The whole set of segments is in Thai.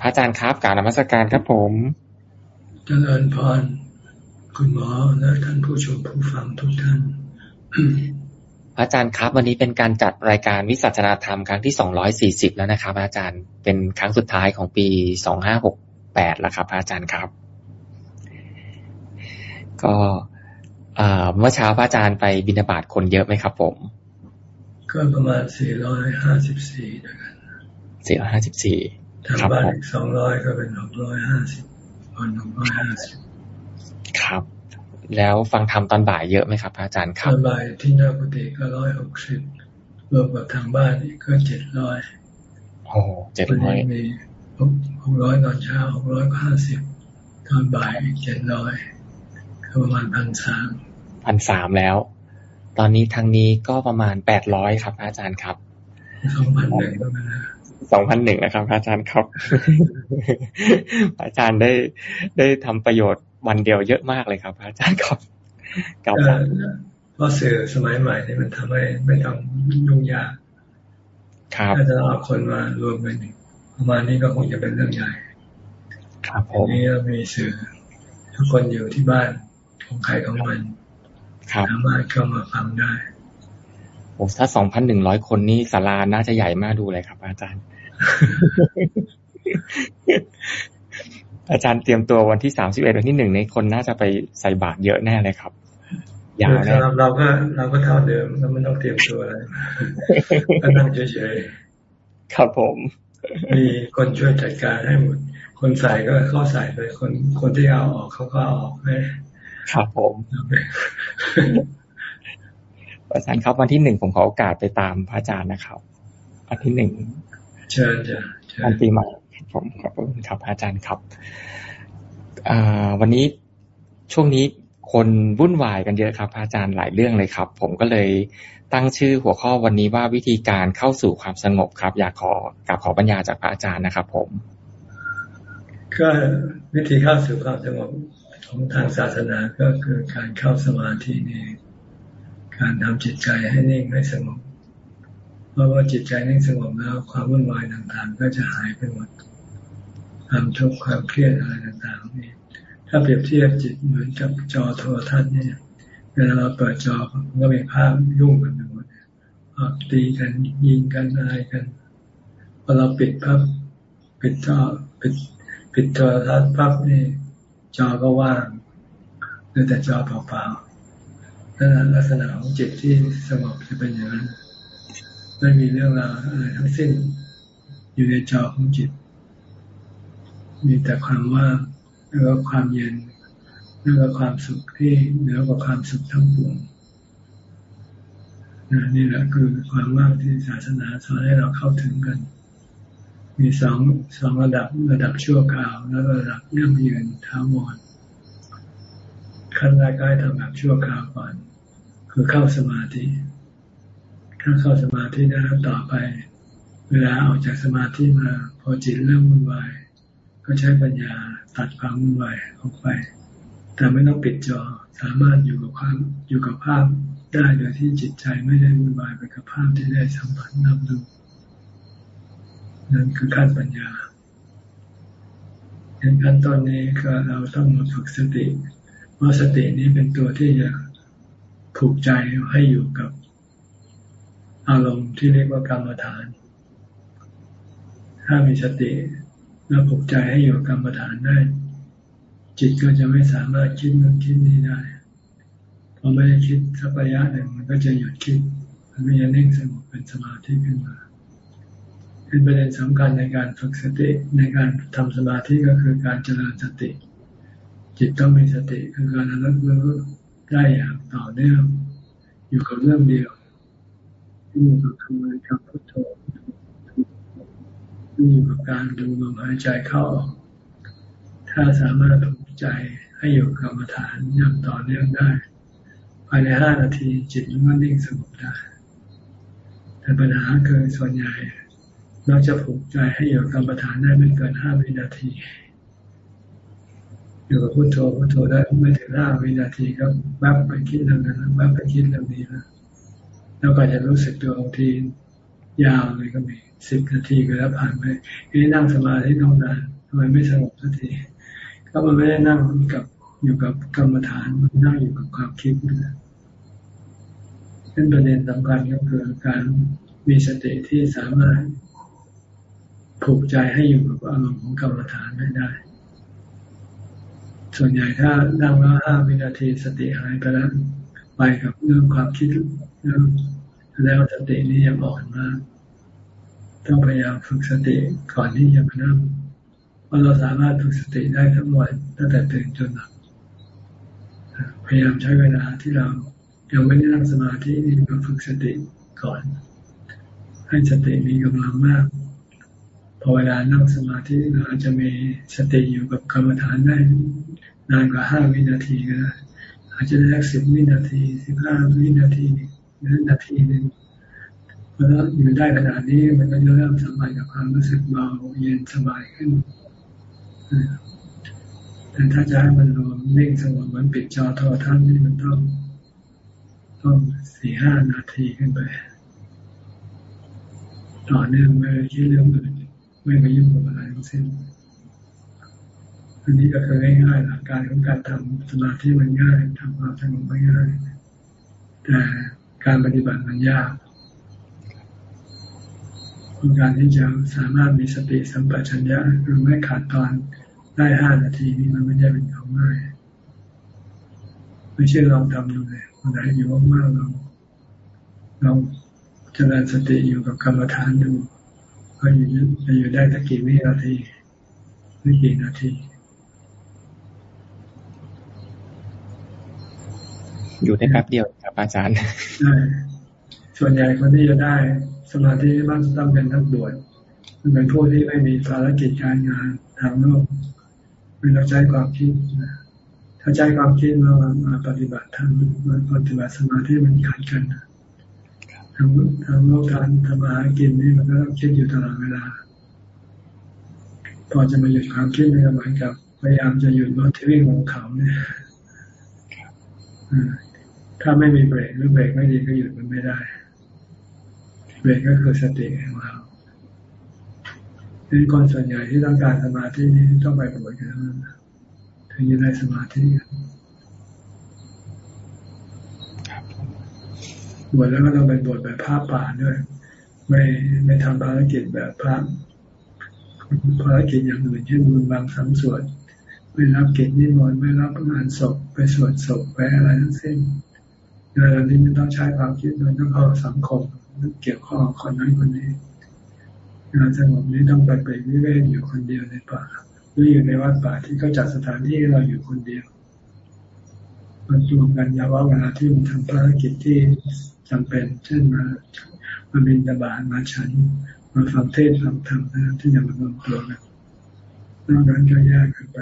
พระอาจารย์ครับการนมัสการครับผมเจริญพรคุณหมอและท่านผู้ชมผู้ฟังทุกท่านพระอาจารย์ครับ วันนี้เป็นการจัดรายการวิสัชนาธรรมครั้งที่สองร้อยสี่สิบแล้วนะครับ อาจารย์เป็นครั้งสุดท้ายของปีสองห้าหกแปดแล้วครับ อาจารย์ครับ ก็เมื่อเช้าพระอาจารย์ไปบินาบาตคนเยอะไหมครับ ผม ก็ประมาณสี่ร้อยห้าสิบสี่ด้วยกันสี่ร้อยห้าสิบสี่ ทางบ้านอีกสองร้อยก็เป็นหกร้อยห้าสิบพันหกร้อยห้าสิบครับ แล้วฟังธรรมตอนบ่ายเยอะไหมครับ อาจารย์ครับตอนบ่ายที่หน้ากุฏิก็ร้อยหกสิบรวมกับทางบ้านอีกก็เจ็ดร้อยโอ้เจ็ดร้อยมีหกร้อยตอนเช้าหกร้อยห้าสิบตอนบ่ายอีกเจ็ดร้อยก็ประมาณพันสามพันสามแล้ว ตอนนี้ทางนี้ก็ประมาณแปดร้อยครับ อาจารย์ครับสองพันหนึ่งก็มา สองพันหนึ่งนะครับอาจารย์ครับ อาจารย์ได้ได้ทำประโยชน์วันเดียวเยอะมากเลยครับ อาจารย์ครับกับเพราะสื่อสมัยใหม่นี่มันทำให้ไม่ต้องยุ่งยากครับถ้าจะเอาคนมารวมกันประมาณนี้ก็คงจะเป็นเรื่องใหญ่ ครับผมนี้เรามีสื่อทุกคนอยู่ที่บ้านของใครของมันสามารถเข้ามาฟังได้โอ้ถ้าสองพันหนึ่งร้อยคนนี่ศาลาน่าจะใหญ่มากดูเลยครับ อาจารย์ อาจารย์เตรียมตัววันที่สามสิบเอ็ดวันที่หนึ่งในคนน่าจะไปใส่บาตรเยอะแน่เลยครับยาวแน่เราก็เราก็เท่าเดิมเราไม่ต้องเตรียมตัวอะไรก็นั่งเฉยๆครับผม มีคนช่วยจัดการให้หมด คนใส่ก็เข้าใส่ไปคนคนที่เอาออกเขาก็ออกให้ครับผมอาจารย์ครับวันที่หนึ่งผมขอโอกาสไปตามพระอาจารย์นะครับวันที่หนึ่ง เชิญจ้ะวันปีใหม่ผมขอบคุณครับอาจารย์ครับวันนี้ช่วงนี้คนวุ่นวายกันเยอะครับ อาจารย์หลายเรื่องเลยครับ ผมก็เลยตั้งชื่อหัวข้อวันนี้ว่าวิธีการเข้าสู่ความสงบครับ อยากขอกลับขอบรรยายจากพระอาจารย์นะครับ ผม ก็วิธีเข้าสู่ความสงบของทางศาสนาก็คือการเข้าสมาธินี่การทำจิตใจให้นิ่งให้สงบ เพราะว่าจิตใจนิ่งสงบแล้ว ความวุ่นวายต่างๆ ก็จะหายไปหมดความทุกข์ความเครียดอะไรต่างๆนี่ถ้าเปรียบเทียบจิตเหมือนกับจอโทรทัศน์เนี่ยเวลาเราเปิดจอก็มีภาพยุ่งกันไปหมดตีกันยิงกันอะไรกันพอเราปิดภาพปิดจอปิดปิดโทรทัศน์ภาพนี่จอก็ว่างเหลือแต่จอเปล่าๆนั้นลักษณะของจิตที่สงบจะเป็นอย่างนั้น ไม่มีเรื่องราวอะไรทั้งสิ้น อยู่ในจอของจิต มีแต่ความว่างแล้วก็ความเย็นแล้วก็ความสุขที่เหนือกว่าความสุขทั้งปวงนี่แหละคือความว่างที่ศาสนาสอนให้เราเข้าถึงกัน มีสองสองระดับระดับชั่วคราว แล้วระดับยั่งยืนท้าวรขั้นแรกก็ให้ทำแบบชั่วคราวก่อน คือเข้าสมาธิ ถ้าเข้าสมาธิได้แล้วต่อไป เวลาออกจากสมาธิมา พอจิตเริ่มวุ่นวาย ก็ใช้ปัญญาตัดความวุ่นวายออกไป แต่ไม่ต้องปิดจอสามารถอยู่กับความอยู่กับภาพได้โดยที่จิตใจไม่ได้วุ่นวายไปกับภาพที่ได้สัมผัสนับดูนั่นคือขั้นปัญญาในขั้นตอนนี้ก็เราต้องมาฝึกสติเพราะสตินี้เป็นตัวที่จะผูกใจให้อยู่กับ อารมณ์ที่เรียกว่ากรรมฐาน ถ้ามีสติแล้วผูกใจให้อยู่กรรมฐานได้ จิตก็จะไม่สามารถคิดนู่นคิดนี้ได้พอไม่ได้คิดสักระยะหนึ่งมันก็จะหยุดคิด มันไม่จะนิ่งสงบเป็นสมาธิขึ้นมาเป็นประเด็นสำคัญในการฝึกสติในการทำสมาธิก็คือการเจริญสติ จิตต้องมีสติคือการระลึกรู้ได้อย่างต่อเนื่องอยู่กับเรื่องเดียว อยู่กับคำบริกรรมพุทโธอยู่กับการดูลมหายใจเข้าออกถ้าสามารถผูกใจให้อยู่กับกรรมฐานอย่างต่อเนื่องได้ ภายในห้านาทีจิตมันนิ่งสงบได้ แต่ปัญหาคือส่วนใหญ่เราจะผูกใจให้อยู่กับกรรมฐานได้ไม่เกินห้าวินาที อยู่กับพุโทโธพุโทโธได้ไม่ถึงห้าวินาทีก็แวบไปคิดเรื่องนั้นแวบไปคิดเรื่องนี้แล้ว แล้วก็จะรู้สึกตัวบางทียาวเลยก็มีสิบนาทีก็แล้วผ่านไปนี่นั่งสมาธินานนทำไมไม่สงบสักทีก็มันไม่ได้นั่งกับอยู่กับกรรมฐานมันนั่งอยู่กับความคิดนะเป็นประเด็นสำคัญก็คือการมีสติที่สามารถผูกใจให้อยู่กับอารมณ์ของกรรมฐานได้ส่วนใหญ่ถ้านั่งแล้วห้าวินาทีสติหายไปแล้ว ไปกับเรื่องความคิดเรื่อง แล้วสตินี้ยังอ่อนมาก ต้องพยายามฝึกสติก่อนที่จะมานั่งเพราะเราสามารถฝึกสติได้ทั้งวันตั้งแต่ตื่นจนหลับพยายามใช้เวลาที่เรายังไม่ได้นั่งสมาธินี่ก็ฝึกสติก่อน ให้สติมีกำลังมากพอเวลานั่งสมาธิเราอาจจะมีสติอยู่กับกรรมฐานได้นานกว่าห้าวินาทีก็ได้อาจจะได้สิบวินาทีสิบห้าวินาทีนี่ หรือนาทีหนึ่งพออยู่ได้ขนาดนี้มันก็จะเริ่มสัมผัสกับความรู้สึกเบาเย็นสบายขึ้นแต่ถ้าจะให้มันรวมนิ่งสงบมือนปิดจอโทรทัศน์นี่มันต้องต้องสี่ห้านาทีขึ้นไป ต่อเนื่องไม่คิดเรื่องอื่นไม่ไปยุ่งกับอะไรทั้งสิ้นอันนี้ก็คือง่ายๆหลักการของการทำสมาธิมันง่ายทำความสงบไม่ง่าย แต่ การปฏิบัติมันยากการที่จะสามารถมีสติสัมปชัญญะหรือไม่ขาดตอนได้ห้านาทีนี้มันไม่ใช่เป็นของง่าย ไม่เชื่อลองทำดูเลยวันไหนอยู่ว่างๆเราเราเจริญสติอยู่กับกรรมฐานดูก็อยู่จะอยู่ได้สักกี่วินาทีไม่กี่นาที อยู่ได้แป๊บเดียวครับอาจารย์ใช่ส่วนใหญ่คนที่จะได้สมาธิมันต้องเป็นนักบวชเป็นผู้ที่ไม่มีภารกิจการงานทางโลกไม่ต้องใช้ความคิดถ้าใช้ความคิดมามาปฏิบัติทางมาปฏิบัติสมาธิมันขัดกันทางทางโลกการทำมาหากินนี่มันก็ต้องคิดอยู่ตลอดเวลาพอจะมาหยุดความคิดนี่ก็เหมือนกับพยายามจะหยุดรถที่วิ่งลงเขาเนี่ย ถ้าไม่มีเบรกหรือเบรกไม่ดีก็หยุดมันไม่ได้ เบรกก็คือสติของเราเป็นคนส่วนใหญ่ที่ต้องการสมาธินี้ต้องไปบวชกันถึงจะได้สมาธิกันบวชแล้วก็ต้องไปบวชแบบพระป่าด้วย ไม่ไม่ทำภารกิจแบบพระภารกิจอย่างอื่นเช่นบุญบางสังสวดไม่รับกิจนิมนต์ไม่รับงานศพไปสวดศพไปอะไรทั้งสิ้น งานเหล่านี้มันต้องใช้ความคิดมันต้องเข้าสังคมเกี่ยวข้องคนนั้นคนนี้งานสงบนี้ต้องไปไปวิเวกอยู่คนเดียวในป่าหรืออยู่ในวัดป่าที่เขาจัดสถานที่เราอยู่คนเดียว มันรวมกันยาว่าเวลาที่มันทำภารกิจที่จำเป็นเช่นมามาบินตบาลมาฉันมาฟังเทศฟังธรรมนะที่จะมารวมตัวกันนอกนั้นก็แยกกันไป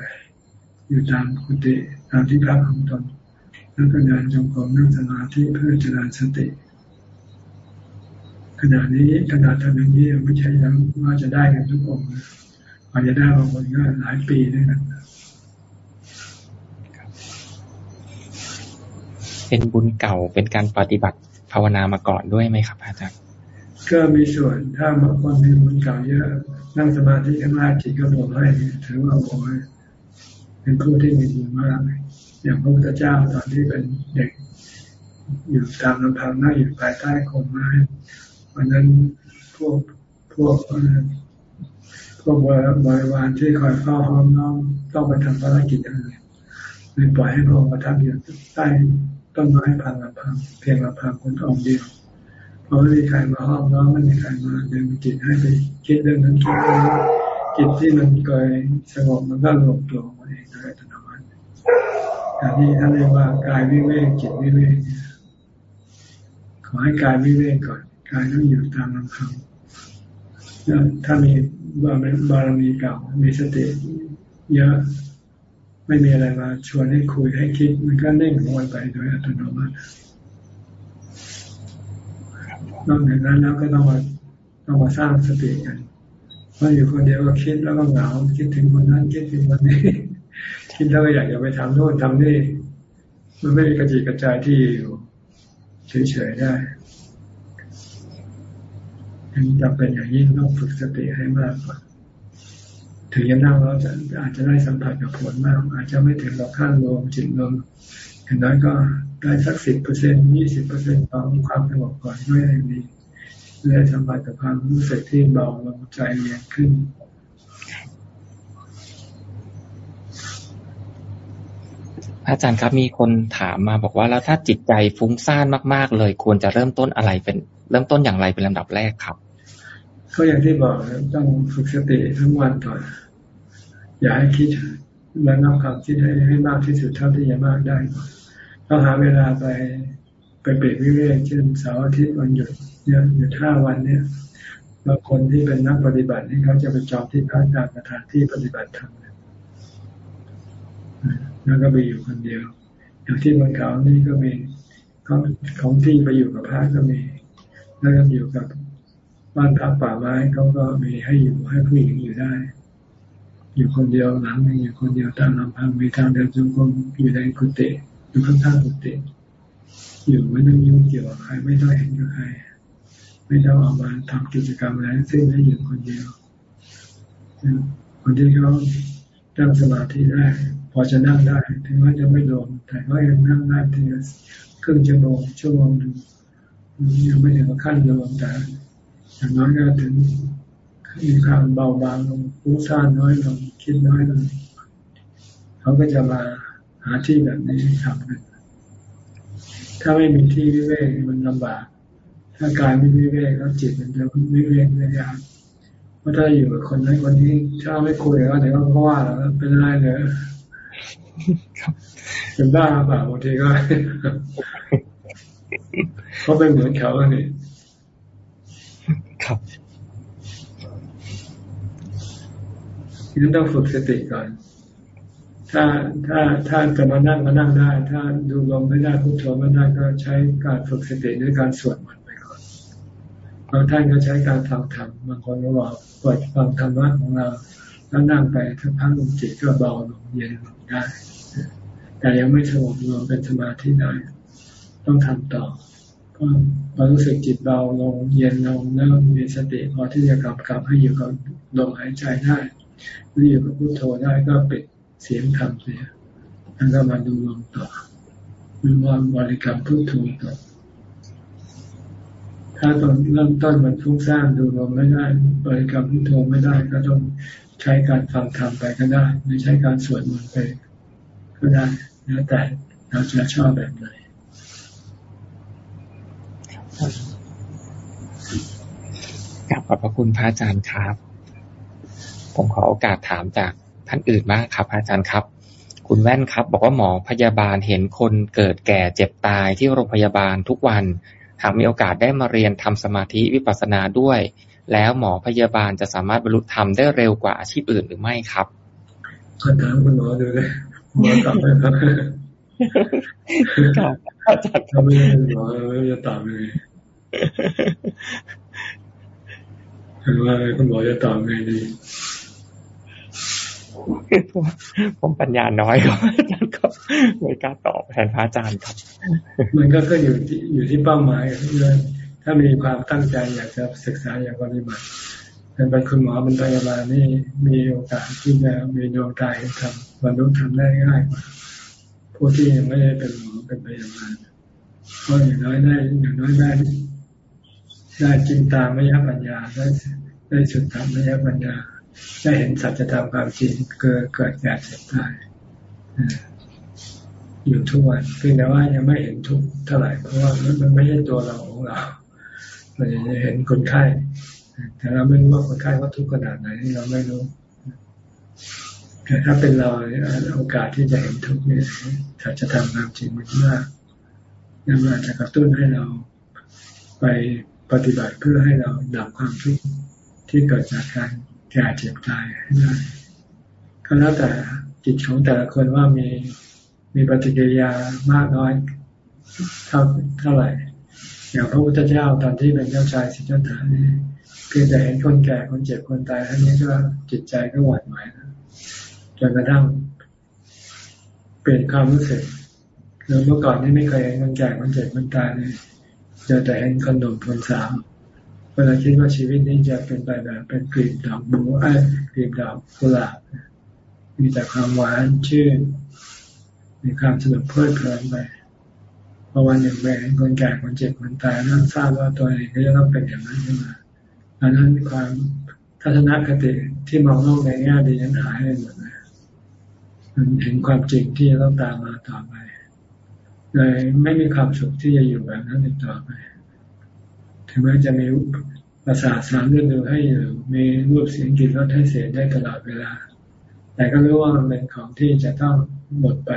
อยู่ตามกุฏิตามที่พักของตน แล้วก็เดินจงกรมนั่งสมาธิเพื่อเจริญสติ ขณะนี้ขนาดทำอย่างนี้ไม่ใช่แล้วว่าจะได้กันทุกองค์อาจจะได้บางคนก็หลายปีด้วยกันเป็นบุญเก่าเป็นการปฏิบัติภาวนามาก่อนด้วยไหมครับ อาจารย์ก็มีส่วนถ้าบางคนมีบุญเก่าเยอะนั่งสมาธิข้างหน้าจิตก็รวมให้ถือว่าโอ้ยเป็นผู้ที่มีบุญมาก อย่างพระพุทธเจ้าตอนที่เป็นเด็ก อยู่ตามลำพังนั่งอยู่ภายใต้โคมไม้วันนั้นพวกพวกพวกบริวารที่คอยเฝ้าห้องน้องต้องไปทำภารกิจอะไรเลยปล่อยให้พระองค์ประทับอยู่ใต้ต้นไม้พังลำพังเพียงลำพังคนองเดียวเพราะไม่มีใครมาห้องน้องไม่มีใครมาเดินจิตให้ไปคิดเรื่องนั้นคิดเรื่องนี้จิตที่มันเคยสงบมันก็รวมตัวมาเองโดยอัตโนมัติ อันนี้ท่านเรียกว่ากายวิเวกจิตวิเวกขอให้กายวิเวกก่อนกายต้องอยู่ตามลำพังถ้ามีบารมีบารมีเก่ามีสติเยอะไม่มีอะไรมาชวนให้คุยให้คิด มันก็เน่งของมันไปโดยอัตโนมัตินอกจากนั้นแล้วก็ต้องมาต้องมาสร้างสติกันเพราะอยู่คนเดียวก็คิดแล้วก็เหงาคิดถึงคนนั้นคิดถึงคนนี้ คิดแล้วก็อยากจะไปทำโน่นทำนี่ มันไม่มีกระจิกกระจายที่อยู่เฉยๆได้ยังจำเป็นอย่างยิ่งต้องฝึกสติให้มากกว่าถึงจะนั่งแล้วจะอาจจะได้สัมผัสกับผลมาก อาจจะไม่ถึงกับขั้นรวมจิตรวมอย่างน้อยก็ได้สักสิบเปอร์เซ็นยี่สิบเปอร์เซ็นของความสงบก่อนก็ยังดีเพื่อสัมผัสกับความรู้สึกที่เบาลงใจเย็นขึ้น อาจารย์ครับมีคนถามมาบอกว่าแล้วถ้าจิตใจฟุ้งซ่านมาก ๆ เลย ควรจะเริ่มต้นอะไรเป็น เริ่มต้นอย่างไรเป็นลำดับแรกครับ ก็อย่างที่บอกต้องฝึกสติทั้งวันก่อน อย่าให้คิดแล้วนับความคิดให้ให้มากที่สุดเท่าที่จะมากได้ก่อนต้องหาเวลาไปไปเปรียบวิเวกเช่นเสาร์อาทิตย์วันหยุดเนี่ยหยุดห้าวันเนี่ยบางคนที่เป็นนักปฏิบัตินี่เขาจะไปจองที่พักตามสถานที่ปฏิบัติธรรม แล้วก็ไปอยู่คนเดียว อย่างที่บนเขานี่ก็มีของของที่ไปอยู่กับพระก็มี แล้วก็อยู่กับบ้านพักป่าไม้เขาก็มีให้อยู่ให้ผู้หญิงอยู่ได้ อยู่คนเดียวหลังนึงอยู่คนเดียวตามลำพังมีทางเดินจงกรมอยู่ในกุฏิอยู่ข้างๆกุฏิอยู่ไม่ต้องยุ่งเกี่ยวกับใครไม่ต้องเห็นกับใครไม่ต้องออกมาทำกิจกรรมอะไรซึ่งให้อยู่คนเดียวคนที่เขาตั้งสมาธิได้ พอจะนั่งได้ ถึงว่าจะไม่ลงแต่ก็ยังนั่งได้ทีครึ่งชั่วโมงชั่วโมงหนึ่งยังไม่ถึงขั้นลงแต่อย่างน้อยก็ถึงมีความเบาบางลงฟุ้งซ่านน้อยลงคิดน้อยลงเขาก็จะมาหาที่แบบนี้ทำกันถ้าไม่มีที่วิเวกมันลำบาก ถ้ากายไม่วิเวกแล้วจิตมันจะวิเวกไม่ยากเพราะถ้าอยู่กับคนนั้นคนนี้ถ้าไม่คุยก็เดี๋ยวก็ว่าเราเป็นไรเลย เป็นบ้าเปล่าบางทีก็เขาเป็นเหมือนเขาเนี่ยครับยังต้องฝึกสติก่อน ถ้าถ้าถ้าจะมานั่งก็นั่งได้ ถ้าดูลมไม่ได้พุทโธไม่ได้ก็ใช้การฝึกสติด้วยการสวดมนต์ไปก่อน บางท่านก็ใช้การฟังธรรม บางคนก็บอกเปิดฟังธรรมะของเรา แล้วนั่งไปถ้าพักลงจิตก็เบาลงเย็นลง ได้ แต่ยังไม่สงบรวมเป็นสมาธิได้ต้องทำต่อพอรู้สึกจิตเบาลงเย็นลงแล้วมีสติพอที่จะกลับกลับให้อยู่กับลมหายใจได้หรืออยู่กับพุโทโธได้ก็ปิดเสียงธรรมเสียแล้วก็มาดูลมต่อหรือว่าบริกรรมพุโทโธต่อถ้าตอนเริ่มต้นมันฟุ้งซ่านดูลมไม่ได้บริกรรมพุโทโธไม่ได้ก็ต้อง ใช้การฟังธรรมไปก็ได้ หรือใช้การสวดมนต์ไปก็ได้แล้วแต่เราจะชอบแบบไหนกลับขอบพระคุณพระอาจารย์ครับ ผมขอโอกาสถามจากท่านอื่นบ้างครับพระอาจารย์ครับ คุณแว่นครับ บอกว่าหมอพยาบาลเห็นคนเกิดแก่เจ็บตายที่โรงพยาบาลทุกวัน หากมีโอกาสได้มาเรียนทำสมาธิวิปัสสนาด้วย แล้วหมอพยาบาลจะสามารถบรรลุธรรมได้เร็วกว่าอาชีพอื่นหรือไม่ครับขอถามคุณหมอดูเลยหมอตอบไหมครับอาจารย์ทำไม่ได้หมอจะตอบเลยคือว่าคุณหมอจะตอบไงดีผมปัญญาน้อยครับอาจารย์ก็ไม่กล้าตอบแทนพระอาจารย์ครับ มันก็ขึ้นอยู่ที่อยู่ที่เป้าหมายเรื่อง ถ้ามีความตั้งใจอยากจะศึกษาอยากปฏิบัติเป็นคุณหมอเป็นพยาบาลนี่มีโอกาสที่จะมีดวงใจทำบรรลุทำได้ง่ายกว่าผู้ที่ยังไม่ได้เป็นหมอเป็นพยาบาลเพราะอย่างน้อยได้อย่างน้อยได้ได้จินตามยปัญญาได้ได้สุดธรรมยปัญญา ได้เห็นสัจธรรมความจริงเกิดเกิดแก่เจ็บตายอยู่ทุกวันเพียงแต่ว่ายังไม่เห็นทุกเท่าไหร่เพราะว่ามันไม่ใช่ตัวเราของเรา เราจะเห็นคนไข้ แต่เราไม่รู้ว่าคนไข้ว่าทุกข์ขนาดไหนเราไม่รู้แต่ถ้าเป็นเราโอกาสที่จะเห็นทุกข์นี่สัจธรรมความจริงมันมากนั่นอาจจะกระตุ้นให้เราไปปฏิบัติเพื่อให้เราดับความทุกข์ที่เกิดจากการแก่เจ็บตายให้ได้ก็แล้วแต่จิตของแต่ละคนว่ามีมีปฏิกิริยามากน้อยเท่าเท่าไหร่ อย่างพระพุทธเจ้าตอนที่เป็นเจ้าชายสิทธัตถะนี่เพียงแต่เห็นคนแก่คนเจ็บคนตายท่านนี้ก็จิตใจก็หวั่นไหวนะจนกระทั่งเปลี่ยนความรู้สึกคือเมื่อก่อนนี่ไม่เคยเห็นคนแก่คนเจ็บคนตายเลยเจอแต่เห็นคนหนุ่มคนสาวเวลาคิดว่าชีวิตนี้จะเป็นไปแบบเป็นกลีบดอกบัวไอ้กลีบดอกกุหลาบมีแต่ความหวานชื่นมีความสนุกเพลิดเพลินไป พอวันหนึ่งไปคนแก่คนเจ็บคนตายนั่นทราบว่าตัวเองก็จะต้องเป็นอย่างนั้นขึ้นมาดังนั้นความทัศนคติที่มองโลกในแง่ดีนั้นหายไปหมดเลยมันเห็นความจริงที่จะต้องตามมาต่อไปเลยไม่มีความสุขที่จะอยู่แบบนั้นอีกต่อไป ถึงแม้จะมีประสาทสามเรื่องดูให้อยู่มีรูปเสียงกลิ่นรสให้เสียได้ตลอดเวลา แต่ก็รู้ว่ามันเป็นของที่จะต้องหมดไป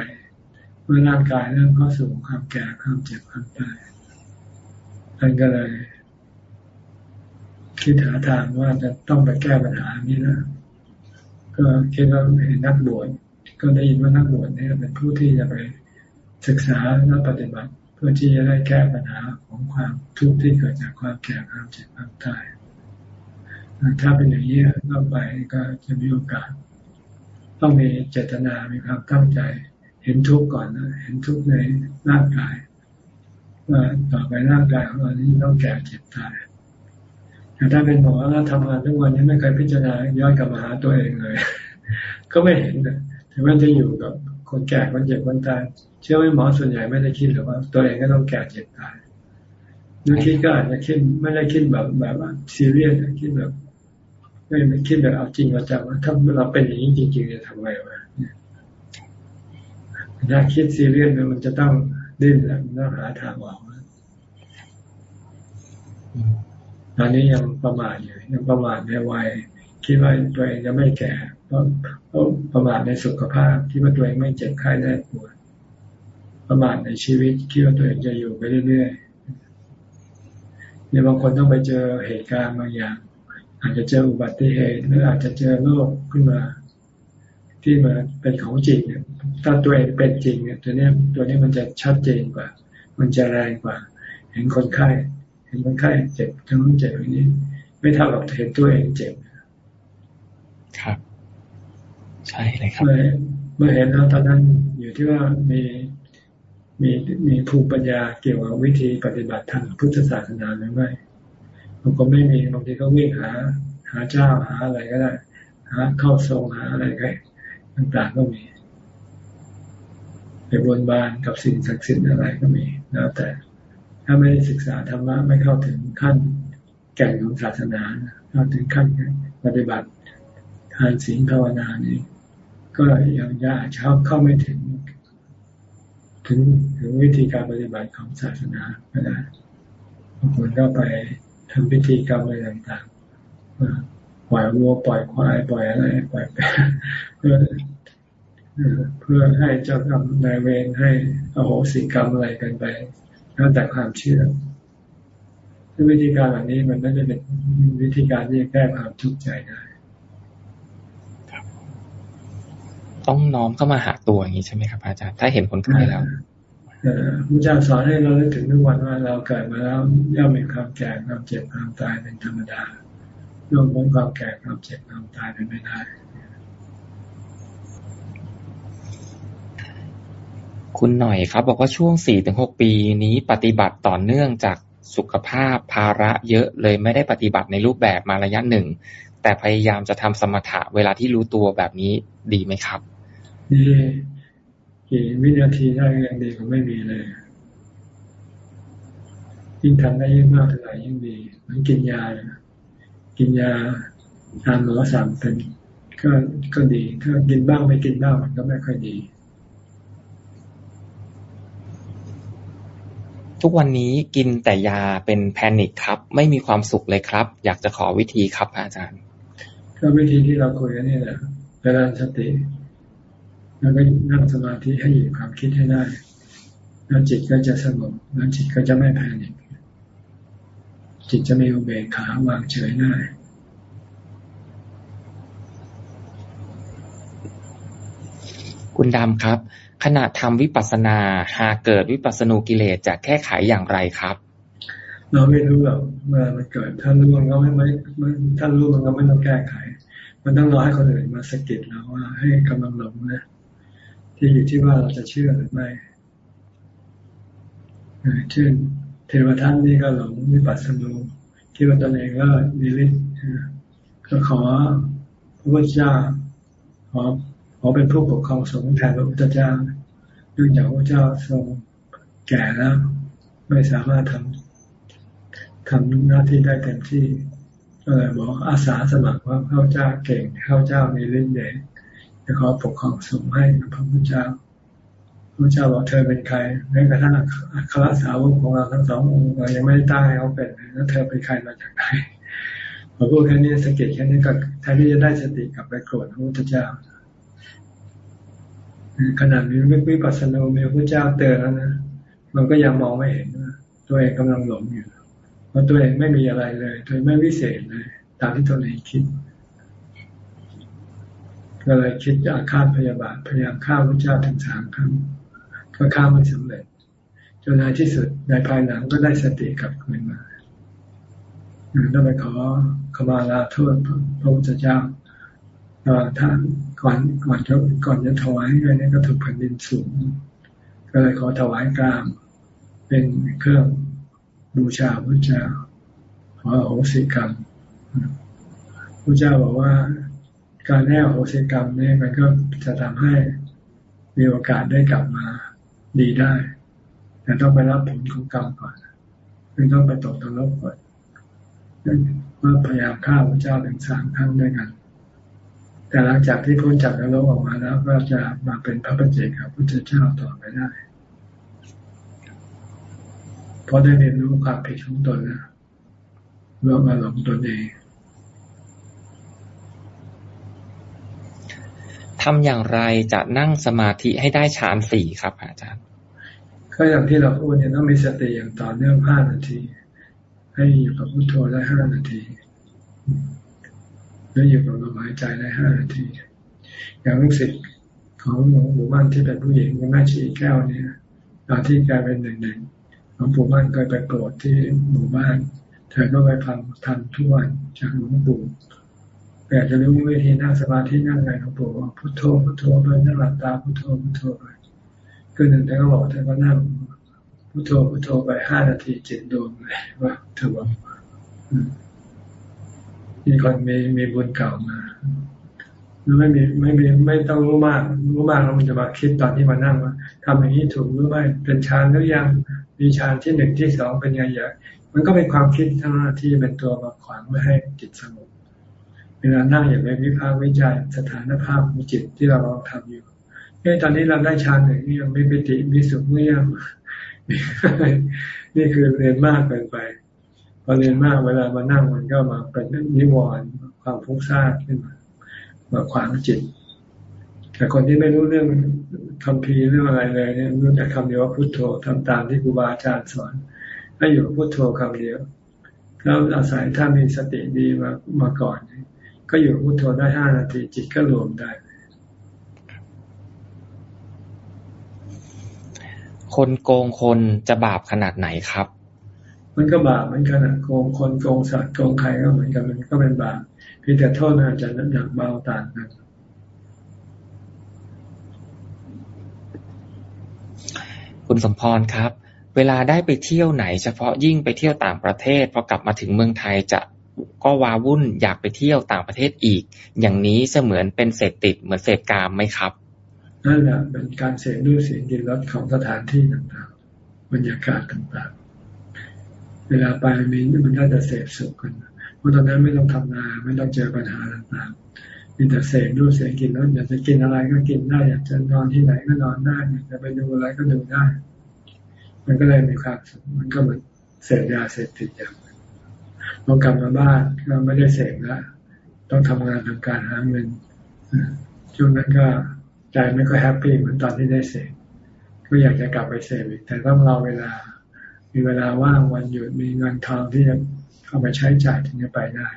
เมื่อร่างกายเริ่มเข้าสู่ความแก่ความเจ็บความตายท่านก็เลยคิดหาทางว่าจะต้องไปแก้ปัญหานี้นะก็คิดว่าเห็นนักบวชก็ได้ยินว่านักบวชนี่เป็นผู้ที่จะไปศึกษาและปฏิบัติ เพื่อที่จะได้แก้ปัญหาของความทุกข์ที่เกิดจากความแก่ความเจ็บความตายถ้าเป็นอย่างนี้ก็ไปก็จะมีโอกาส ต้องมีเจตนา มีความตั้งใจ เห็นทุกข์ก่อนนะเห็นทุกข์ในร่างกายว่าต่อไปร่างกายของเรานี้ต้องแก่เจ็บตายแต่ถ้าเป็นหมอแล้วทำงานทุกวันนี้ไม่เคยพิจารณาย้อนกลับมาหาตัวเองเลย ก็ไม่เห็นนะถึงแม้จะอยู่กับคนแก่คนเจ็บคนตายเชื่อไหมหมอส่วนใหญ่ไม่ได้คิดหรือว่า ตัวเองก็ต้องแก่เจ็บตายนึกคิดก็อาจจะคิดไม่ได้คิดแบบแบบว่าซีเรียสคิดแบบไม่ไม่คิดแบบเอาจริงเอาจังว่าถ้าเราเป็นอย่างนี้จริงๆจะทำไงวะ ถ้าคิดซีเรียสมันจะต้องดิ้นและมันต้องหาทางออกตอนนี้ยังประมาทอยู่ยังประมาทในวัยคิดว่าตัวเองจะไม่แก่เพราะประมาทในสุขภาพคิดว่าตัวเองไม่เจ็บไข้ได้ป่วยประมาทในชีวิตคิดว่าตัวเองจะอยู่ไปเรื่อยๆเนี่ยบางคนต้องไปเจอเหตุการณ์บางอย่าง อาจจะเจออุบัติเหตุหรืออาจจะเจอโรคขึ้นมา ที่มาเป็นของจริงเนี่ย ถ้าตัวเองเป็นจริงเนี่ยตัวนี้ตัวนี้มันจะชัดเจนกว่า มันจะแรงกว่า เห็นคนไข้เห็นคนไข้เจ็บทั้งเจ็บอย่างนี้ ไม่เท่ากับเห็นตัวเองเจ็บครับ ใช่เลยครับเมื่อเห็นแล้วตอนนั้นอยู่ที่ว่ามีมีมีภูมิปัญญาเกี่ยวกับวิธีปฏิบัติทางพุทธศาสนาหรือไม่บางคนไม่มีบางทีก็วิ่งหา หาเจ้าหาอะไรก็ได้ หาเข้าทรงหาอะไรก็ต่างๆก็มีไป บนบานกับสิ่งศักดิ์สิทธิ์อะไรก็มีแล้วแต่ ถ้าไม่ได้ศึกษาธรรมะไม่เข้าถึงขั้นแก่นของศาสนาเข้าถึงขั้นปฏิบัติทานศีลภาวนานี่ก็ยังยากเข้าเข้าไม่ถึง ถึงถึงวิธีการปฏิบัติของศาสนาก็ได้บางคนก็ไปทำพิธีกรรมอะไรต่างๆปล่อยวัวปล่อยควายปล่อยอะไรปล่อยแปะเพื่อ เพื่อให้เจ้ากรรมนายเวรให้อโหสิกรรมอะไรกันไปแล้วแต่ความเชื่อวิธีการเหล่านี้มันไม่ได้เป็นวิธีการที่จะแก้ความทุกข์ใจได้ต้องน้อมเข้ามาหาตัวอย่างนี้ใช่ไหมครับอาจารย์ ถ้าเห็นคนไข้แล้วพระอาจารย์สอนให้เราเลิกถึงทุกวันว่าเราเกิดมาแล้วย่อมมีความแก่ความเจ็บความตายเป็นธรรมดาล่วงพ้นความแก่ความเจ็บความตายเป็นไม่ได้ คุณหน่อยครับ บอกว่าช่วงสี่ถึงหกปีนี้ปฏิบัติต่อเนื่องจากสุขภาพภาระเยอะเลยไม่ได้ปฏิบัติในรูปแบบมาระยะหนึ่ง แต่พยายามจะทำสมถะเวลาที่รู้ตัวแบบนี้ดีไหมครับ ดีกี่วินาทีได้ยังดีกว่าไม่มีเลยยิ่งทำได้ยิ่งมากเท่าไหร่ยิ่งดีมันกินยากินยาทานหมอสั่งเป็นก็ก็ดีถ้ากินบ้างไม่กินบ้างมันก็ไม่ค่อยดี ทุกวันนี้กินแต่ยาเป็นแพนิคครับ ไม่มีความสุขเลยครับ อยากจะขอวิธีครับอาจารย์ ก็วิธีที่เราคุยกันนี่แหละเวลาสติ แล้วก็นั่งสมาธิให้หยุดความคิดให้ได้ แล้วจิตก็จะสงบแล้วจิตก็จะไม่แพนิคจิตจะมีอุเบกขาวางเฉยได้คุณดำครับ ขณะทำวิปัสสนาหากเกิดวิปัสสนูกิเลสจะแก้ไขอย่างไรครับ เราไม่รู้หรอกเมื่อมันเกิดถ้านรู้มันก็ไม่ไม่ถ้ารู้มันก็ไม่ต้องแก้ไข มันต้องรอให้คนอื่นมาสกิดเราว่า ให้กำลังหลงนะที่อยู่ที่ว่าเราจะเชื่อหรือไม่เช่นเทวทัตนี่ก็หลงวิปัสสนูคิดว่าตนเองก็มีฤทธิ์ก็ขอพระพุทธเจ้าขอขอเป็นผู้ปกครองสงฆ์แทนพระพุทธเจ้า เนื่องจากพระเจ้าทรงแก่แล้วไม่สามารถทำทำหน้าที่ได้เต็มที่ ก็เลยบอกอาสาสมัครว่าข้าเจ้าเก่งข้าเจ้ามีฤทธิ์เดชจะขอปกครองสงฆ์ให้พระพุทธเจ้าพระเจ้าบอกเธอเป็นใครแม้กระทั่งอัครสาวกของเราทั้งสององค์เรายังไม่ได้ตั้งให้เขาเป็นแล้วเธอเป็นใครมาจากไหนพอพูดแค่นี้สเกิดแค่นี้ก็แทนที่จะได้สติกลับไปโกรธพระพุทธเจ้า ขนาดมีวิปัสสนามีพระเจ้าเตือนแล้วนะมันก็ยังมองไม่เห็นว่าตัวเองกำลังหลงอยู่เพราะตัวเองไม่มีอะไรเลย ตัวไม่วิเศษเลย ตามที่ตัวเองคิดก็เลยคิดจะฆ่าพยาบาทพยายามฆ่าพระเจ้าถึงสามครั้งก็ฆ่าไม่สำเร็จจนในที่สุดในภายหลังก็ได้สติกลับคืนมาต้องไปขอขมาลาโทษพระพุทธเจ้าท่าน ก่อนก่อนจะก่อนจะถวายเงินนี่ก็ถูกแผ่นดินสูงก็เลยขอถวายกราม เป็นเครื่องบูชาพระเจ้าขอโหสิกรรมพระเจ้าบอกว่า การให้โหสิกรรมนี่มันก็จะทำให้มีโอกาสได้กลับมาดีได้ แต่ต้องไปรับผลของกรรมก่อนคือต้องไปตกตลกก่อนว่าพยายามฆ่าพระเจ้าถึงสามครั้งด้วยกัน แต่หลังจากที่พ้นจากนรกออกมาแล้ว ก็จะมาเป็นพระปัจเจกพระเจ้าต่อไปได้ เพราะได้เรียนรู้ความผิดของตนนะเรื่องอารมณ์ตนเองทำอย่างไรจะนั่งสมาธิให้ได้ฌานสี่ครับอาจารย์ ก็อย่างที่เราพูดเนี่ยต้องมีสติอย่างต่อเนื่องห้านาที ให้อยู่กับพุทโธได้ห้านาที แล้วอยู่กับลมหายใจได้ห้านาที อย่างลูกศิษย์ของหลวงปู่มั่นที่เป็นผู้หญิงแม่ชีแก้วเนี่ยตอนที่กลายเป็นหนึ่งหนึ่งหลวงปู่มั่นเคยไปโปรดที่หมู่บ้าน เธอก็ไปฟังทำทุกวันจากหลวงปู่อยากจะรู้วิธีนั่งสมาธินั่งไงหลวงปู่ว่าพุทโธพุทโธไปนั่งหลับตาพุทโธพุทโธไปคือหนึ่งท่ก็บอกท่านก็นั่งพุทโธพุทโธไปห้านาทีจิตดวงเลยว่าเธอบอก มีคนมีมีบุญเก่ามาไม่มีไม่มีไม่ต้องรู้มาก รู้มากแล้วมันจะมาคิดตอนที่มานั่งว่าทำอย่างนี้ถูกหรือไม่เป็นฌานหรือยังมีฌานที่หนึ่งที่สองเป็นไงอย่างมันก็เป็นความคิดทั้งนั้นที่เป็นตัวมาขวางไม่ให้จิตสงบเวลานั่งอย่างไรวิพากษ์วิจัยสถานภาพของจิตที่เราลองทำอยู่เอ้ตอนนี้เราได้ฌานหนึ่งยังไม่ปิติมีสุขเมื่อนี่คือเรียนมากเกินไป พอเรียนมากเวลามานั่งมันก็มาเป็นนิวรณ์ความฟุ้งซ่านขึ้นมามาขวางจิต แต่คนที่ไม่รู้เรื่องคำพีเรื่องอะไรเลยเนี่ยรู้แต่คำเดียวว่าพุทโธทำตามที่ครูบาอาจารย์สอนให้อยู่พุทโธคำเดียว แล้วอาศัยถ้ามีสติดีมามาก่อน ก็อยู่พุทโธได้ห้านาทีจิตก็รวมได้ คนโกงคนจะบาปขนาดไหนครับ มันก็บาปเหมือนกันนะโกงคนโกงสัตว์โกงใครก็เหมือนกันมันก็เป็นบาปเพียงแต่โทษมันอาจจะหนักเบาต่างกันคุณสมพรครับ เวลาได้ไปเที่ยวไหน เฉพาะยิ่งไปเที่ยวต่างประเทศพอกลับมาถึงเมืองไทยจะก็วาวุ่นอยากไปเที่ยวต่างประเทศอีก อย่างนี้เสมือนเป็นเสพติดเหมือนเสพกามไหมครับนั่นแหละเป็นการเสพด้วยเสียงกินรสของสถานที่ต่างๆบรรยากาศต่างๆ เวลาไปมีมันก็จะเสพสุขกันเพราะตอนนั้นไม่ต้องทำงานไม่ต้องเจอปัญหาต่างๆมีแต่เสพด้เสียกินรสอยากจะกินอะไรก็กินได้อยากจะนอนที่ไหนก็นอนได้อยากจะไปดูอะไรก็ดูได้ มันก็เลยมีความสุขมันก็เหมือนเสพยาเสพติดอย่างพอกลับมาบ้านก็ไม่ได้เสกแล้วต้องทำงานทำการหาเงินช่วงนั้นก็ใจไม่ค่อยแฮปปี้เหมือนตอนที่ได้เสกก็อยากจะกลับไปเสกอีกแต่ต้องรอเวลา มีเวลาว่างวันหยุดมีเงินทองที่จะเข้าไปใช้จ่ายถึงจะไปได้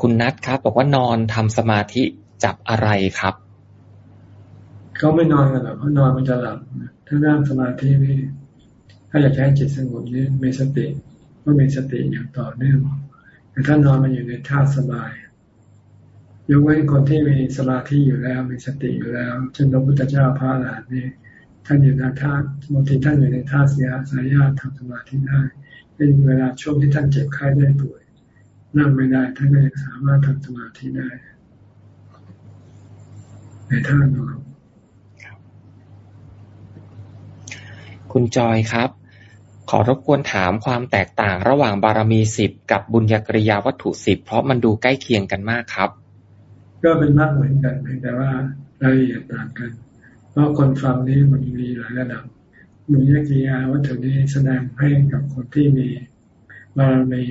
คุณนัทครับบอกว่านอนทำสมาธิจับอะไรครับเขาไม่นอนกันหรอกเพราะนอนมันจะหลับถ้านั่งสมาธินี่ถ้าอยากให้จิตสงบนี้มีสติก็มีสติอย่างต่อเนื่องแต่ถ้านอนมันอยู่ในท่าสบาย ยกเว้นคนที่มีสมาธิอยู่แล้ว มีสติอยู่แล้วเช่นพระพุทธเจ้าพระอรหันต์นี่ท่านอยู่ในท่าบางทีท่านอยู่ในท่าเสียสายญาติทำสมาธิได้เป็นเวลาช่วงที่ท่านเจ็บไข้ได้ป่วย นั่งไม่ได้ ท่านก็ยังสามารถทำสมาธิได้ ในท่านอนคุณจอยครับ ขอรบกวนถามความแตกต่างระหว่างบารมีสิบกับบุญญกริยาวัตถุสิบเพราะมันดูใกล้เคียงกันมากครับ ก็เป็นมากเหมือนกันเพียงแต่ว่ารายละเอียดต่างกัน เพราะคนฟังนี้มันมีหลายระดับบุญญกริยาวัตถุนี้แสดงให้กับคนที่มีบารมี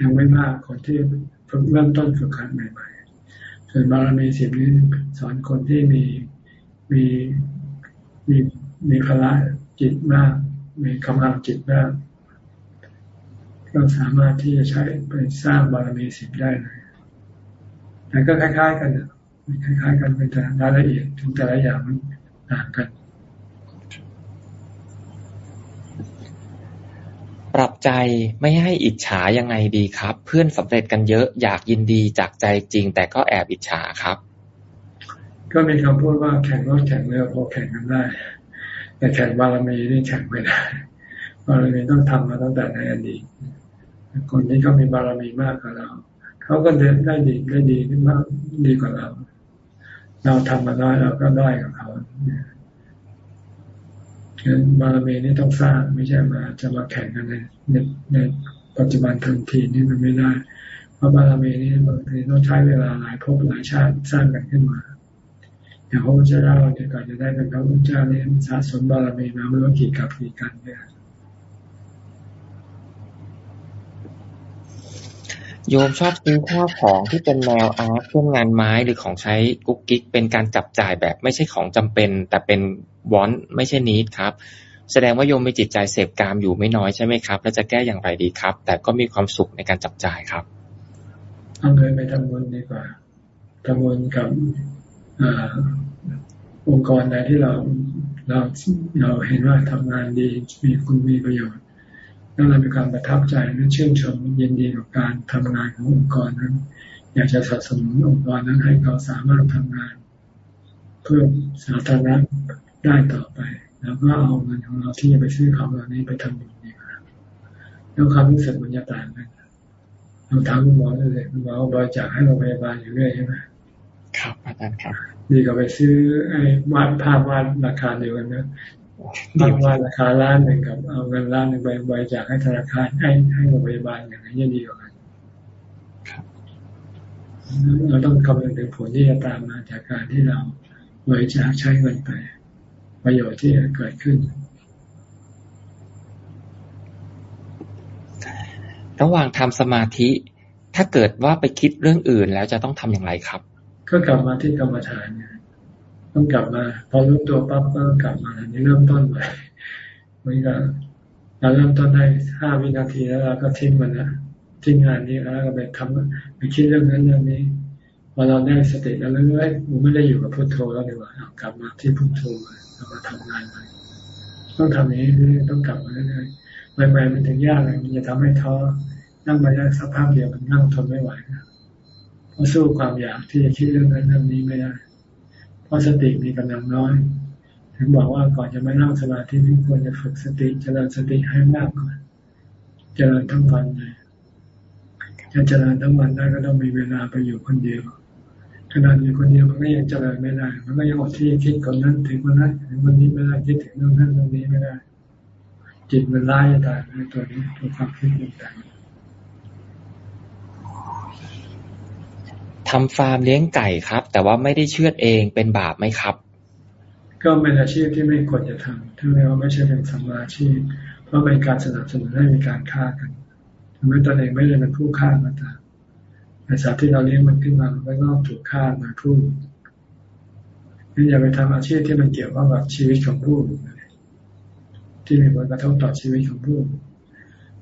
ยังไม่มากคนที่เริ่มต้นฝึกขัดใหม่ๆส่วนบารมีสิบนี้สอนคนที่มีมีมีมีพละจิตมาก มีกำลังจิตมาก ก็สามารถที่จะใช้ไปสร้างบารมีสิบได้เลย แต่ก็คล้าย ๆ กันคล้าย ๆ กันเป็นแต่รายละเอียดถึงแต่ละอย่างมันต่างกัน ปรับใจไม่ให้อิจฉายังไงดีครับ เพื่อนสำเร็จกันเยอะอยากยินดีจากใจจริง แต่ก็แอบอิจฉาครับ ก็มีคำพูดว่าแข่งรถแข่งเรือพอแข่งกันได้แต่แข่งบารมีนี่แข่งไม่ได้บารมีต้องทำมาตั้งแต่ในอดีตคนนี้เขามีบารมีมากกว่าเรา เขาก็เดินได้ดีได้ดีมากดีกว่าเรา เราทำมาน้อยเราก็ได้กับเขาดังบารมีนี่ต้องสร้างไม่ใช่มาจะมาแข่งกันในในในปัจจุบันทันทีนี่มันไม่ได้ เพราะบารมีนี่บางทีต้องใช้เวลาหลายภพหลายชาติสร้างกันขึ้นมา อย่างพระพุทธเจ้าเนี่ยก่อนจะได้เป็นพระพุทธเจ้าเนี่ยสะสมบารมีมาไม่รู้กี่กับกี่กันเนี่ย โยมชอบซื้อข้าวของที่เป็นแนวอาร์ตเครื่องงานไม้หรือของใช้กุ๊กกิ๊กเป็นการจับจ่ายแบบ ไม่ใช่ของจำเป็น แต่เป็นวอนไม่ใช่นิดครับ แสดงว่าโยมมีจิตใจเสพกามอยู่ไม่น้อยใช่ไหมครับ แล้วจะแก้อย่างไรดีครับ แต่ก็มีความสุขในการจับจ่ายครับเอาเงินไปทำบุญดีกว่าทำบุญกับองค์กรใดที่เราเราเราเห็นว่าทำงานดีมีคุณมีประโยชน์ แล้วเรามีความประทับใจและชื่นชมยินดีกับการทำงานขององค์กรนั้น อยากจะสนับสนุนองค์กรนั้นให้เขาสามารถทำงาน เพื่อสาธารณะได้ต่อไป แล้วก็เอาเงินของเราที่จะไปซื้อของเหล่านี้ไปทำบุญดีกว่าแล้วความรู้สึกมันจะต่างกันเราถามคุณหมอเลยคุณหมอบริจาคให้โรงพยาบาลอยู่เรื่อยใช่ไหมครับอาจารย์ครับดีกว่าไปซื้อไอ้วาดภาพวาดราคาเดียวกันนะ ภาพวาดราคาล้านหนึ่งกับ เอาเงินล้านหนึ่งไปบริจาคให้ธนาคารให้ให้โรงพยาบาลอย่างนี้ดีกว่ากันเราต้องคำนึงถึงผลที่จะตามมาจากการที่เราบริจาคใช้เงินไป ประโยชน์ที่จะเกิดขึ้น ระหว่างทำสมาธิ ถ้าเกิดว่าไปคิดเรื่องอื่นแล้วจะต้องทำอย่างไรครับ ก็กลับมาที่กรรมฐานเนี่ย ต้องกลับมา พอรู้ตัวปั๊บก็กลับมาอันนี้เริ่มต้นใหม่มันก็เราเริ่มต้นได้ห้าวินาทีแล้วเราก็ทิ้งมันนะทิ้งงานนี้แล้วก็ไปทำไปคิดเรื่องนั้นเรื่องนี้พอเราได้สติแล้วเรื่อยๆมันไม่ได้อยู่กับพุทโธแล้วดีกว่ากลับมาที่พุทโธเรามาทำงานใหม่ต้องทำนี้ต้องกลับมาเรื่อยๆใหม่ๆมันถึงยากเลยมันจะทำให้ท้อนั่งไปได้สักพักเดียวมันนั่งทนไม่ไหวนะเพราะสู้ความอยากที่จะคิดเรื่องนั้นเรื่องนี้ไม่ได้ เพราะสติมีกำลังน้อย ถึงบอกว่าก่อนจะมานั่งสมาธินี่ควรจะฝึกสติเจริญสติให้มากก่อนเจริญทั้งวันเลยจะเจริญทั้งวันได้ก็ต้องมีเวลาไปอยู่คนเดียวขณะอยู่คนเดียวมันก็ยังเจริญไม่ได้ มันก็ยังอดที่คิดคนนั้นถึงคนนั้นถึงวันนี้ไม่ได้คิดถึงเรื่องนั้นเรื่องนี้ไม่ได้ จิตมันร้ายตายในตัวนี้ตัวความคิดต่าง ทำฟาร์มเลี้ยงไก่ครับ แต่ว่าไม่ได้เชือดเองเป็นบาปไหมครับ ก็เป็นอาชีพที่ไม่ควรจะทำถ้าไม่ว่าไม่ใช่เป็นสมาชีพ เพราะเป็นการสนับสนุนให้มีการฆ่ากันทำให้ตนเองไม่ได้เป็นผู้ฆ่ามาตามแต่สัตว์ที่เราเลี้ยงมันขึ้นมามันก็ต้องถูกฆ่ามาผู้นั่นอย่าไปทำอาชีพที่มันเกี่ยวข้องกับชีวิตของผู้ที่มีผลกระทบต่อชีวิตของผู้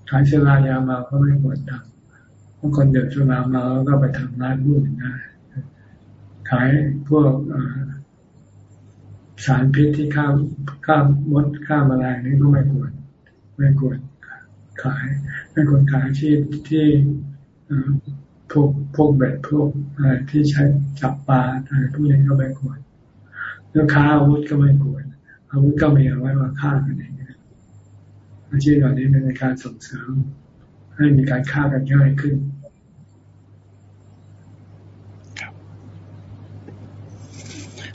ขายเสื้อลายามาก็ไม่ควรทำ บางคนเดือดสุรามาแล้วก็ไปทำร้านผู้อื่นได้ขายพวกสารพิษที่ข้ามข้ามมดข้ามแมลงนี่ก็ไม่ควร ไม่ควรขายไม่ควรขายที่ที่พวกพวกเบ็ดพวกอะไรที่ใช้จับปลาอะไรพวกนี้ก็ไม่ควรแล้วค้าอาวุธก็ไม่ควรอาวุธก็มีเอาไว้มาฆ่ากันเองอาชีพเหล่านี้เป็นการส่งเสริม ให้มีการฆ่ากันง่ายขึ้น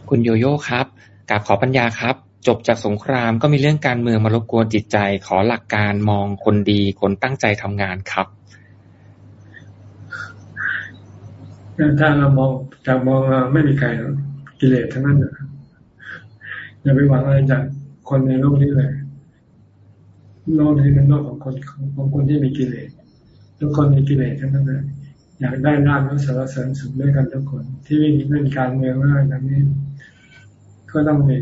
คุณโยโย่ครับกาบขอปัญญาครับ จบจากสงครามก็มีเรื่องการเมืองมารบกวนจิตใจ ขอหลักการมองคนดีคนตั้งใจทำงานครับถ้าเรามองจากมองไม่มีใครกิเลสทั้งนั้นอย่าไปหวังอะไรจากคนในโลกนี้เลยโลกนี้เป็นโลกของคนของคนที่มีกิเลส ทุกคนมีกิเลสทั้งนั้นเลยอยากได้ลาภและสารเสริญสุขด้วยกันทุกคน ที่วิ่งเล่นการเมืองอะไรอย่างนี้ ก็ต้องมี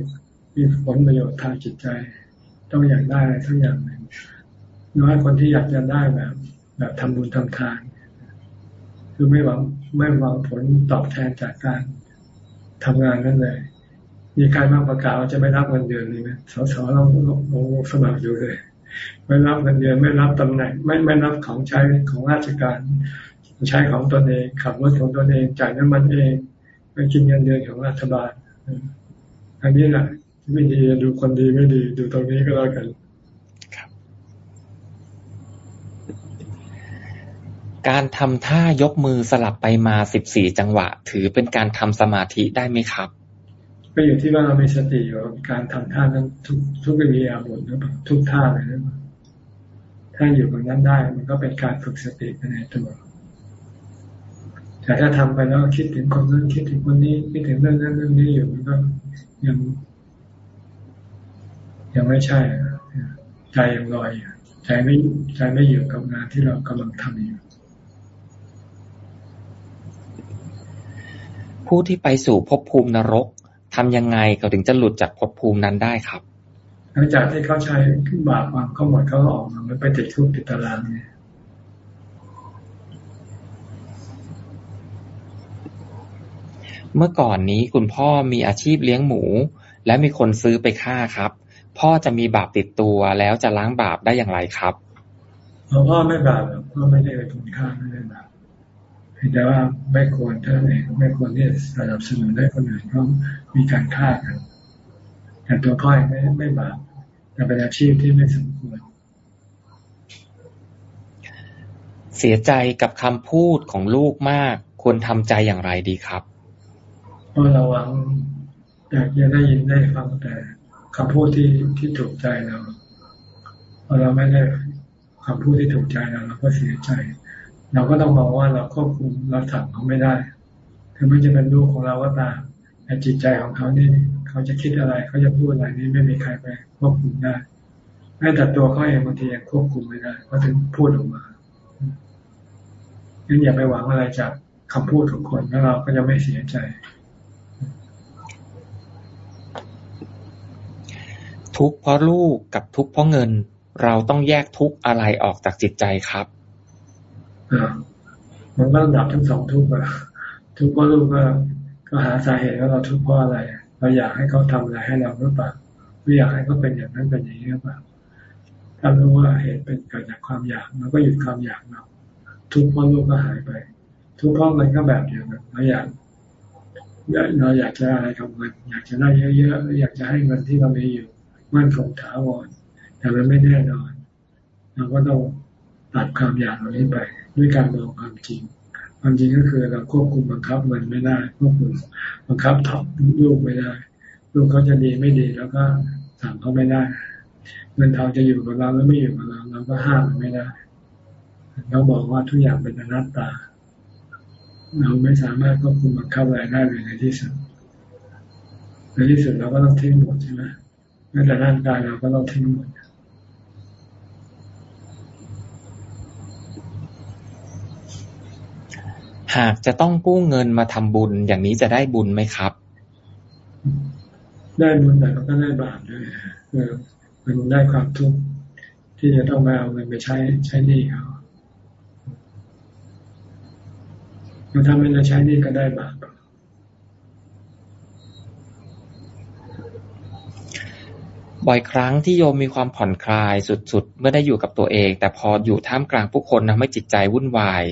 มีผลประโยชน์ทางจิตใจ ต้องอยากได้อะไรทั้งอย่างหนึ่งน้อยคนที่อยากจะได้แบบ แบบทำบุญทำทาน คือไม่หวังไม่หวังผลตอบแทนจากการทำงานนั่นเลย มีการมาประกาศว่าจะไม่รับเงินเดือนเลยไหมสสเราลงสมัครอยู่เลย ไม่รับเงินเดือนไม่รับตำแหน่ง ไม่ไม่รับของใช้ของราชการใช้ของตนเองขับรถของตนเองจ่ายน้ำมันเองไม่กินเงินเดือนของรัฐบาลอันนี้แหละไม่ดีดูคนดีไม่ดี ดูตรงนี้ก็แล้วกันการทำท่ายกมือสลับไปมาสิบสี่จังหวะ ถือเป็นการทำสมาธิได้ไหมครับ ก็อยู่ที่ว่าเรามีสติอยู่การทำท่านั้นทุกทุกวิริยาบถหรือเปล่าทุกท่าเลยหรือเปล่า ถ้าอยู่กับนั้นได้ มันก็เป็นการฝึกสติในตัว แต่ถ้าทำไปแล้วคิดถึงคนนั้นคิดถึงคนนี้ คิดถึงเรื่องนั้นเรื่องนี้อยู่มันก็ยัง ยังไม่ใช่ใจยังลอยใจไม่ใจไม่อยู่กับงานที่เรากำลังทำอยู่ผู้ที่ไปสู่ภพภูมินรกทำยังไงเขาถึงจะหลุดจากภพภูมินั้นได้ครับ หลังจากที่เขาใช้ขึ้นบาปความเขาหมดเขาออกมามันไปติดคุกติดตารางเนี่ยเมื่อก่อนนี้คุณพ่อมีอาชีพเลี้ยงหมู และมีคนซื้อไปฆ่าครับ พ่อจะมีบาปติดตัวแล้วจะล้างบาปได้อย่างไรครับพ่อไม่บาปพ่อไม่ได้ไปทุนฆ่าไม่ได้บาปแต่ว่าไม่ควรท่านเองไม่ควรที่จะสนับสนุนได้คนอื่นเพราะมีการฆ่ากัน แต่ตัวพ่อไม่ไม่บาปแต่เป็นอาชีพที่ไม่สมควร เสียใจกับคำพูดของลูกมากควรทำใจอย่างไรดีครับเพราะเราหวังอยากจะได้ยินได้ฟังแต่คำพูดที่ที่ถูกใจเราพอเราไม่ได้คำพูดที่ถูกใจเราเราก็เสียใจ เราก็ต้องมองว่าเราควบคุมเราสั่งเขาไม่ได้ถึงไม่จะเป็นลูกของเราก็ตามแต่จิตใจของเขานี่ เขาจะคิดอะไร เขาจะพูดอะไรนี่ไม่มีใครไปควบคุมได้แม้แต่ตัวเขาเองบางทียังควบคุมไม่ได้ก็ถึงพูดออกมางั้นอย่าไปหวังอะไรจากคำพูดของคนแล้วเราก็จะไม่เสียใจ ทุกเพราะลูกกับทุกเพราะเงิน เราต้องแยกทุกอะไรออกจากจิตใจครับมันก็ดับทั้งสองทุกข์อะทุกข์เพราะลูกก็ก็หาสาเหตุว่าเราทุกข์เพราะอะไร เราอยากให้เขาทำอะไรให้เราหรือเปล่าไม่อยากให้เขาเป็นอย่างนั้นเป็นอย่างนี้หรือเปล่าถ้ารู้ว่าเหตุเป็นเกิดจากความอยากมันก็หยุดความอยากเราทุกข์เพราะลูกก็หายไป ทุกข์เพราะมันก็แบบเดียวกันเราอยากเราอยากจะอะไรกับเงินอยากจะได้เยอะๆอยากจะให้เงินที่เรามีอยู่มั่นคงถาวรแต่มันไม่แน่นอนเราก็ต้องตัดความอยากเหล่านี้ไป ด้วยการมองความจริง ความจริงก็คือเราควบคุมบังคับมันไม่ได้ควบคุมบังคับถอบลูกไม่ได้ ลูกเขาจะดีไม่ดีแล้วก็สั่งเขาไม่ได้เงินทองจะอยู่กับเราหรือไม่อยู่กับเราเราก็ห้ามมันไม่ได้เราบอกว่าทุกอย่างเป็นอนัตตา เราไม่สามารถควบคุมบังคับอะไรได้เลยในที่สุดในที่สุดเราก็ต้องทิ้งหมดใช่ไหมแม้แต่ร่างกายเราก็ต้องทิ้งหมด หากจะต้องกู้เงินมาทำบุญอย่างนี้จะได้บุญไหมครับ ได้บุญแต่ก็ได้บาปด้วยเออมันได้ความทุกข์ที่จะต้องมาเอาเงินไปใช้ใช้หนี้เขาถ้าไม่ได้ใช้หนี้ก็ได้บาปบ่อยครั้งที่โยมมีความผ่อนคลายสุดๆ เมื่อได้อยู่กับตัวเอง แต่พออยู่ท่ามกลางผู้คนทำให้จิตใจวุ่นวาย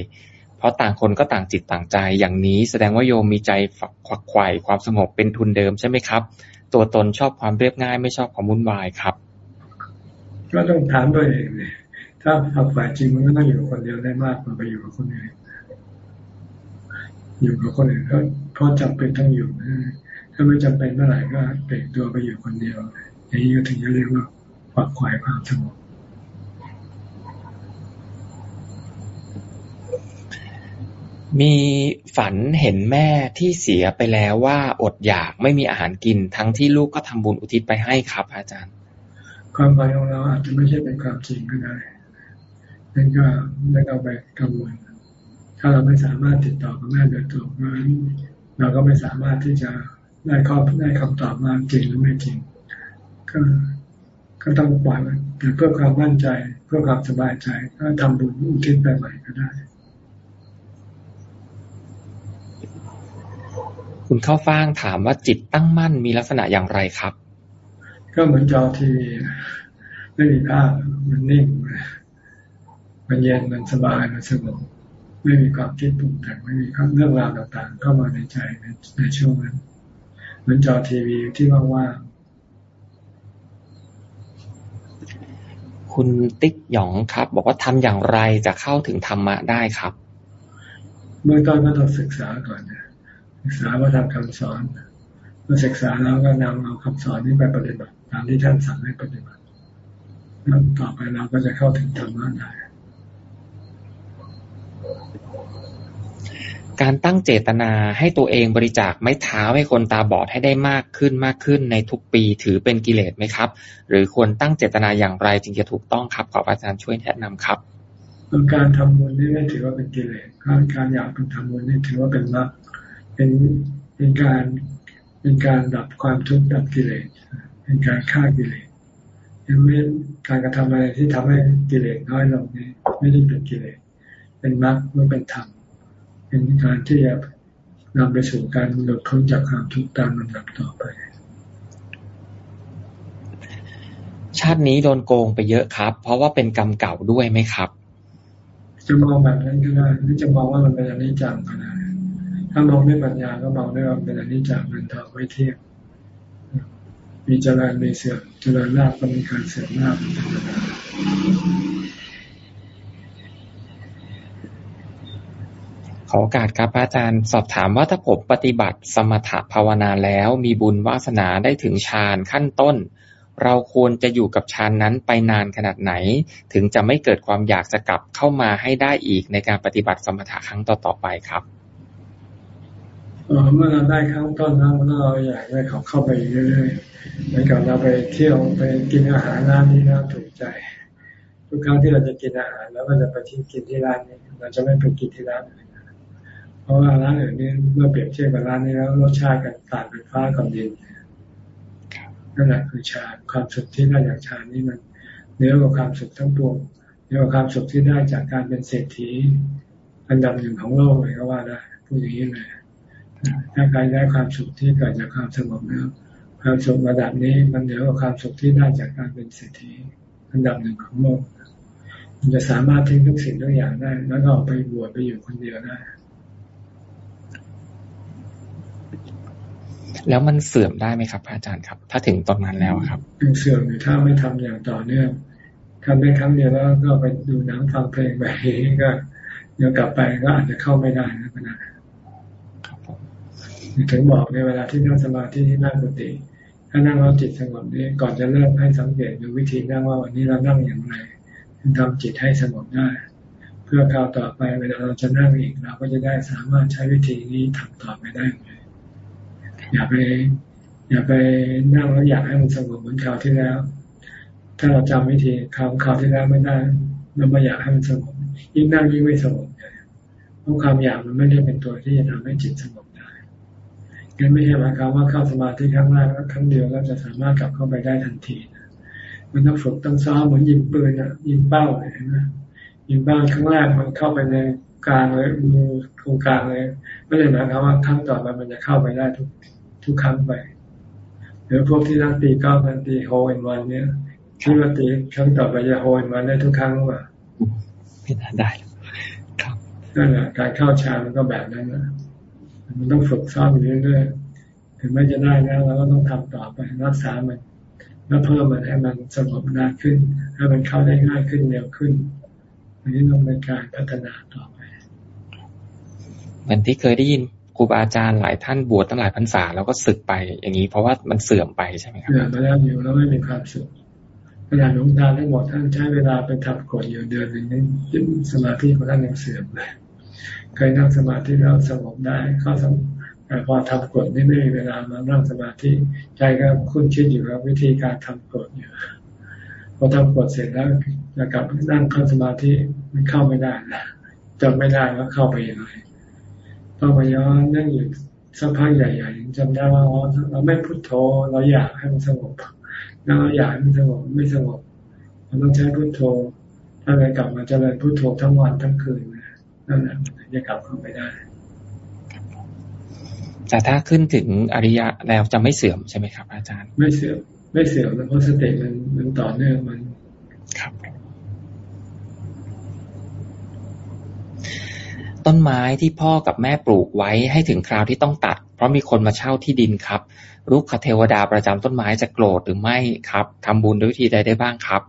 เพราะต่างคนก็ต่างจิตต่างใจ อย่างนี้แสดงว่าโยมมีใจฝักขวักไขว่ความสงบเป็นทุนเดิมใช่ไหมครับ ตัวตนชอบความเรียบง่ายไม่ชอบความวุ่นวายครับ ก็ต้องถามตัวเองเนี่ยถ้าฝักฝ่ายจริงมันก็ต้องอยู่คนเดียวได้มากกว่าไปอยู่กับคนอื่นอยู่กับคนอื่นก็เพราะจำเป็นต้องอยู่ถ้าไม่จำเป็นเมื่อไหร่ก็เปลี่ยนตัวไปอยู่คนเดียวอย่างนี้ก็ถึงจะเรียกว่าฝักฝ่ความสงบ มีฝันเห็นแม่ที่เสียไปแล้วว่าอดอยากไม่มีอาหารกิน ทั้งที่ลูกก็ทำบุญอุทิศไปให้ครับ อาจารย์ ความฝันของเราอาจจะไม่ใช่เป็นความจริงก็ได้นั่นก็ไม่เอาไปกังวลถ้าเราไม่สามารถติดต่อกับแม่โดยตรงนั้นเราก็ไม่สามารถที่จะได้ข้อได้คำตอบว่าจริงหรือไม่จริง ก็ก็ต้องปล่อยมันแต่เพื่อความมั่นใจ เพื่อความสบายใจ ก็ทำบุญอุทิศไปใหม่ก็ได้ คุณเข้าฟ่างถามว่าจิตตั้งมั่นมีลักษณะอย่างไรครับ ก็เหมือนจอทีวีไม่มีภาพมันนิ่งมันเย็นมันสบายมันสงบไม่มีความคิดปรุงแต่งไม่มีเรื่องราวต่างๆ เข้ามาในใจในในช่วงนั้น เหมือนจอทีวีที่ว่างๆคุณติ๊กหยองครับ บอกว่าทำอย่างไรจะเข้าถึงธรรมะได้ครับเมื่อตอนก็ต้องศึกษาก่อนนะ ศึกษาว่าทำคำสอนเมื่อศึกษาแล้วก็นำเอาคำสอนนี้ไปปฏิบัติตามที่ท่านสั่งให้ปฏิบัติแล้วต่อไปเราก็จะเข้าถึงธรรมะได้การตั้งเจตนาให้ตัวเองบริจาคไม้เท้าให้คนตาบอดให้ได้มากขึ้นมากขึ้นในทุกปีถือเป็นกิเลสไหมครับ หรือควรตั้งเจตนาอย่างไรจึงจะถูกต้องครับ ขออาจารย์ช่วยแนะนำครับ การทำบุญนี่ไม่ถือว่าเป็นกิเลสการการอยากเป็นทำบุญนี่ถือว่าเป็นมรรค เป็นเป็นการเป็นการดับความทุกข์ดับกิเลสเป็นการฆ่ากิเลสยังไม่การกระทำอะไรที่ทำให้กิเลสน้อยลงนี่ไม่ได้เป็นกิเลสเป็นมรรคมันเป็นธรรมเป็นการที่จะนำไปสู่การหลุดพ้นจากความทุกข์ตามลำดับต่อไป ชาตินี้โดนโกงไปเยอะครับ เพราะว่าเป็นกรรมเก่าด้วยไหมครับ จะมองแบบนั้นก็ได้หรือจะมองว่ามันเป็นอนิจจังก็ได้ ถ้ามองด้วยปัญญาก็มองด้วยว่าเป็นอนิจจังมันทองไม่เที่ยงมีเจริญมีเสื่อมเจริญลาบก็มีการเสื่อมลาบเป็นธรรมดาขอโอกาสครับอาจารย์สอบถามว่าถ้าผมปฏิบัติสมถภาวนาแล้ว มีบุญวาสนาได้ถึงฌานขั้นต้น เราควรจะอยู่กับฌานนั้นไปนานขนาดไหน ถึงจะไม่เกิดความอยากจะกลับเข้ามาให้ได้อีกในการปฏิบัติสมถะครั้งต่อๆไปครับ เมื่อเราได้ครั้งต้นแล้วเราอยากได้เขาเข้าไปเรื่อยๆเหมือนกับเราไปเที่ยวไปกินอาหารร้านนี้นะถูกใจ ทุกครั้งที่เราจะกินอาหารแล้วก็จะไปที่กินที่ร้านนี้ เราจะไม่ไปกินที่ร้านอื่นเพราะว่าร้านอื่นนี่เมื่อเปรียบเทียบกับร้านนี้แล้วรสชาติกันต่างกันฟ้ากับดินนั่นแหละคือชาความสุขที่ได้จากชานี้มันเหนือกว่าความสุขทั้งปวงเหนือกว่าความสุขที่ได้จากการเป็นเศรษฐี อันดับหนึ่งของโลกเลยก็ว่าได้พูดอย่างนี้เลย ถ้าใครได้ความสุขที่เกิดจากความสงบแล้วความสุขระดับนี้มันเหนือกว่าความสุขที่ได้จากการเป็นเศรษฐีอันดับหนึ่งของโลกมันจะสามารถทิ้งทุกสิ่งทุกอย่างได้ แล้วก็ไปบวชไปอยู่คนเดียวได้ แล้วมันเสื่อมได้ไหมครับอาจารย์ครับ ถ้าถึงตอนนั้นแล้วครับมันเสื่อมหรือถ้าไม่ทำอย่างต่อเนื่องทำได้ครั้งเดียวแล้วก็ไปดูหนังฟังเพลงแบบนี้ก็เดี๋ยวกลับไปก็อาจจะเข้าไม่ได้นะก็ได้ ถึงบอกในเวลาที่นั่งสมาธิที่นั่งปกติ ถ้านั่งแล้วจิตสงบนี้ก่อนจะเริ่มให้สังเกตดูวิธีนั่งว่าวันนี้เรานั่งอย่างไรถึงทำจิตให้สงบได้ เพื่อคราวต่อไปเวลาเราจะนั่งอีกเราก็จะได้สามารถใช้วิธีนี้ทำต่อไปได้เลยอย่าไป อย่าไปนั่งแล้วอยากให้มันสงบเหมือนคราวที่แล้ว ถ้าเราจำวิธีคราวคราวที่แล้วไม่ได้เราไม่อยากให้มันสงบยิ่งนั่งยิ่งไม่สงบเพราะความอยากมันไม่ได้เป็นตัวที่จะทำให้จิตสงบ งั้นไม่ใช่หมายความว่าเข้าสมาธิครั้งแรกแล้วครั้งเดียวก็จะสามารถกลับเข้าไปได้ทันทีนะมันต้องฝึกต้องซ้อมเหมือนยิงปืนอะ ยิงเป้าเลยนะยิงเป้าครั้งแรกมันเข้าไปในกลางเลยมือตรงกลางเลย ไม่ได้หมายความว่าครั้งต่อไปมันจะเข้าไปได้ทุกทุกครั้งไปหรือพวกที่นักตีก้านันตีโฮอินวันเนี้ยคิดว่าตีครั้งต่อไปจะโฮอินวันได้ทุกครั้งหรือเปล่าไม่น่าได้ครับนั่นแหละการเข้าฌานมันก็แบบนั้นนะ มันต้องฝึกซ้อมอยู่เรื่อยๆถึงแม้จะได้แล้วเราก็ต้องทำต่อไปรักษามันแล้วเพิ่มมันให้มันสงบนานขึ้น ให้มันเข้าได้ง่ายขึ้นเร็วขึ้น อันนี้ต้องเป็นการพัฒนาต่อไปเหมือนที่เคยได้ยินครูบาอาจารย์หลายท่านบวชตั้งหลายพรรษาแล้วก็ศึกไปอย่างนี้ เพราะว่ามันเสื่อมไปใช่ไหมครับเสื่อมไปแล้วอยู่แล้วไม่มีความสุขขนาดหลวงตาทั้งหมดท่านใช้เวลาไปทำกฎอยู่เดือนหนึ่งนี่สมาธิของท่านยังเสื่อมเลย เคยนั่งสมาธิแล้วสงบได้เข้าสแต่พอทำกฎนี่ไม่มีเวลามานั่งสมาธิใจก็คุ้นชินอยู่กับวิธีการทำกฎอยู่พอทำกฎเสร็จแล้วจะกลับนั่งเข้าสมาธิมันเข้าไม่ได้นะจำไม่ได้ว่าเข้าไปยังไงต้องมาย้อนนั่งอยู่สักพักใหญ่ๆจำได้ว่าเราไม่พุทโธเราอยากให้มันสงบเราอยากให้มันสงบไม่สงบเราต้องใช้พุทโธถ้าไปกลับมาเจริญพุทโธทั้งวันทั้งคืน นั่นแหละจะกลับเข้าไปได้ แต่ถ้าขึ้นถึงอริยะแล้วจะไม่เสื่อมใช่ไหมครับ อาจารย์ ไม่เสื่อมไม่เสื่อมเพราะสติมันมันต่อเนื่องมันครับต้นไม้ที่พ่อกับแม่ปลูกไว้ให้ถึงคราวที่ต้องตัด เพราะมีคนมาเช่าที่ดินครับลูกคเทวดาประจำต้นไม้จะโกรธหรือไม่ครับทำบุญด้วยวิธีใดได้บ้างครับ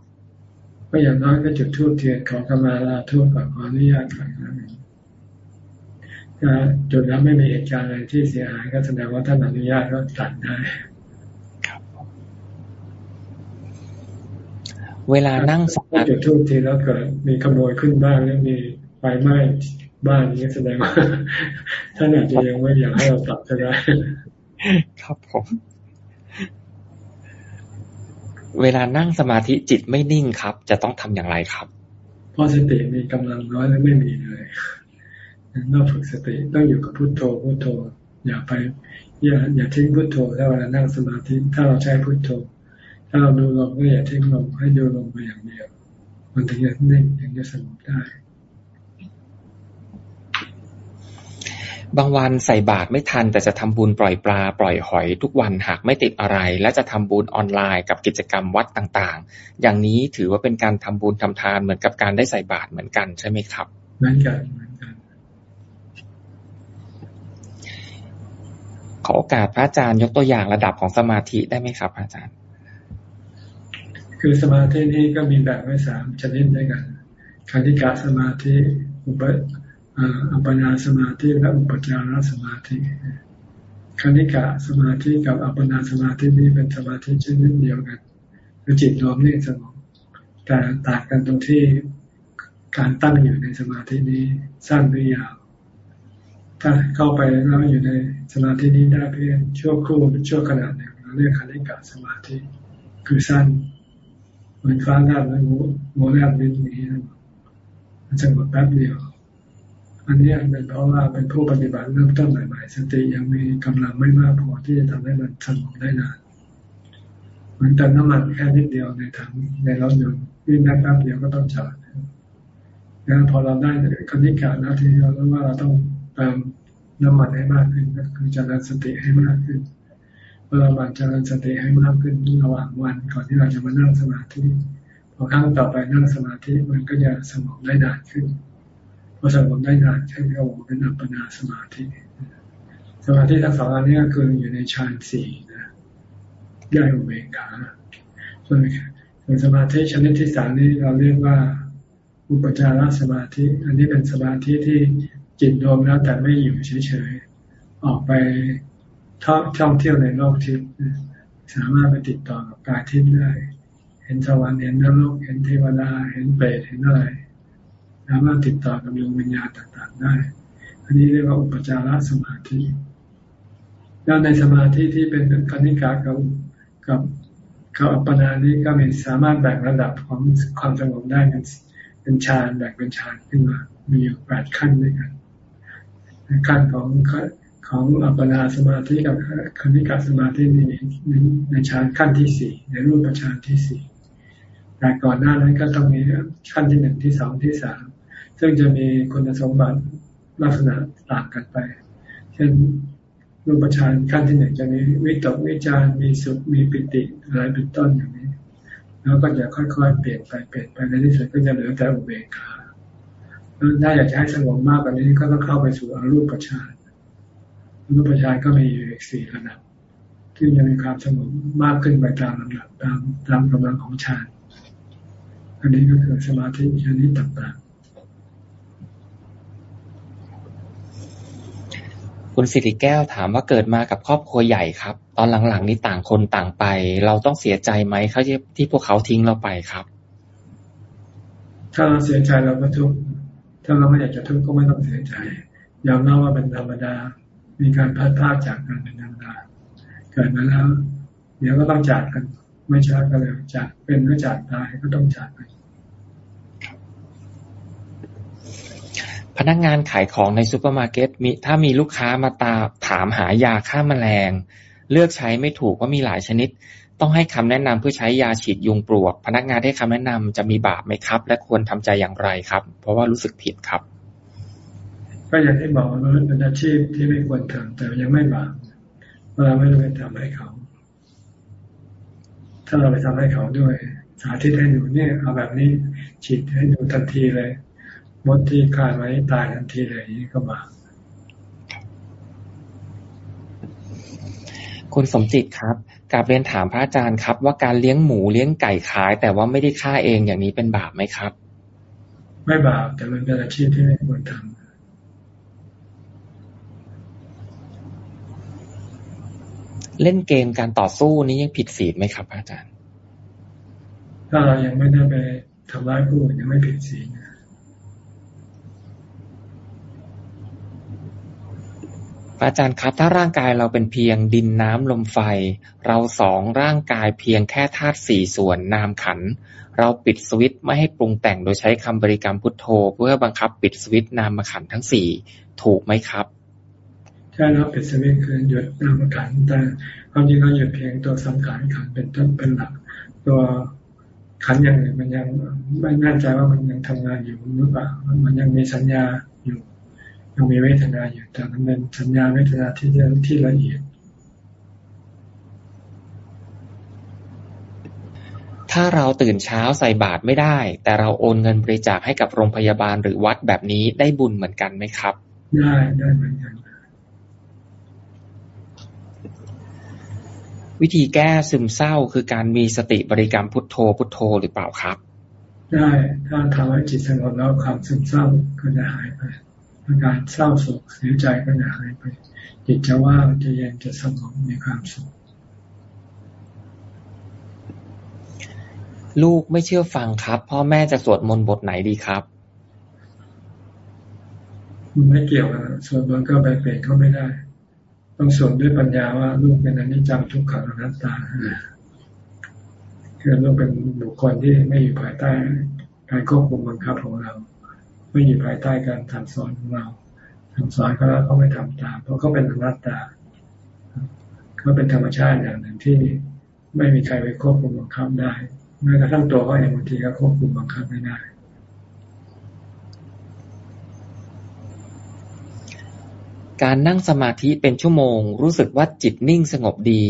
ก็อย่างน้อยก็จุดทูบเทียนขอกรรมาลาทูบก่อนขออนุญาตก่อนนะถ้าจุดแล้วไม่มีเหตุการณ์อะไรที่เสียหายก็แสดงว่าท่านอนุญาตก็ตัดได้เวลานั่งสัมาจุดทุกทีแล้วเกิดมีขโมยขึ้นบ้านแล้วมีไฟไหม้บ้านนี้แสดงว่าท่านอาจจะยังไม่อยากให้เราตัดก็ได้ ครับผม เวลานั่งสมาธิจิตไม่นิ่งครับ จะต้องทำอย่างไรครับ เพราะสติมีกำลังน้อยและไม่มีเลยต้องฝึกสติต้องอยู่กับพุโทโธพุโทโธ อย่าไป อย่าอย่าทิ้งพุโทโธถ้าเวลานั่งสมาธิถ้าเราใช้พุโทโธ ถ้าเราดูลมก็อย่าทิ้งลมให้ดูลมไปอย่างเดียว มันถึงจะนิ่งถึงจะสงบได้ บางวันใส่บาตรไม่ทัน แต่จะทำบุญปล่อยปลาปล่อยหอยทุกวันหากไม่ติดอะไร และจะทำบุญออนไลน์กับกิจกรรมวัดต่างๆ อย่างนี้ถือว่าเป็นการทำบุญทำทานเหมือนกับการได้ใส่บาตรเหมือนกันใช่ไหมครับ เหมือนกันขอโอกาสพระอาจารย์ยกตัวอย่างระดับของสมาธิได้ไหมครับอาจารย์ คือสมาธินี้ก็มีแบ่งไว้สามชนิดด้วยกันคณิกาสมาธิอุป อัปปนาสมาธิและอุปจารสมาธิคณิกะสมาธิกับอัปปนาสมาธินี้เป็นสมาธิชนิดเดียวกันคือจิตรวมนิ่งสงบแต่ต่างกันตรงที่การตั้งอยู่ในสมาธินี้สั้นหรือยาว ถ้าเข้าไปแล้วอยู่ในสมาธินี้ได้เพียงชั่วครู่ชั่วขณะหนึ่งเราเรียกคณิกาสมาธิ คือสั้นเหมือนฟ้าแลบแล้วโมแลบวินนี้มันจะหมดแป๊บเดียว อันนี้เป็นเพราะว่าเป็นผู้ปฏิบัติเริ่มต้นใหม่ๆสติยังมีกำลังไม่มากพอที่จะทำให้มันสงบได้นานเหมือนเติมน้ำมันแค่นิดเดียวในถังในรถยนต์วิ่งได้แป๊บเดียวก็ต้องจอดแล้วพอเราได้คณิกาแล้วทีเรารู้ว่าเราต้องเติมน้ำมันให้มากขึ้นก็คือเจริญสติให้มากขึ้นเมื่อเราเจริญสติให้มากขึ้นระหว่างวันก่อนที่เราจะมานั่งสมาธิพอครั้งต่อไปนั่งสมาธิมันก็จะสงบได้นานขึ้น พอสงบได้นานใช้เรียกว่าเป็นอัปปนาสมาธิ สมาธิทั้งสองอันนี้ก็คืออยู่ในฌานสี่นะย่อยอุเบกขาส่วนส่วนสมาธิชนิดที่สามนี้เราเรียกว่า อุปจารสมาธิ อันนี้เป็นสมาธิที่จิตรวมแล้วแต่ไม่อยู่เฉยๆออกไปท่องเที่ยวในโลกทิพย์สามารถไปติดต่อกับกายทิพย์ได้ เห็นสวรรค์เห็นนรกเห็นเทวดาเห็นเปรตเห็นอะไร สามารถติดต่อกับดวงวิญญาณต่างๆ ได้ อันนี้เรียกว่าอุปจารสมาธิ แล้วในสมาธิที่เป็นคณิกากับกับกับอัปปนานี้ก็มีสามารถแบ่งระดับของความสงบได้เป็นเป็นฌานแบ่งเป็นฌานขึ้นมา มีอยู่แปดขั้นด้วยกันขั้นของของอัปปนาสมาธิกับคณิกาสมาธิในในฌานขั้นที่สี่ในรูปฌานที่สี่แต่ก่อนหน้านั้นก็ต้องมีขั้นที่หนึ่งที่สองที่สาม ซึ่งจะมีคุณสมบัติลักษณะต่างกันไป เช่นรูปฌานขั้นที่หนึ่งจะมีวิตกวิจารมีสุขมีปิติอะไรเป็นต้นอย่างนี้ แล้วก็จะค่อยๆเปลี่ยนไปเปลี่ยนไปในที่สุดก็จะเหลือแต่อุเบกขาถ้าอยากจะให้สงบมากกว่านี้ก็ต้องเข้าไปสู่อรูปฌานรูปฌานก็มีอยู่อีกสี่ระดับที่จะมีความสงบมากขึ้นไปตามลำดับตามตามกำลังของฌานอันนี้ก็คือสมาธิชนิดต่างๆ คุณสิริแก้วถามว่าเกิดมากับครอบครัวใหญ่ครับ ตอนหลังๆนี้ต่างคนต่างไป เราต้องเสียใจไหมเขาที่ที่พวกเขาทิ้งเราไปครับ ถ้าเราเสียใจเราก็ทุกข์ถ้าเราไม่อยากจะทุกข์ก็ไม่ต้องเสียใจยอมรับว่าเป็นธรรมดา มีการพลัดพรากจากกันเป็นธรรมดาเกิดมาแล้วเดี๋ยวก็ต้องจากกัน ไม่ช้าก็เร็วจากเป็นก็จากตายก็ต้องจากกัน พนักงานขายของในซูเปอร์มาร์เก็ตมีถ้ามีลูกค้ามาตาถามหายาฆ่ามาแมลง เลือกใช้ไม่ถูกว่ามีหลายชนิด ต้องให้คำแนะนำเพื่อใช้ยาฉีดยุงปลวก พนักงานให้คำแนะนำจะมีบาปไหมครับ และควรทำใจอย่างไรครับ เพราะว่ารู้สึกผิดครับ ก็อย่างที่บอกว่ามันเป็นอาชีพที่ไม่ควรทำแต่ยังไม่บาปเวลาไม่ได้ไปทำให้เขา ถ้าเราไปทำให้เขาด้วย สาธิตให้ดูเนี่ยเอาแบบนี้ฉีดให้ดูทันทีเลย มดที่คาดไว้ตายทันทีเลยนี่ก็บาปคุณสมจิตครับกาบเรียนถามพระอาจารย์ครับ ว่าการเลี้ยงหมูเลี้ยงไก่ขาย แต่ว่าไม่ได้ฆ่าเองอย่างนี้เป็นบาปไหมครับ ไม่บาปแต่มันเป็นอาชีพที่ไม่ควรทำเล่นเกมการต่อสู้นี้ยังผิดศีลไหมครับอาจารย์ ถ้าเรายังไม่ได้ไปทำร้ายผู้อื่นยังไม่ผิดศีล อาจารย์ครับ ถ้าร่างกายเราเป็นเพียงดินน้ำลมไฟ เราสองร่างกายเพียงแค่ธาตุสี่ส่วนนามขัน เราปิดสวิตไม่ให้ปรุงแต่งโดยใช้คำบริกรรมพุทโธ เพื่อบังคับปิดสวิตนามขันทั้งสี่ถูกไหมครับใช่แล้วปิดสวิตคือหยุดนามขันแต่ความจริงเราหยุดเพียงตัวสังขารขันเป็นต้นเป็นหลัก ตัวขันอย่างอื่นมันยังไม่แน่ใจว่ามันยังทำงานอยู่หรือเปล่ามันยังมีสัญญา ยู่ยังมีเวทนาอยู่แต่มันเป็นสัญญาเวทนาที่ที่ละเอียด ถ้าเราตื่นเช้าใส่บาตรไม่ได้ แต่เราโอนเงินบริจาคให้กับโรงพยาบาลหรือวัดแบบนี้ได้บุญเหมือนกันไหมครับ ได้ได้เหมือนกันวิธีแก้ซึมเศร้าคือการมีสติบริกรรมพุทโธพุทโธหรือเปล่าครับ ได้ถ้าทำให้จิตสงบแล้วความซึมเศร้าก็จะหายไป อาการเศร้าโศกเสียใจก็จะหายไป จิตจะว่างจะเย็นจะสงบมีความสุขลูกไม่เชื่อฟังครับ พ่อแม่จะสวดมนต์บทไหนดีครับมันไม่เกี่ยวกันสวดมนต์ก็ไปเปลี่ยนเขาไม่ได้ ต้องสวดด้วยปัญญาว่าลูกเป็นอนิจจังทุกขังอนัตตาคือลูกเป็นบุคคลที่ไม่อยู่ภายใต้การควบคุมบังคับของเรา ไม่อยู่ภายใต้การทำสอนของเราทำสอนเขาแล้วเขาไม่ทำตามเพราะเขาเป็นอนัตตาเขาเป็นธรรมชาติอย่างหนึ่งที่ไม่มีใครไปควบคุมบังคับได้แม้กระทั่งตัวเขาเองบางทีก็ควบคุมบังคับไม่ได้การนั่งสมาธิเป็นชั่วโมง รู้สึกว่าจิตนิ่งสงบดี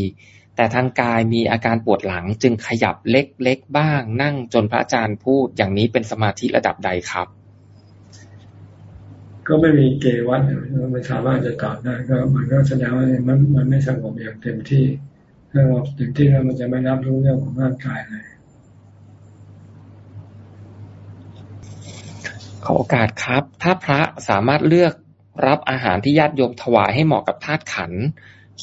แต่ทางกายมีอาการปวดหลังจึงขยับเล็กๆบ้าง นั่งจนพระอาจารย์พูดอย่างนี้เป็นสมาธิระดับใดครับ ก็ไม่มีเกวัตไม่สามารถจะตอบได้ก็ มันก็แสดงว่ามันมันไม่สงบอย่างเต็มที่ ถ้าเราเต็มที่แล้วมันจะไม่รับรู้เรื่องของร่างกายเลยขอโอกาสครับ ถ้าพระสามารถเลือกรับอาหารที่ญาติโยมถวายให้เหมาะกับธาตุขัน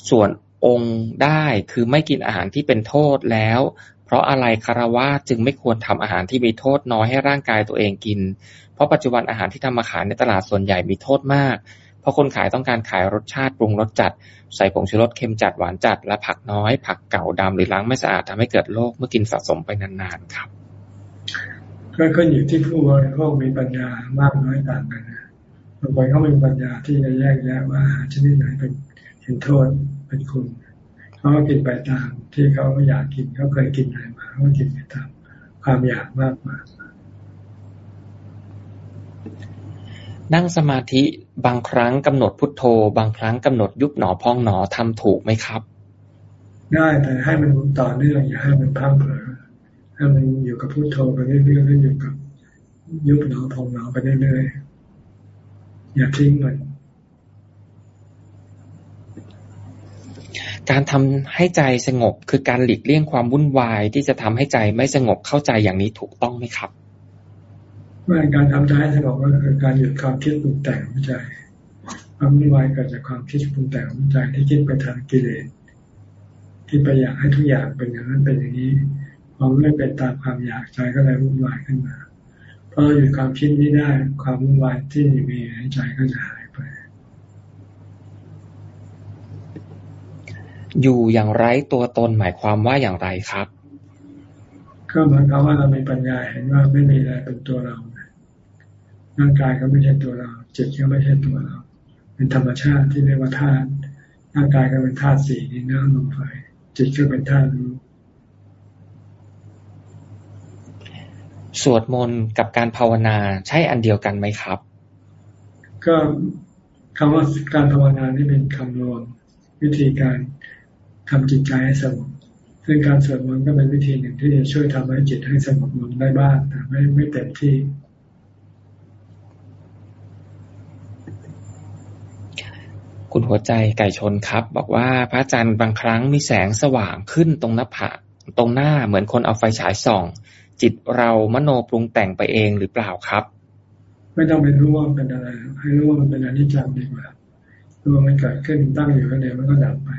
ส่วนองค์ได้คือไม่กินอาหารที่เป็นโทษแล้ว เพราะอะไรคารวะจึงไม่ควรทำอาหารที่มีโทษน้อยให้ร่างกายตัวเองกิน เพราะปัจจุบันอาหารที่ทำมาขายในตลาดส่วนใหญ่มีโทษมาก เพราะคนขายต้องการขายรสชาติปรุงรสจัด ใส่ผงชูรสเค็มจัดหวานจัด และผักน้อย ผักเก่าดำหรือล้างไม่สะอาดทำให้เกิดโรคเมื่อกินสะสมไปนานๆครับก็ขึ้นอยู่ที่ผู้บริโภคมีปัญญามากน้อยต่างกันนะบางคนเขามีปัญญาที่จะแยกแยะว่าอาหารชนิดไหนเป็นเป็นโทษเป็นคุณ เขาก็กินไปตามที่เขาไม่อยากกินเขาเคยกินอะไรมาเขากินไปตามความอยากมากกว่านั่งสมาธิบางครั้งกำหนดพุทโธ บางครั้งกำหนดยุบหนอพองหนอทำถูกไหมครับ ได้แต่ให้มันต่อเนื่องอย่าให้มันพังเผลอให้มันอยู่กับพุทโธไปเรื่อยๆแล้วอยู่กับยุบหนอพองหนอไปเรื่อยๆอย่าทิ้งมัน การทำให้ใจสงบคือการหลีกเลี่ยงความวุ่นวายที่จะทำให้ใจไม่สงบเข้าใจอย่างนี้ถูกต้องไหมครับว่าการทำใจให้สงบก็คือการหยุดความคิดปรุงแต่งของใจความวุ่นวายเกิดจากความคิดปรุงแต่งของใจที่คิดไปทางกิเลสที่ไปอยากให้ทุกอย่างเป็นอย่างนั้นเป็นอย่างนี้พอไม่เป็นตามความอยากใจก็เลยวุ่นวายขึ้นมาพอหยุดความคิดนี้ได้ความวุ่นวายที่มีในใจก็จะหายไป อยู่อย่างไร้ตัวตนหมายความว่าอย่างไรครับ ก็หมายความว่าเรามีปัญญาเห็นว่าไม่มีอะไรเป็นตัวเราร่างกายก็ไม่ใช่ตัวเราจิตก็ไม่ใช่ตัวเรา เป็นธรรมชาติที่เรียกว่าธาตุร่างกายก็เป็นธาตุสี่ดินน้ำลมไฟจิตก็เป็นธาตุรู้สวดมนต์กับการภาวนาใช่อันเดียวกันไหมครับ ก็คำว่าการภาวนานี่เป็นคำรวมวิธีการ ทำจิตใจให้สงบซึ่งการสวดมนต์ก็เป็นวิธีหนึ่งที่จะช่วยทำให้จิตให้สงบลงได้บ้างแต่ไม่ไม่เต็มที่คุณหัวใจไก่ชนครับ บอกว่าพระอาจารย์บางครั้งมีแสงสว่างขึ้นตรงหน้าผากตรงหน้าเหมือนคนเอาไฟฉายส่อง จิตเรามโนปรุงแต่งไปเองหรือเปล่าครับ ไม่ต้องไปรู้ว่าเป็นอะไร ให้รู้ว่ามันเป็นอนิจจังดีกว่ารู้ว่ามันเกิดขึ้นตั้งอยู่แล้วเดี๋ยวมันก็ดับไป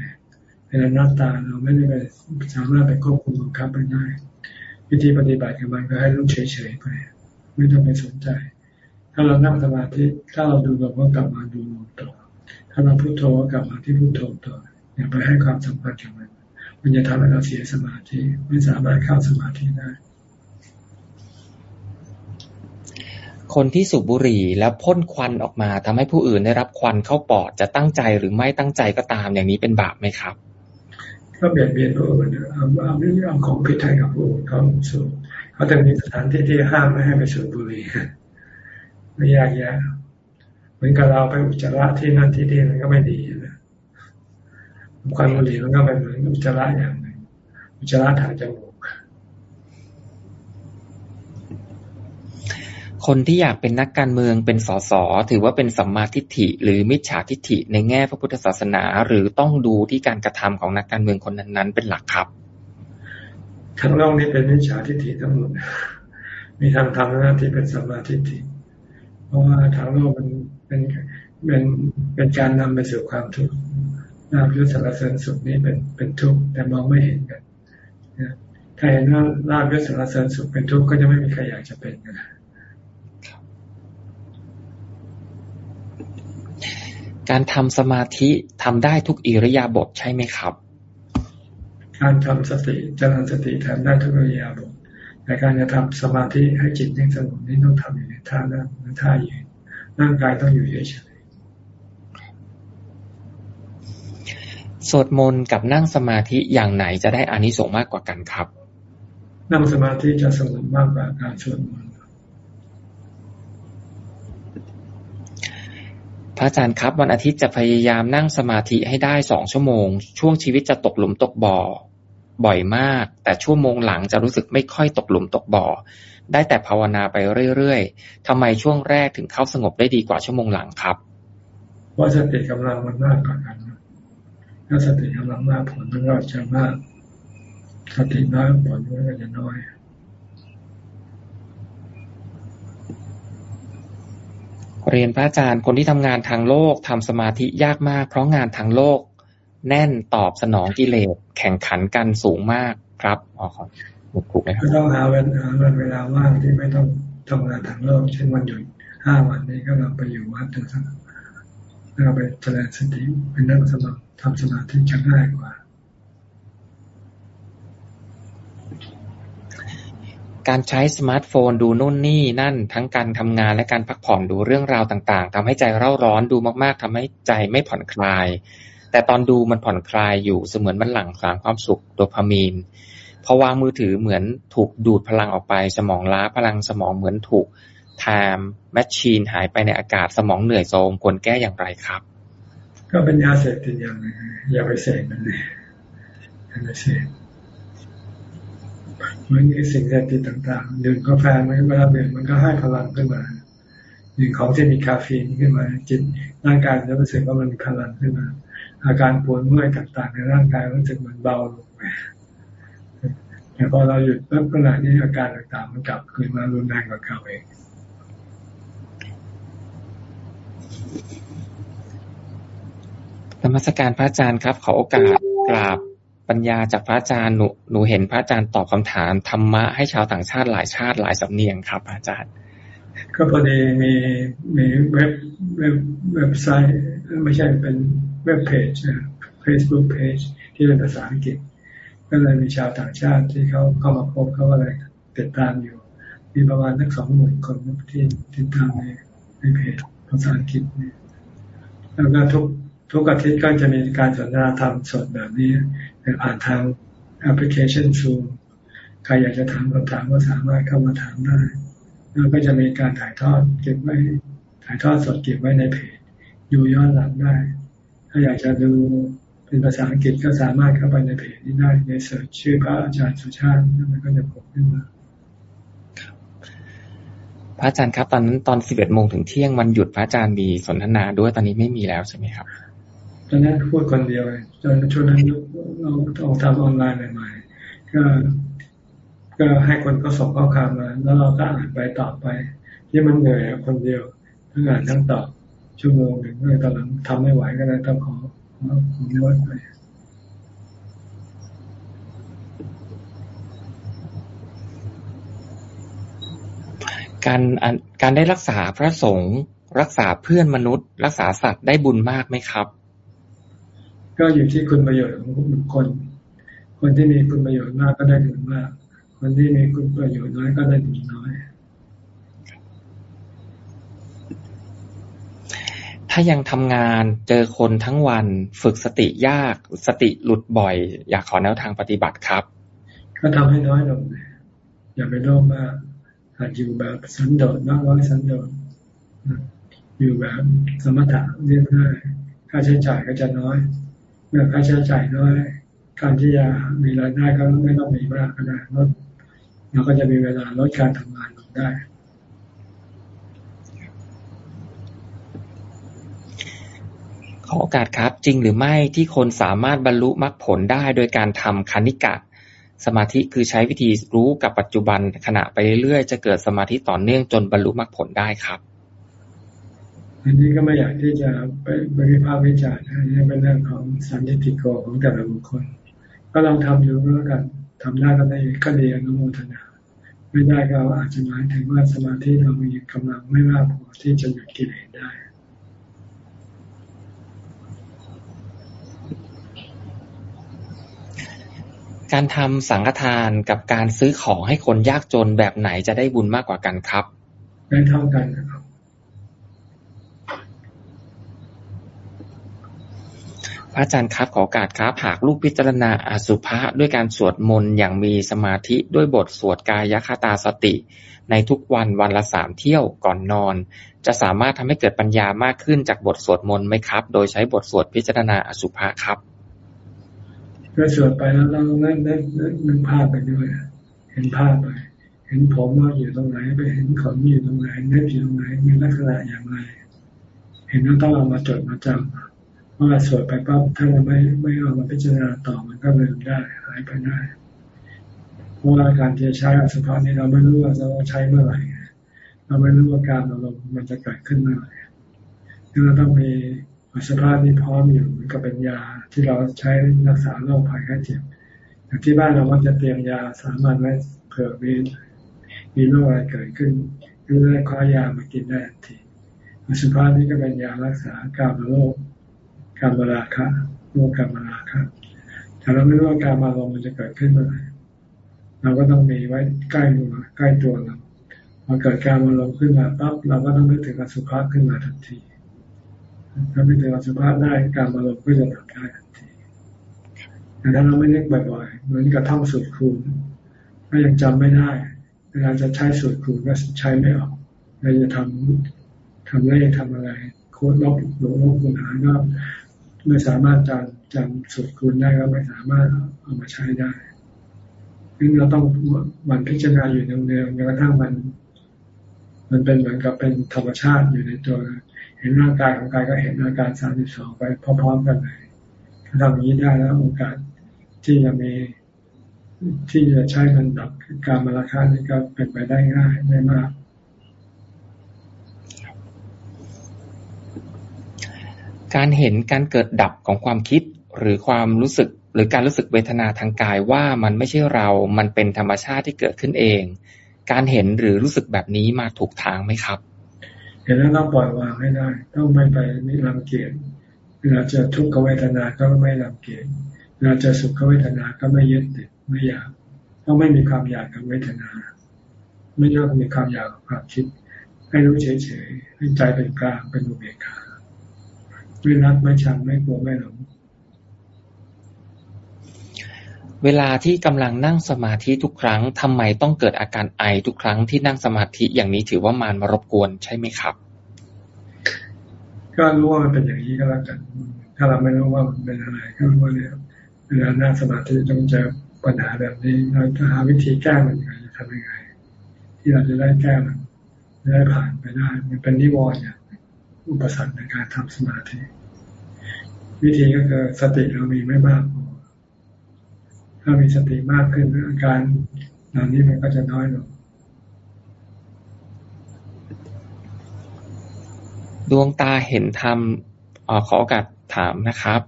เป็นอนัตตาเราไม่ได้ไปสามารถไปควบคุมบังคับมันได้วิธีปฏิบัติกับมันก็ให้รู้เฉยๆไป ไม่ต้องไปสนใจ ถ้าเรานั่งสมาธิถ้าเราดูลมก็กลับมาดูลมต่อถ้าเราพุโทโธก็กลับมาที่พุโทโธต่ออย่าไปให้ความสำคัญกับมันมันจะทำให้เราเสียสมาธิไม่สามารถเข้าสมาธิได้คนที่สูบบุหรี่แล้วพ่นควันออกมาทำให้ผู้อื่นได้รับควันเข้าปอดจะตั้งใจหรือไม่ตั้งใจก็ตามอย่างนี้เป็นบาปไหมครับ ก็เบียดเบียนผู้อื่นเอาเอาเรื่องของผิดให้กับผู้อื่นเขาสูบเขาจะมีสถานที่ที่ห้ามไม่ให้ไปสูบบุหรี่ไม่ยากแยะเหมือนกับเราไปอุจจาระที่นั่นที่นี่มันก็ไม่ดีนะควันบุหรี่มันก็เป็นเหมือนอุจจาระอย่างหนึ่งอุจจาระทางจมูก คนที่อยากเป็นนักการเมืองเป็นสสถือว่าเป็นสัมมาทิฏฐิ หรือมิจฉาทิฏฐิในแง่พระพุทธศาสนา หรือต้องดูที่การกระทำของนักการเมืองคนนั้น ๆ เป็นหลักครับทั้งโลกนี้เป็นมิจฉาทิฏฐิทั้งหมดมีทางธรรมนะที่เป็นสัมมาทิฏฐิ เพราะว่าทางโลกมันเป็นเป็นเป็นการนำไปสู่ความทุกข์ลาภยศสารเสริญสุขนี้เป็นเป็นทุกข์แต่มองไม่เห็นกันถ้าเห็นว่าลาภยศสารเสริญสุขเป็นทุกข์ก็จะไม่มีใครอยากจะเป็นกัน การทำสมาธิทำได้ทุกอิริยาบถใช่ไหมครับ การทำสติเจริญสติทำได้ทุกอิริยาบถแต่การจะทำสมาธิให้จิตยิ่งสงบนี่ต้องทำอยู่ในท่านั่งหรือท่ายืนร่างกายต้องอยู่เฉยๆสวดมนต์กับนั่งสมาธิอย่างไหนจะได้อานิสงส์มากกว่ากันครับ นั่งสมาธิจะสงบมากกว่าการสวดมนต์ พระอาจารย์ครับ วันอาทิตย์จะพยายามนั่งสมาธิให้ได้สองชั่วโมง ช่วงชีวิตจะตกหลุมตกบ่อ บ่อยมาก แต่ชั่วโมงหลังจะรู้สึกไม่ค่อยตกหลุมตกบ่อ ได้แต่ภาวนาไปเรื่อยๆทำไมช่วงแรกถึงเข้าสงบได้ดีกว่าชั่วโมงหลังครับว่าสติกำลังมันมากกว่ากันถ้าสติกำลังมากผลมันก็จะมากสติน้อยผลมันก็จะน้อย เรียนพระอาจารย์คนที่ทำงานทางโลกทำสมาธิยากมาก เพราะงานทางโลก แน่นตอบสนองกิเลสแข่งขันกันสูงมากครับอ๋อถูกไหมครับก็ต้องหาเวลาวันเวลาว่างที่ไม่ต้องทำงานทางโลก เช่นวันหยุดห้าวันนี้ก็เราไปอยู่วัดถึงสักเราไปเจริญสติเป็นนั่งสมาทำสมาธิจะง่ายกว่า การใช้สมาร์ทโฟนดูนู่นนี่นั่น ทั้งการทำงานและการพักผ่อนดูเรื่องราวต่างๆทำให้ใจเร่าร้อนดูมากๆทำให้ใจไม่ผ่อนคลาย แต่ตอนดูมันผ่อนคลายอยู่เสมือนมันหลั่งสารความสุขโดพามีนพอวางมือถือเหมือนถูกดูดพลังออกไป สมองล้าพลังสมองเหมือนถูก time machine หายไปในอากาศสมองเหนื่อยโทรมควรแก้อย่างไรครับ ก็เป็นยาเสพติดอย่างนึงอย่าไปเสพมันเลยอย่าไปเสพ เหมือนสิ่งเสพติดต่างๆ ดื่มกาแฟมันเวลาดื่มมันก็ให้พลังขึ้นมาดื่มของที่มีคาเฟอีนขึ้นมา จิตร่างกายจะรู้สึกว่ามันมีพลังขึ้นมา อาการปวดเมื่อยต่างๆ ในร่างกายรู้สึกมันเบาลงไปแต่พอเราหยุดปุ๊บขณะนี้อาการต่างๆ มันกลับคืนมารุนแรงกว่าเก่าเองธรรมสการพระอาจารย์ครับ ขอโอกาสกราบ ปัญญาจากพระอาจารย์หนูหนูเห็นพระอาจารย์ตอบคำถามธรรมะให้ชาวต่างชาติหลายชาติหลายสำเนียงครับ อาจารย์ ก็พอดีมีมีเว็บเว็บเว็บไซต์ ไม่ใช่เป็นเว็บเพจนะ Facebook page ที่เป็นภาษาอังกฤษ ก็เลยมีชาวต่างชาติที่เขาเข้ามาพบเขาก็เลยติดตามอยู่ มีประมาณสักสองหมื่นคนที่ติดตามในในเพจภาษาอังกฤษเนี่ยแล้วก็ทุกทุกอาทิตย์ก็จะมีการสนทนาธรรมสดแบบนี้ ผ่านทางแอปพลิเคชันซูมใครอยากจะถามคำถามก็สามารถเข้ามาถามได้ แล้วก็จะมีการถ่ายทอดเก็บไว้ ถ่ายทอดสดเก็บไว้ในเพจดูย้อนหลังได้ ถ้าอยากจะดูเป็นภาษาอังกฤษก็สามารถเข้าไปในเพจนี้ได้ในเสิร์ชชื่อพระอาจารย์สุชาติมันก็จะโผล่ขึ้นมาพระอาจารย์ครับ ตอนนั้นตอนสิบเอ็ดโมงถึงเที่ยงวันหยุดพระอาจารย์มีสนทนาด้วยตอนนี้ไม่มีแล้วใช่ไหมครับ ตอนนั้นพูดคนเดียว จนช่วงนั้นเราต้องทำออนไลน์ใหม่ๆ ก็ก็ให้คนก็ส่งข้อความมา แล้วเราก็อ่านไปตอบไป ที่มันเหนื่อยคนเดียวทั้งอ่านทั้งตอบชั่วโมงหนึ่งเลยตอนหลังทำไม่ไหวก็เลยต้องขอขอขอลดไปการการได้รักษาพระสงฆ์รักษาเพื่อนมนุษย์ รักษาสัตว์ได้บุญมากไหมครับ ก็อยู่ที่คุณประโยชน์ของบุคคล คนที่มีคุณประโยชน์มากก็ได้บุญมาก คนที่มีคุณประโยชน์น้อยก็ได้บุญน้อย ถ้ายังทำงานเจอคนทั้งวันฝึกสติยากสติหลุดบ่อย อยากขอแนวทางปฏิบัติครับ ก็ทำให้น้อยลงอย่าไปโลภมากอาจอยู่แบบสันโดษมากร้อยสันโดษอยู่แบบสมถะเรียบง่ายค่าใช้จ่ายก็จะน้อย เมื่อค่าใช้จ่ายน้อยการที่จะมีรายได้ก็ไม่ต้องมีมากก็ได้ลดเราก็จะมีเวลาลดการทำงานลงได้ขอโอกาสครับ จริงหรือไม่ที่คนสามารถบรรลุมรรคผลได้โดยการทำคณิกะ สมาธิคือใช้วิธีรู้กับปัจจุบันขณะไปเรื่อยๆ จะเกิดสมาธิต่อเนื่องจนบรรลุมรรคผลได้ครับ อันนี้ก็ไม่อยากที่จะไปบริพากษ์วิจารณ์อันนี้เป็นเรื่องของสันนิติโกของแต่ละบุคคล ก็ลองทำอยู่แล้วกันทำได้ก็ได้ก็ดีอนุโมทนาไม่ได้ก็อาจจะหมายถึงว่าสมาธิเรามีกำลังไม่มากพอที่จะหยุดกิเลสได้การทำสังฆทานกับการซื้อของให้คนยากจนแบบไหนจะได้บุญมากกว่ากันครับได้เท่ากันนะค รับระอาจารย์ครับขอโอกาสครับ หากลูกพิจารณาอสุภะด้วยการสวดมนต์อย่างมีสมาธิด้วยบทสวดกายคตาสติ ในทุกวันวันละสามเที่ยวก่อนนอน จะสามารถทำให้เกิดปัญญามากขึ้นจากบทสวดมนต์ไหมครับ โดยใช้บทสวดพิจารณาอสุภะครับก็สวดไปแล้วเราเล่นเล่นนึกภาพไปด้วย เห็นภาพไป เห็นผมว่าอยู่ตรงไหนไปเห็นขนอยู่ตรงไหนเน็บอยู่ตรงไหนมีลักษณะอย่างไร เห็นแล้วต้องเอามาจดมาจำ เมื่อสวดไปปั๊บถ้าเราไม่ไม่เอามาพิจารณาต่อมันก็ลืมได้หายไปได้เพราะว่าการที่จะใช้อสุภะนี้เราไม่รู้ว่าจะใช้เมื่อไหร่เราไม่รู้ว่าการอารมณ์มันจะเกิดขึ้นเมื่อไหร่เราต้องมีอสุภะนี้พร้อมอยู่มันก็เป็นยาที่เราใช้รักษาโรคภัยไข้เจ็บอย่างที่บ้านเราก็จะเตรียมยาสามัญไว้เผื่อมีมีโรคอะไรเกิดขึ้นก็ได้คว้ายามากินได้ทันทีอสุภะนี้ก็เป็นยารักษาการโรค การมาราคะรู้การมาราคะแต่เราไม่รู้ว่าการมาลงมันจะเกิดขึ้นเมื่อไหร่เราก็ต้องมีไว้ใกล้มือใกล้ตัวเราพอเกิดการมาลงขึ้นมาปั๊บเราก็ต้องนึกถึงอสุภะขึ้นมาทันที ถ้านึกถึงอสุภะได้การมาลงก็จะดับได้ทันทีแต่ถ้าเราไม่นึกบ่อยๆเหมือนกับท่องสูตรคูณก็ยังจำไม่ได้ เวลาจะใช้สูตรคูณก็ใช้ไม่ออกเราจะทำทำเลขทำอะไรโค้ดลบหลวงลบคูณหารก็ ไม่สามารถจำจำสูตรคูณได้ก็ไม่สามารถเอามาใช้ได้ซึ่งเราต้องมันพิจารณาอยู่เนืองๆจนกระทั่งมัน มันเป็นเหมือนกับเป็นธรรมชาติอยู่ในตัว เห็นร่างกายของกายก็เห็นอาการสามสิบสองไปพร้อมๆกันเลยทำอย่างนี้ได้แล้วโอกาสที่จะมีที่จะใช้มันดับการมาราคานี่ก็เป็นไปได้ง่ายไม่มาก การเห็นการเกิดดับของความคิดหรือความรู้สึกหรือการรู้สึกเวทนาทางกายว่ามันไม่ใช่เรา มันเป็นธรรมชาติที่เกิดขึ้นเอง การเห็นหรือรู้สึกแบบนี้มาถูกทางไหมครับ เห็นแล้วต้องปล่อยวางให้ได้ ต้องไม่ไปไม่รังเกียจเวลาเจอทุกขเวทนาก็ไม่รังเกียจเวลาเจอสุขเวทนาก็ไม่ยึดติดไม่อยากต้องไม่มีความอยากกับเวทนา ไม่ต้องมีความอยากกับความคิด ให้รู้เฉยๆให้ใจเป็นกลางเป็นอุเบกขา ไม่รักไม่ชังไม่กลัวไม่หลงเวลาที่กำลังนั่งสมาธิทุกครั้งทำไมต้องเกิดอาการไอทุกครั้งที่นั่งสมาธิอย่างนี้ถือว่ามารมารบกวนใช่ไหมครับ ก็รู้ว่ามันเป็นอย่างนี้ก็แล้วกันถ้าเราไม่รู้ว่ามันเป็นอะไรก็รู้ว่าเนี่ยเวลานั่งสมาธิต้องเจอปัญหาแบบนี้เราจะหาวิธีแก้มันยังไงจะทำยังไง ที่เราจะได้แก้มันได้ผ่านไปได้ มันเป็นนิวรณ์อย่าง อุปสรรคในการทำสมาธิ วิธีก็คือสติเรามีไม่มากพอถ้ามีสติมากขึ้นอาการเหล่านี้มันก็จะน้อยลงดวงตาเห็นธรรมอขอโอกาสถามนะครับ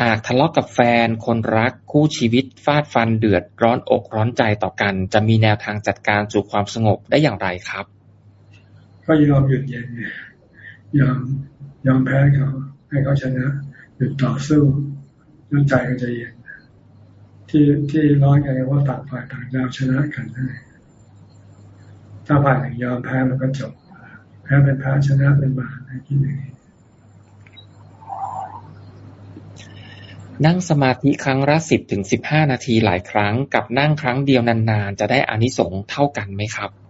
หากทะเลาะกับแฟนคนรักคู่ชีวิตฟาดฟันเดือดร้อนอกร้อนใจต่อกัน จะมีแนวทางจัดการสู่ความสงบได้อย่างไรครับ ก็ยอมหยุดเย็นย ยอมยอมแพ้เขา ให้เขาชนะหยุดต่อสู้แล้วใจก็จะเย็นที่ที่ร้อนกันว่าต่างฝ่ายต่างยาวชนะกันได้ถ้าฝ่ายหนึ่งยอมแพ้มันก็จบแพ้เป็นแพ้ชนะเป็นบาปในที่หนึ่งนั่งสมาธิครั้งละสิบถึงสิบห้านาทีหลายครั้ง กับนั่งครั้งเดียวนานๆ จะได้อานิสงส์เท่ากันไหมครับ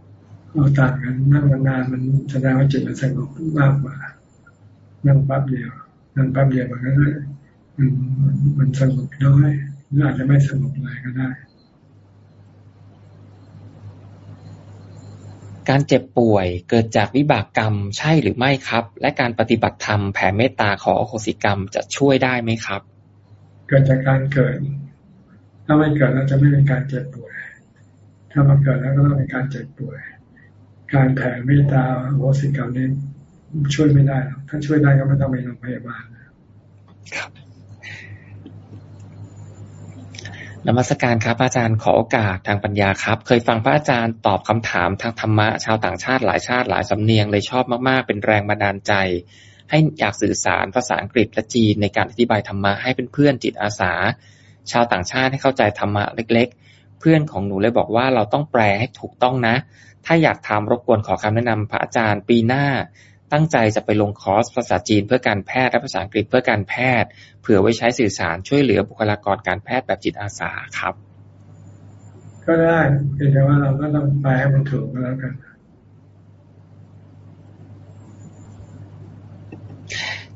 เราต่างกันนั่งนานๆมันแสดงว่าจิตมันสงบมากกว่า นั่งแป๊บเดียว นั่งแป๊บเดียวมันก็ได้มันมันสงบน้อยหรืออาจจะไม่สงบเลยก็ได้ การเจ็บป่วยเกิดจากวิบากกรรมใช่หรือไม่ครับ และการปฏิบัติธรรมแผ่เมตตาขออโหสิกรรมจะช่วยได้ไหมครับ เกิดจากการเกิด ถ้าไม่เกิดแล้วจะไม่มีการเจ็บป่วย ถ้ามันเกิดแล้วก็ต้องมีการเจ็บป่วย การแผ่เมตตาโหสิกรรมนี้ช่วยไม่ได้หรอกถ้าช่วยได้ก็ไม่ต้องไปโรงพยาบาลครับนมัสการครับอาจารย์ขอโอกาสทางปัญญาครับ เคยฟังพระอาจารย์ตอบคำถามทางธรรมะชาวต่างชาติหลายชาติหลายสำเนียงเลยชอบมากๆ เป็นแรงบันดาลใจ ให้อยากสื่อสารภาษาอังกฤษและจีนในการอธิบายธรรมะให้เป็นเพื่อนจิตอาสา ชาวต่างชาติให้เข้าใจธรรมะเล็ก ๆ เพื่อนของหนูเลยบอกว่าเราต้องแปลให้ถูกต้องนะ ถ้าอยากทำรบกวนขอคำแนะนำพระอาจารย์ ปีหน้าตั้งใจจะไปลงคอร์สภาษาจีนเพื่อการแพทย์และภาษาอังกฤษเพื่อการแพทย์ เผื่อไว้ใช้สื่อสารช่วยเหลือบุคลากรการแพทย์แบบจิตอาสาครับ ก็ได้เพียงแต่ว่าเราก็ต้องแปลให้มันถูกก็แล้วกัน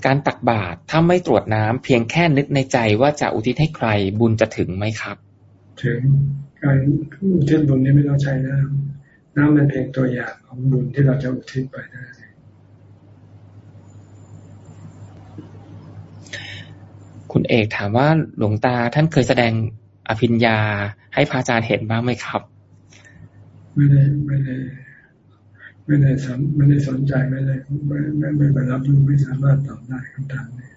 การตักบาตรถ้าไม่ตรวจน้ำเพียงแค่นึกในใจว่าจะอุทิศให้ใครบุญจะถึงไหมครับ ถึงการอุทิศบุญนี้ไม่ต้องใช้น้ำน้ำเป็นเพียงตัวอย่างของบุญที่เราจะอุทิศไปได้คุณเอกถามว่าหลวงตาท่านเคยแสดงอภิญญาให้พระอาจารย์เห็นบ้างไหมครับ ไม่ได้ไม่ได้ไม่ได้สนไม่ได้สนใจไม่ได้ไม่ไม่ไม่ไปรับรู้ไม่สามารถตอบได้คำถามนี้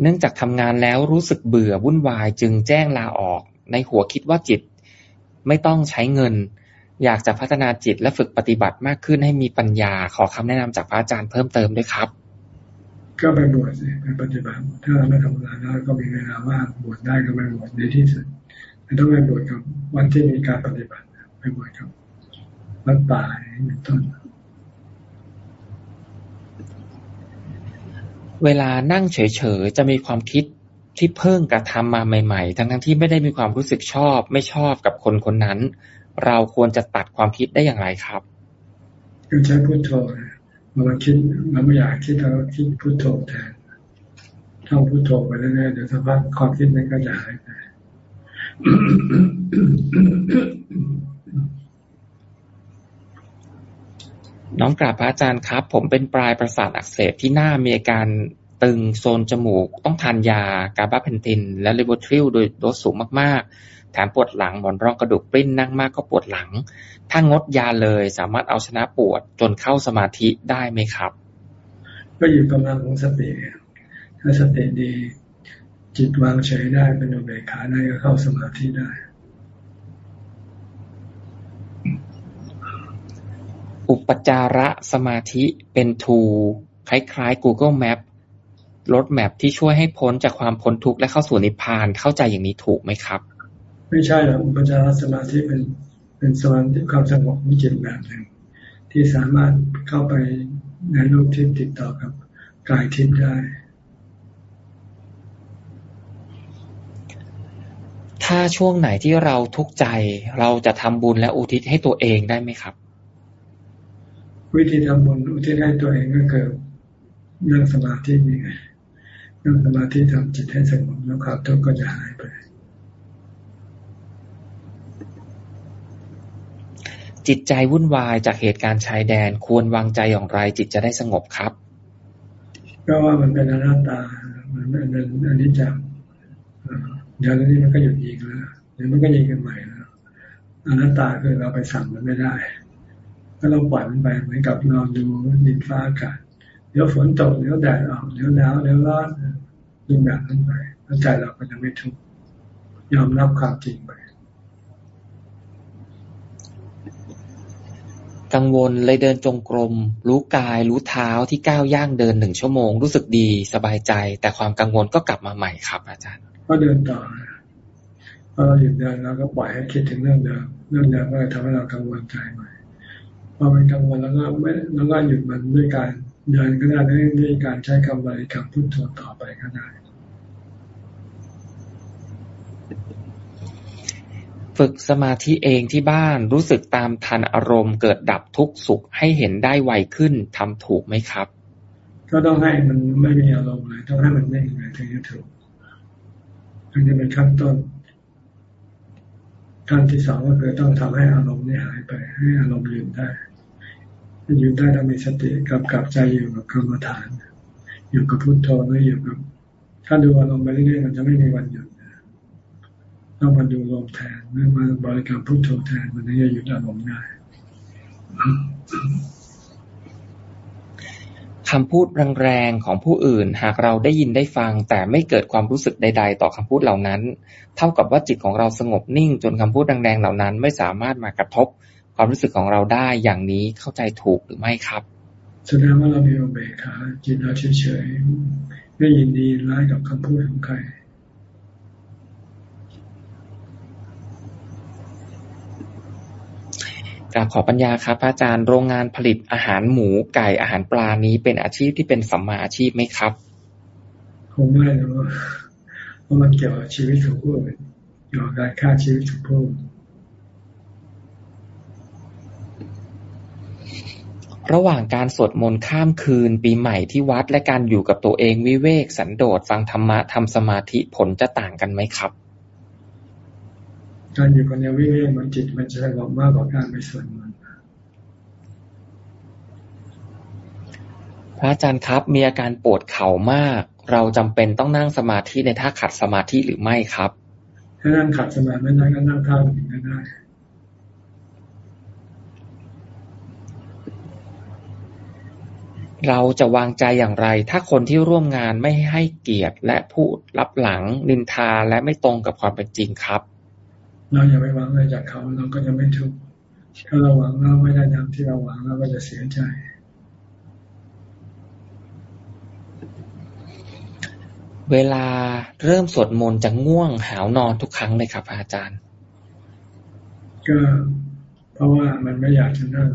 เนื่องจากทำงานแล้วรู้สึกเบื่อวุ่นวายจึงแจ้งลาออก ในหัวคิดว่าจิต ไม่ต้องใช้เงิน อยากจะพัฒนาจิตและฝึกปฏิบัติมากขึ้นให้มีปัญญา ขอคำแนะนำจากพระอาจารย์เพิ่มเติมด้วยครับ ก็ไปบวชสิไปปฏิบัติ ถ้าเราไม่ทำงานแล้วก็มีเวลาว่างบวชได้ก็ไปบวชในที่สุดไม่ต้องไปบวชกับวันที่มีการปฏิบัติไปบวชครับวัดป่าเป็นต้นเวลานั่งเฉยๆ จะมีความคิด ที่เพิ่งกระทำมาใหม่ ๆ ทั้งๆที่ไม่ได้มีความรู้สึกชอบ ไม่ชอบกับคนคนนั้น เราควรจะตัดความคิดได้อย่างไรครับก็ใช้พุโทโธเราคิดเราไม่อยากคิดเราคิดพุโทโธแทนท่องพุโทโธไปเรื่อยๆเดี๋ยวสักพักความคิดนั้นก็จะหายไปน้องกราบพระอาจารย์ครับ ผมเป็นปลายประสาทอักเสบที่หน้ามีอาการ ตึงโซนจมูก ต้องทานยากาบาเพนติน และเลโบทริลโดยโดสสูงมากๆ แถมปวดหลังหมอนรองกระดูกปริ้นนั่งมากก็ปวดหลัง ถ้างดยาเลยสามารถเอาชนะปวดจนเข้าสมาธิได้ไหมครับ ก็อยู่กำลังของสติถ้าสติดีจิตวางเฉยได้เป็นอุเบกขาได้ก็เข้าสมาธิได้ อุปจาระสมาธิเป็นทูคล้ายๆ Google Map รถแมพที่ช่วยให้พ้นจากความพ้นทุกข์และเข้าสู่นิพพาน เข้าใจอย่างนี้ถูกไหมครับ ไม่ใช่หรอกอุปจารสมาธิเป็นเป็นสมาธิความสงบของจิตแบบหนึ่งที่สามารถเข้าไปในรูปทิพย์ติดต่อกับกายทิพย์ได้ ถ้าช่วงไหนที่เราทุกข์ใจ เราจะทำบุญและอุทิศให้ตัวเองได้ไหมครับ วิธีทำบุญอุทิศให้ตัวเองก็คือเรื่องสมาธินี่ไง เรื่องสมาธิทำจิตให้สงบแล้วความทุกข์ก็จะหายไป จิตใจวุ่นวายจากเหตุการณ์ชายแดนควรวางใจอย่างไร จิตจะได้สงบครับ ก็ว่ามันเป็นอนัตตา มันเป็นอนิจจังเดี๋ยวนี้มันก็หยุดยิงแล้วเดี๋ยวมันก็ยิงกันใหม่แล้วอนัตตาคือเราไปสั่งมันไม่ได้ ก็เราปล่อยมันไปเหมือนกับเราดูดินฟ้าอากาศ เดี๋ยวฝนตกเดี๋ยวแดดออกเดี๋ยวหนาวเดี๋ยวร้อนดูแบบนั้นไปแล้วใจเราก็จะไม่ทุกข์ยอมรับความจริงไปกังวลเลยเดินจงกรม รู้กายรู้เท้าที่ก้าวย่างเดินหนึ่งชั่วโมง รู้สึกดีสบายใจ แต่ความกังวลก็กลับมาใหม่ครับ อาจารย์ ก็เดินต่อพอเราหยุดเดินเราก็ปล่อยให้คิดถึงเรื่องเดิมเรื่องเดิมก็เลยทำให้เรากังวลใจใหม่พอมันกังวลแล้วก็ไม่แล้วก็หยุดมันด้วยการ เดินก็ได้ด้วยการใช้คำบริกรรมพุทโธต่อไปก็ได้ฝึกสมาธิเองที่บ้านรู้สึกตามทันอารมณ์เกิดดับทุกข์สุขให้เห็นได้ไวขึ้นทำถูกไหมครับ ก็ต้องให้มันไม่มีอารมณ์เลยต้องให้มันนิ่งเลยถึงจะถูกถึงจะเป็นขั้นต้นขั้นที่สองก็คือต้องทำให้อารมณ์นี้หายไป ให้อารมณ์ยืนได้ ยืนได้ต้องมีสติกับกับใจอยู่กับกรรมฐาน อยู่กับพุทโธไม่อยู่กับ ถ้าดูอารมณ์ไปเรื่อยๆมันจะไม่มีวันหยุดต้องมาดูลมแทนเมื่อมาบริกรรมพุทโธแทนมันจะหยุดอารมณ์ได้คำพูดแรงๆของผู้อื่น หากเราได้ยินได้ฟัง แต่ไม่เกิดความรู้สึกใด ๆ ต่อคำพูดเหล่านั้น เท่ากับว่าจิตของเราสงบนิ่ง จนคำพูดแรงๆเหล่านั้น ไม่สามารถมากระทบ ความรู้สึกของเราได้อย่างนี้เข้าใจถูกหรือไม่ครับแสดงว่าเรามีอุเบกขาจิตเราเฉยๆไม่ยินดีร้ายกับคำพูดของใครกราบขอปัญญาครับอาจารย์โรงงานผลิตอาหารหมูไก่อาหารปลานี้เป็นอาชีพที่เป็นสัมมาอาชีพไหมครับคงไม่นะเพราะมันเกี่ยวกับชีวิตของผู้อื่นเกี่ยวกับการฆ่าชีวิตของผู้อื่น ระหว่างการสวดมนต์ข้ามคืนปีใหม่ที่วัดและการอยู่กับตัวเองวิเวกสันโดษฟังธรรมะทำสมาธิผลจะต่างกันไหมครับ การอยู่กับแนววิเวกมันจิตมันจะสงบมากกว่าการไปสวดมนต์พระอาจารย์ครับมีอาการปวดเข่ามาก เราจำเป็นต้องนั่งสมาธิในท่าขัดสมาธิหรือไม่ครับ ถ้านั่งขัดสมาธิไม่ได้ก็นั่งท่าอื่นก็ได้ เราจะวางใจอย่างไร ถ้าคนที่ร่วมงานไม่ให้เกียรติและพูดรับหลังนินทาและไม่ตรงกับความเป็นจริงครับ เราอย่าไปหวังอะไรจากเขาเราก็จะไม่ทุกข์ถ้าเราหวังเราไม่ได้ตามที่เราหวังเราก็จะเสียใจเวลาเริ่มสวดมนต์จะง่วงหาวนอนทุกครั้งเลยครับอาจารย์ ก็เพราะว่ามันไม่อยากจะนั่ง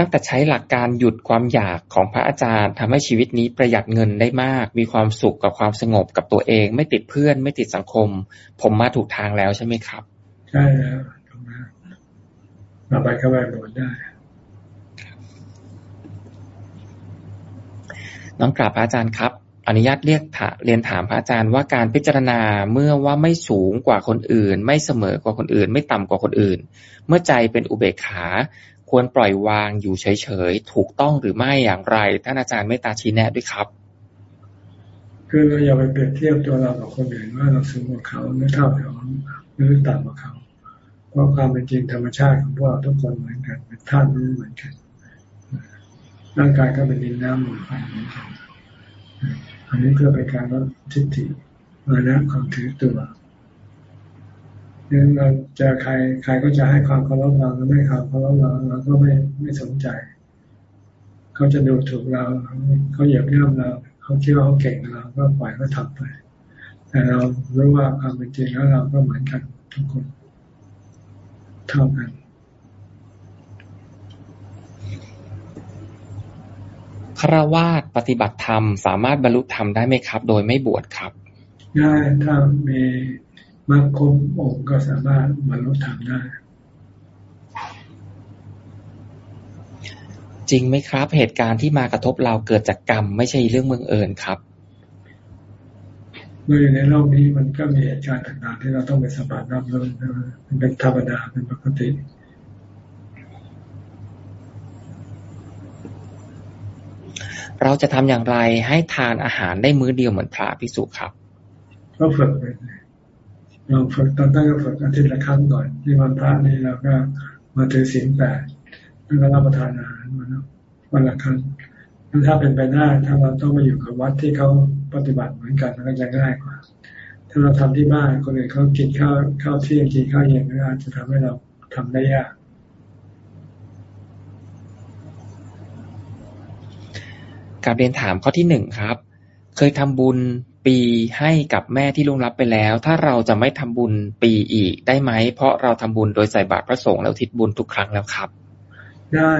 ตั้งแต่ใช้หลักการหยุดความอยากของพระอาจารย์ทำให้ชีวิตนี้ประหยัดเงินได้มาก มีความสุขกับความสงบกับตัวเอง ไม่ติดเพื่อน ไม่ติดสังคม ผมมาถูกทางแล้วใช่ไหมครับ ใช่แล้วตรงนั้นมาไปเข้าไปบวชได้ น้องกราบพระอาจารย์ครับอนุญาตเรียกถาเรียนถามพระอาจารย์ว่าการพิจารณาเมื่อว่าไม่สูงกว่าคนอื่น ไม่เสมอกว่าคนอื่น ไม่ต่ำกว่าคนอื่น เมื่อใจเป็นอุเบกขา ควรปล่อยวางอยู่เฉยๆ ถูกต้องหรือไม่อย่างไร ท่านอาจารย์เมตตาชี้แนะด้วยครับ คือเราอย่าไปเปรียบเทียบตัวเรากับคนอื่นว่าเราสูงกว่าเขาหรือเท่าเขาหรือต่ำกว่าเขา เพราะความเป็นจริงธรรมชาติของพวกเราทุกคนเหมือนกัน เป็นธาตุรู้เหมือนกันร่างกายก็เป็นดินน้ำลมไฟเหมือนกันอันนี้เพื่อเป็นการลดทิฏฐิมานะความถือตัว นั้นเราจะใครใครก็จะให้ความเคารพเราหรือไม่ความเคารพเราเราก็ไม่ไม่สนใจ เขาจะดูถูกเรา เขาเหยียบย่ำเราเขาคิดว่าเขาเก่งเราก็ปล่อยเขาทำไป แต่เรารู้ว่าความเป็นจริงแล้วเราก็เหมือนกันทุกคนเท่ากันครวาสปฏิบัติธรรม สามารถบรรลุธรรมได้ไหมครับ โดยไม่บวชครับได้ถ้ามี มรรคครบองค์ก็สามารถบรรลุธรรมได้ จริงไหมครับ เหตุการณ์ที่มากระทบเราเกิดจากกรรม ไม่ใช่เรื่องเมืองเอิญครับเมื่ออยู่ในโลกนี้มันก็มีเหตุการณ์ต่างๆที่เราต้องไปสัมผัสรับรู้มันเป็นธรรมดาเป็นปกติเราจะทำอย่างไรให้ทานอาหารได้มื้อเดียวเหมือนพระพิสุครับ ก็ฝึกไป เราฝึกตอนตั้งก็ฝึกอาทิตย์ละครั้งก่อนที่วันพระนี่เราก็มาถือศีลแปดแล้วก็รับประทานอาหารมาวันละครั้งถ้าเป็นไปได้ถ้าเราต้องมาอยู่กับวัดที่เขาปฏิบัติเหมือนกันมันก็จะง่ายกว่า ถ้าเราทำที่บ้านคนอื่นเขากินข้าวข้าวเที่ยงกินข้าวเย็นก็อาจจะทำให้เราทำได้ยากกับเรียนถามข้อที่หนึ่งครับ เคยทำบุญ ปีให้กับแม่ที่ล่วงลับไปแล้ว ถ้าเราจะไม่ทำบุญปีอีกได้ไหม เพราะเราทำบุญโดยใส่บาตรพระสงฆ์แล้วทิศบุญทุกครั้งแล้วครับ ได้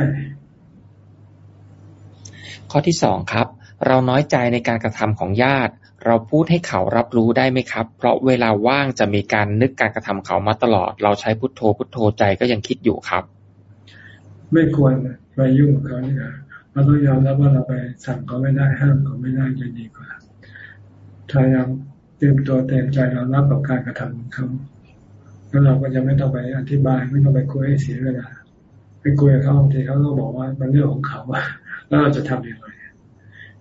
ข้อที่สองครับ เราน้อยใจในการกระทำของญาติ เราพูดให้เขารับรู้ได้ไหมครับ เพราะเวลาว่างจะมีการนึกการกระทำเขามาตลอด เราใช้พุทโธพุทโธใจก็ยังคิดอยู่ครับ ไม่ควรไปยุ่งกับเขาเนี่ยเราต้องยอมรับว่าเราไปสั่งเขาไม่ได้ห้ามเขาไม่ได้จะดีกว่า ถ้ายังเตรียมตัวเตรียมใจเรารับกับการกระทำของเขาแล้วเราก็จะไม่ต้องไปอธิบายไม่ต้องไปคุยให้เสียเวลาไปคุยกับเขาบางทีเขาก็บอกว่ามันเรื่องของเขาแล้วเราจะทำอย่างไร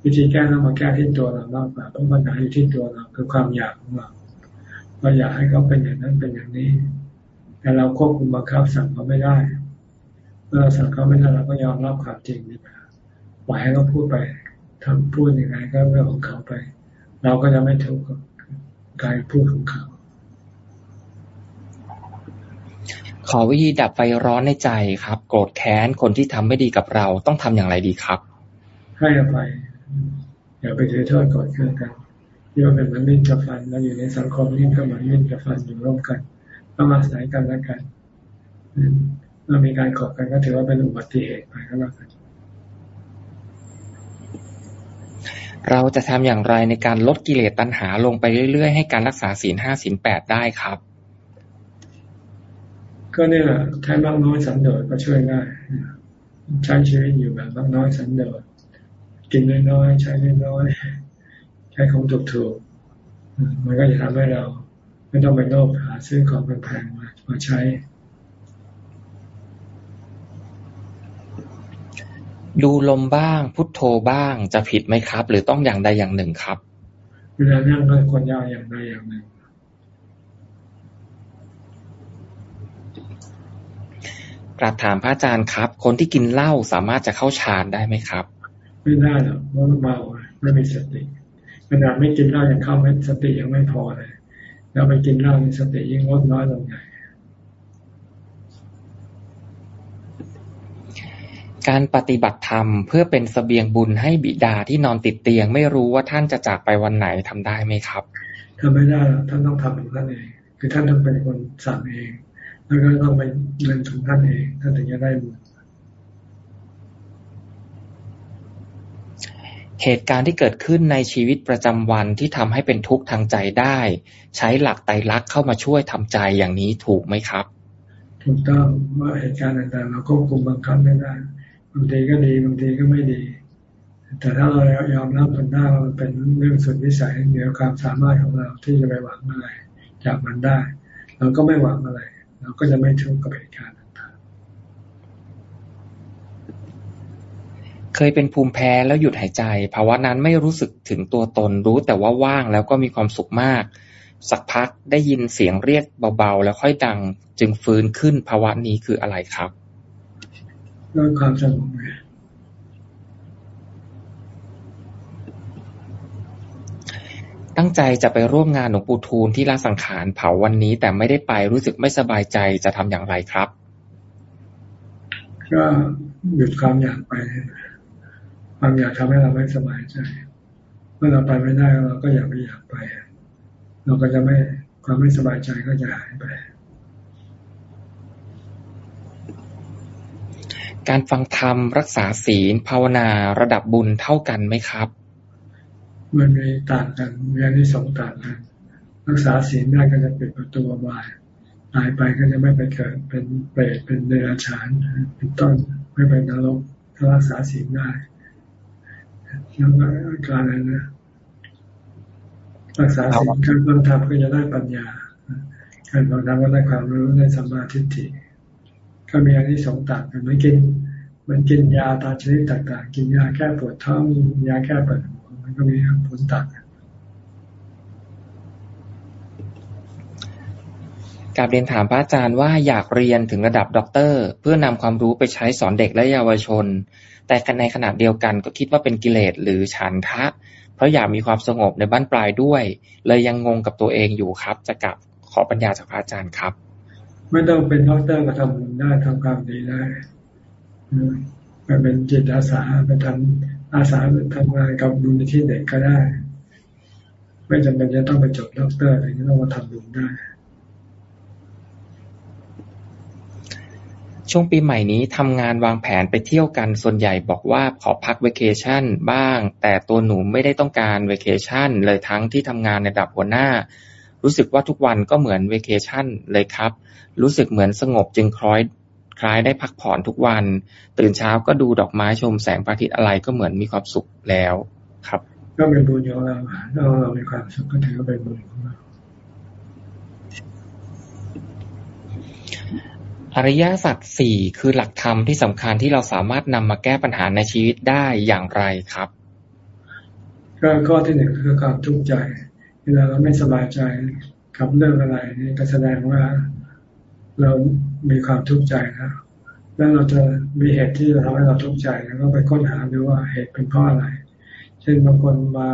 วิธีแก้ต้องมาแก้ที่ตัวเรามากกว่าเพราะปัญหาอยู่ที่ตัวเราคือความอยากของเราเราอยากให้เขาเป็นอย่างนั้นเป็นอย่างนี้ แต่เราควบคุมบังคับสั่งเขาไม่ได้ เมื่อเราสั่งเขาไม่ได้เราก็ยอมรับความจริงดีกว่าปล่อยให้เขาพูดไปทำพูดยังไงก็เรื่องของเขาไป เราก็จะไม่ทุกข์กับการพูดของเขา ขอวิธีดับไฟร้อนในใจครับ โกรธแค้นคนที่ทำไม่ดีกับเราต้องทำอย่างไรดีครับ ให้อภัยอย่าไปถือโทษกดเครื่องกันที่ว่าเป็นเหมือนมิ้นกับฟันเราอยู่ในสังคมนี้ก็เหมือนมิ้นกับฟันอยู่ร่วมกันต้องอาศัยกันและกันเมื่อมีการขอบกันก็ถือว่าเป็นอุบัติเหตุไปก็แล้วกัน เราจะทำอย่างไรในการลดกิเลสตัณหาลงไปเรื่อยๆ ให้การรักษาศีลห้าศีลแปดได้ครับ ก็เนี่ยใช้มากน้อยสันโดษก็ช่วยได้ใช้ชีวิตอยู่แบบมากน้อยสันโดษกินน้อยๆใช้น้อยๆใช้ของถูกๆมันก็จะทำให้เรา ไม่ต้องไปโลภหาซื้อของแพงๆมามาใช้ ดูลมบ้าง พุทโธบ้าง จะผิดไหมครับ หรือต้องอย่างใดอย่างหนึ่งครับ เวลานั่งก็ควรยาวอย่างใดอย่างหนึ่ง กราบถามพระอาจารย์ครับ คนที่กินเหล้าสามารถจะเข้าฌานได้ไหมครับ ไม่ได้หรอกเพราะเมาไม่มีสติขนาดไม่กินเหล้ายังเข้าไม่สติยังไม่พอเลยแล้วไปกินเหล้าสติยิ่งลดน้อยลงใหญ่ การปฏิบัติธรรมเพื่อเป็นสเสบียงบุญให้บิดาที่นอนติดเตียง ไม่รู้ว่าท่านจะจากไปวันไหนทำได้ไหมครับทำไม่ได้ท่านต้องทำของท่านเอง คือท่านต้องเป็นคนสั่งเอง แล้วก็ต้องไปเงินถึงท่านเอง ท่านถึงจะได้บุญเหตุการณ์ที่เกิดขึ้นในชีวิตประจำวันที่ทำให้เป็นทุกข์ทางใจได้ ใช้หลักไตรลักษณ์เข้ามาช่วยทำใจอย่างนี้ถูกไหมครับ ถูกต้องว่าเหตุการณ์ต่างๆเราควบคุมบังคับไม่ได้ บางทีก็ดีบางทีก็ไม่ดี แต่ถ้าเรายอมรับมันได้ว่ามันเป็นเรื่องสุดวิสัยเหนือความสามารถของเราที่จะไปหวังอะไร จากมันได้ เราก็ไม่หวังอะไร เราก็จะไม่ทุกข์กับเหตุการณ์ต่างเคยเป็นภูมิแพ้แล้วหยุดหายใจ ภาวะนั้นไม่รู้สึกถึงตัวตนรู้แต่ว่าว่างแล้วก็มีความสุขมากสักพักได้ยินเสียงเรียกเบาๆ แล้วค่อยดังจึงฟื้นขึ้นภาวะนี้คืออะไรครับ ก็ความสงบไงตั้งใจจะไปร่วมงานหลวงปู่ทูลที่ลาสังขารเผาวันนี้ แต่ไม่ได้ไปรู้สึกไม่สบายใจจะทำอย่างไรครับก็หยุดความอยากไปความอยากทำให้เราไม่สบายใจ เมื่อเราไปไม่ได้เราก็อยากไม่อยากไป เราก็จะไม่ความไม่สบายใจก็จะหายไป การฟังธรรม รักษาศีล ภาวนาระดับบุญเท่ากันไหมครับ มันมีต่างกันมีอันที่สองต่างกันรักษาศีลได้ก็จะปิดประตูบายตายไปก็จะไม่ไปเกิดเป็นเปรตเป็นเดรัจฉานเป็นต้นไม่ไปนรกถ้ารักษาศีลได้แล้วก็การอะไรนะรักษาสิ่งการบังคับก็จะได้ปัญญา การบังคับก็ได้ความรู้ได้สัมมาทิฏฐิ ก็มีอันที่สองต่างกันไม่กินมันกินยาตาชนิดต่างๆ กินยาแก้ปวดท้องยาแก้ปวดหัวมันก็มีผลต่างกันกาบเรียนถามพระอาจารย์ว่าอยากเรียนถึงระดับด็อกเตอร์ เพื่อนำความรู้ไปใช้สอนเด็กและเยาวชน แต่ในขณะเดียวกันก็คิดว่าเป็นกิเลสหรือฉันทะ เพราะอยากมีความสงบในบั้นปลายด้วย เลยยังงงกับตัวเองอยู่ครับ จะกราบขอปัญญาจากพระอาจารย์ครับ ไม่ต้องเป็นด็อกเตอร์ก็ทำบุญได้ทำความดีได้ไปเป็นจิตอาสาไปทำอาสาไปทำงานกับบุญที่เด็กก็ได้ ไม่จำเป็นจะต้องไปจบด็อกเตอร์อะไรนี้ต้องมาทำบุญได้ ช่วงปีใหม่นี้ทำงานวางแผนไปเที่ยวกันส่วนใหญ่บอกว่าขอพักเวเคชั่นบ้าง แต่ตัวหนูไม่ได้ต้องการเวเคชั่นเลยทั้งที่ทำงานในระดับหัวหน้า รู้สึกว่าทุกวันก็เหมือนเวเคชั่นเลยครับ รู้สึกเหมือนสงบจึงคล้อยคล้ายได้พักผ่อนทุกวัน ตื่นเช้าก็ดูดอกไม้ชมแสงพระอาทิตย์อะไรก็เหมือนมีความสุขแล้วครับ ก็เป็นบุญของเราถ้าเรามีความสุขก็ถือว่าเป็นบุญของเราอริยสัจสี่คือหลักธรรมที่สำคัญที่เราสามารถนำมาแก้ปัญหาในชีวิตได้อย่างไรครับ ก็ข้อที่หนึ่งคือความทุกข์ใจเวลาเราไม่สบายใจกับเรื่องอะไรนี่ก็แสดงว่าเรามีความทุกข์ใจนะแล้วเราจะมีเหตุที่จะทำให้เราทุกข์ใจแล้วก็ไปค้นหาดูว่าเหตุเป็นเพราะอะไร เช่นบางคนมา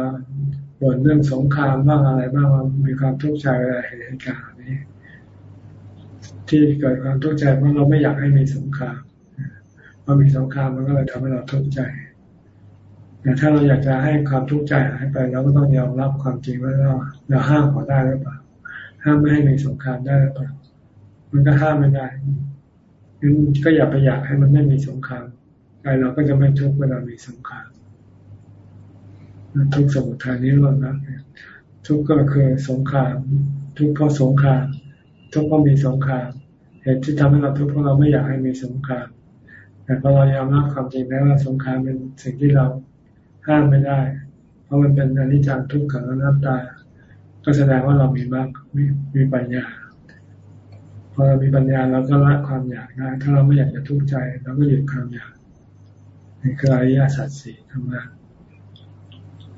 บ่นเรื่องสงครามบ้างอะไรบ้างมีความทุกข์ใจอะไรเหตุการณ์นี้ที่เกิดความทุกข์ใจเพราะเราไม่อยากให้มีสงครามพอมีสงครามมันก็เลยทำให้เราทุกข์ใจ แต่ถ้าเราอยากจะให้ความทุกข์ใจหายไปเราก็ต้องยอมรับความจริงว่าเราเราห้ามขอได้หรือเปล่าห้ามไม่ให้มีสงครามได้หรือเปล่ามันก็ห้ามไม่ได้งั้นก็อย่าไปอยากให้มันไม่มีสงครามใจเราก็จะไม่ทุกข์เวลามีสงครามทุกสมุทัยนี้รอดนะทุกก็คือสงคราม ทุกเพราะสงคราม ทุกเพราะมีสงครามเหตุที่ทำให้เราทุกข์เพราะเราไม่อยากให้มีสงคราม แต่พอเรายอมรับความจริงแล้วว่าสงครามเป็นสิ่งที่เรา ห้ามไม่ได้ เพราะมันเป็นอนิจจังทุกขังอนัตตา ก็แสดงว่าเรามีมากมีมีปัญญาพอเรามีปัญญาเราก็ละความอยากได้ถ้าเราไม่อยากจะทุกข์ใจเราก็หยุดความอยากนี่คืออริยสัจสี่ทำงาน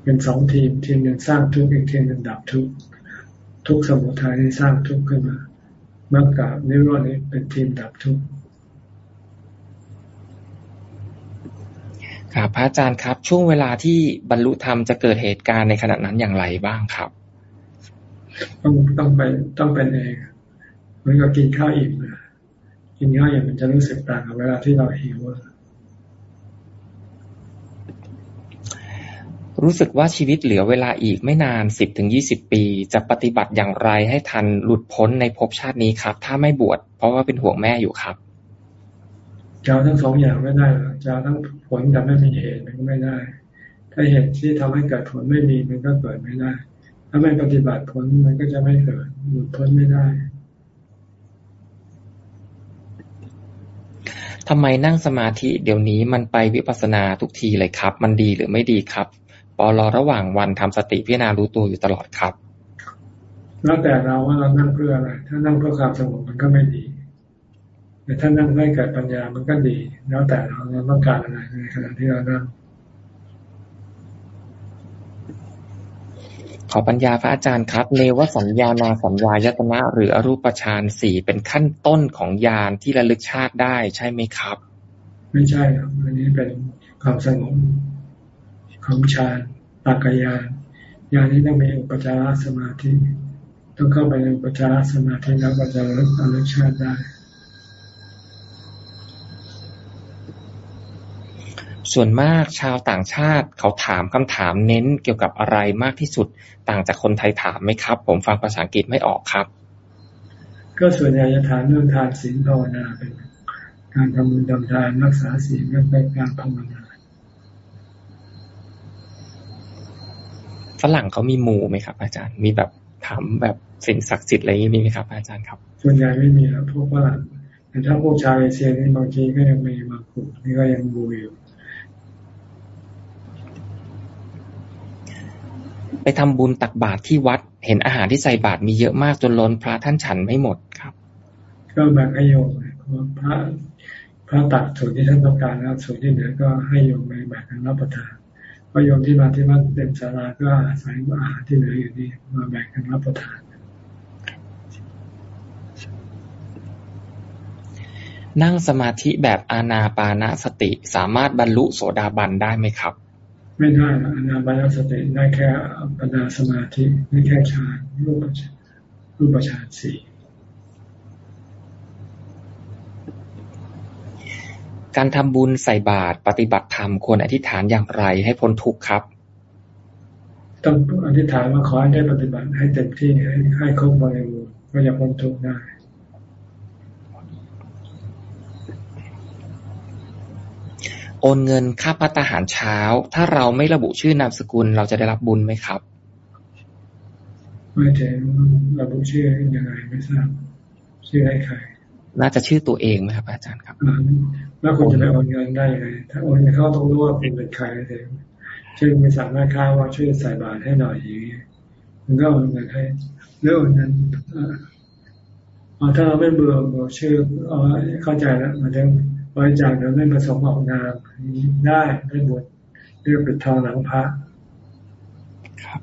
เป็นสองทีมทีมหนึ่งสร้างทุกข์อีกทีมหนึ่งดับทุกข์ทุกสมุทัยที่สร้างทุกข์ขึ้นมามรรคนิโรธนี้เป็นทีมดับทุกข์ ครับพระอาจารย์ครับ ช่วงเวลาที่บรรลุธรรมจะเกิดเหตุการณ์ในขณะนั้นอย่างไรบ้างครับ ต้องต้องไปต้องเป็นเองเหมือนกับกินข้าวอิ่มกินข้าวอิ่มมันจะรู้สึกต่างกับเวลาที่เราหิวรู้สึกว่าชีวิตเหลือเวลาอีกไม่นานสิบถึงยี่สิบปี จะปฏิบัติอย่างไรให้ทันหลุดพ้นในภพชาตินี้ครับ ถ้าไม่บวชเพราะว่าเป็นห่วงแม่อยู่ครับ จะทั้งสองอย่างไม่ได้จะทั้งผลแต่ไม่มีเหตุมันก็ไม่ได้ ถ้าเหตุที่ทำให้เกิดผลไม่มีมันก็เกิดไม่ได้ ถ้าไม่ปฏิบัติผลมันก็จะไม่เกิดหลุดพ้นไม่ได้ทำไมนั่งสมาธิเดี๋ยวนี้มันไปวิปัสสนาทุกทีเลยครับ มันดีหรือไม่ดีครับปอรอระหว่างวันทำสติพิจารณารู้ตัวอยู่ตลอดครับแล้วแต่เราว่าเรานั่งเพื่ออะไร ถ้านั่งเพื่อความสงบมันก็ไม่ดี แต่ถ้านั่งให้เกิดปัญญามันก็ดี แล้วแต่เราเราต้องการอะไรในขณะที่เรานั่งขอปัญญาพระอาจารย์ครับ เนวสัญญานาสัญญายตนะ หรืออรูปฌานสี่เป็นขั้นต้นของญาณที่ระลึกชาติได้ใช่ไหมครับ ไม่ใช่ครับอันนี้เป็นความสงบของฌานตากยานญาณนี้ต้องมีอุปจารสมาธิ ต้องเข้าไปในอุปจารสมาธิแล้วก็จะระลึกชาติได้ ส่วนมากชาวต่างชาติเขาถามคำถามเน้นเกี่ยวกับอะไรมากที่สุดต่างจากคนไทยถามไหมครับ ผมฟังภาษาอังกฤษไม่ออกครับ ก็ส่วนใหญ่จะถามเรื่องทานศีลภาวนาเป็นการทำบุญทำทานรักษาศีลเรื่องการภาวนาฝรั่งเขามีหมู่ไหมครับ อาจารย์มีแบบถามแบบสิ่งศักดิ์สิทธิ์อะไรอย่างนี้มีไหมครับ อาจารย์ครับ ส่วนใหญ่ไม่มีแล้วพวกฝรั่งแต่ถ้าพวกชาวเอเชียนี่บางทีก็ยังมีบางกลุ่มนี่ก็ยังบูอยู่ ไปทำบุญตักบาตรที่วัด เห็นอาหารที่ใส่บาตรมีเยอะมากจนล้นพระท่านฉันไม่หมดครับ ก็แบ่งให้โยมพระพระตักส่วนที่ท่านต้องการแล้วส่วนที่เหลือก็ให้โยมไปแบ่งกันรับประทานพระโยมที่มาที่วัดเต็มศาลาก็อาศัยอาหารที่เหลืออยู่นี่มาแบ่งกันรับประทานนั่งสมาธิแบบอานาปานาสติสามารถบรรลุโสดาบันได้ไหมครับ ไม่ได้อนาบานสติได้แค่ปัญญาสมาธิได้แค่ฌานรูปฌานรูปฌานสี่การทำบุญใส่บาตรปฏิบัติธรรมควรอธิษฐานอย่างไรให้พ้นทุกข์ครับ ต้องอธิษฐานว่าขอให้ได้ปฏิบัติให้เต็มที่ให้ให้ครบบริบูรณ์ก็จะพ้นทุกข์ได้โอนเงินค่าพัตหารเช้า ถ้าเราไม่ระบุชื่อนามสกุลเราจะได้รับบุญไหมครับ ไม่ถึงระบุชื่อยังไงไม่ทราบชื่อให้ใครน่าจะชื่อตัวเองไหมครับ อาจารย์ครับแล้วคุณจะไปโอนเงินได้ยังไงถ้าโอนเงินเขาต้องรู้ว่าเป็นเป็นใครเลยชื่อมีสั่งแม่ค้าว่าช่วยใส่บาตรให้หน่อยอย่างนี้มันก็โอนเงินให้เรื่องนั้นถ้าเราไม่เบื่อเบื่อชื่อเอาเข้าใจแล้วมันจะ บริจาคโดยไม่ประสงค์ออกนามได้ได้บทเรียกเป็นทองหลังพระครับ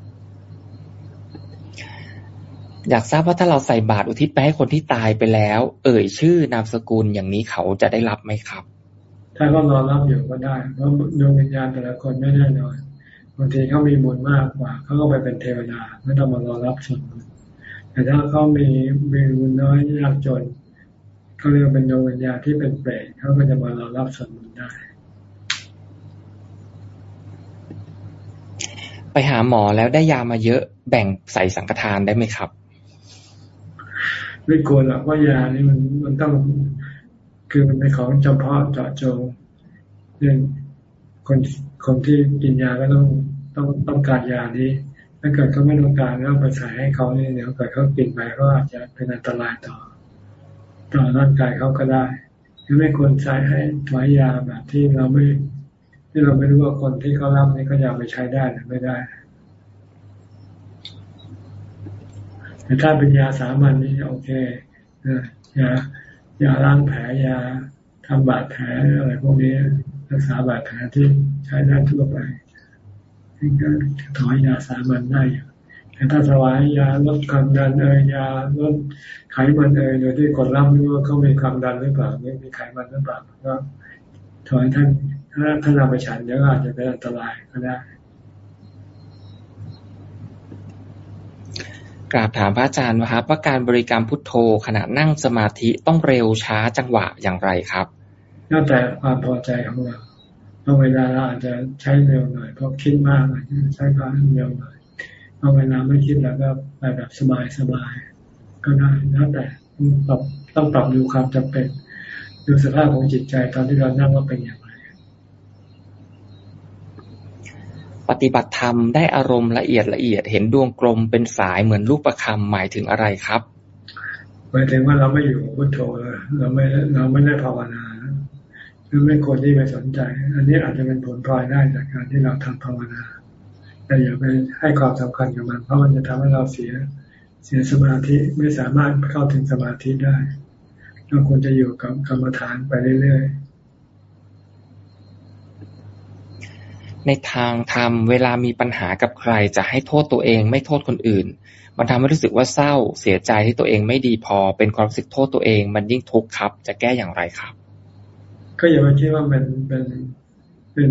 อยากทราบว่าถ้าเราใส่บาตรอุทิศไปให้คนที่ตายไปแล้ว เอ่ยชื่อนามสกุลอย่างนี้เขาจะได้รับไหมครับ ถ้าเขารอรับอยู่ก็ได้เพราะดวงวิญญาณแต่ละคนไม่แน่นอนบางทีเขามีบุญมากกว่าเขาก็ไปเป็นเทวดาไม่ต้องมารอรับส่วนบุญแต่ถ้าเขามีมีบุญน้อยยากจน เขาเรียกเป็นดวงวิญญาณที่เป็นเปรตเขาก็จะมาเรารับส่วนบุญได้ ไปหาหมอแล้วได้ยามาเยอะแบ่งใส่สังฆทานได้ไหมครับ ไม่ควรหรอกว่ายานี่มันมันต้องคือมันเป็นของจำเพาะเจาะจงเรื่องคนคนที่กินยาก็ต้องต้องต้องการยานี้ถ้าเกิดเขาไม่ต้องการแล้วไปใส่ให้เขาเนี่ยเดี๋ยวเกิดเขากินไปก็อาจจะเป็นอันตรายต่อ ต่อร่างกายเขาก็ได้ยังไม่ควรใช้ให้ถอยยาแบบที่เราไม่ ที่เราไม่รู้ว่าคนที่เขารับนี่เขาอยาไปใช้ได้หรือไม่ได้แต่ถ้าเป็นยาสามัญนี่โอเคยายาล้างแผลยาทำบาดแผลอะไรพวกนี้รักษาบาดแผลที่ใช้ได้ทั่วไปก็ถอยยาสามัญได้แต่ถ้าถวายยาลดความดันเอยยาลด ไขมันเอยโดยที่คนรับรู้ว่าเขามีความดันหรือเปล่าไม่มีไขมันหรือเปล่าก็ถวายท่านถ้าท่านเอาไปฉันเดี๋ยวอาจจะเป็นอันตรายก็ได้กราบถามพระอาจารย์นะครับว่าการบริกรรมพุทโธขณะนั่งสมาธิต้องเร็วช้าจังหวะอย่างไรครับแล้วแต่ความพอใจของเราบางเวลาเราอาจจะใช้เร็วหน่อยเพราะคิดมากใช้ความเร็วหน่อยเอาเวลาไม่คิดแล้วก็ไปแบบสบายสบาย ก็ได้แล้วแต่ต้องปรับต้องปรับดูความจำเป็น ดูสภาพของจิตใจตอนที่เรานั่งว่าเป็นอย่างไร ปฏิบัติธรรมได้อารมณ์ละเอียดละเอียดเห็นดวงกลมเป็นสายเหมือนรูปประคำหมายถึงอะไรครับหมายถึงว่าเราไม่อยู่พุทโธเราไม่เราไม่ได้ภาวนาคือไม่ควรที่ไปสนใจ อันนี้อาจจะเป็นผลพลอยได้จากการที่เราทำภาวนาแต่อย่าไปให้ความสำคัญกับมัน เพราะมันจะทำให้เราเสีย เสียสมาธิไม่สามารถเข้าถึงสมาธิได้แเราควรจะอยู่กับกรรมฐานไปเรื่อยๆ ในทางธรรมเวลามีปัญหากับใคร จะให้โทษตัวเองไม่โทษคนอื่น มันทำให้รู้สึกว่าเศร้าเสียใจที่ตัวเองไม่ดีพอ เป็นความรู้สึกโทษตัวเอง มันยิ่งทุกข์ครับ จะแก้อย่างไรครับ ก็อย่าไปคิดว่าเป็นเป็นเป็น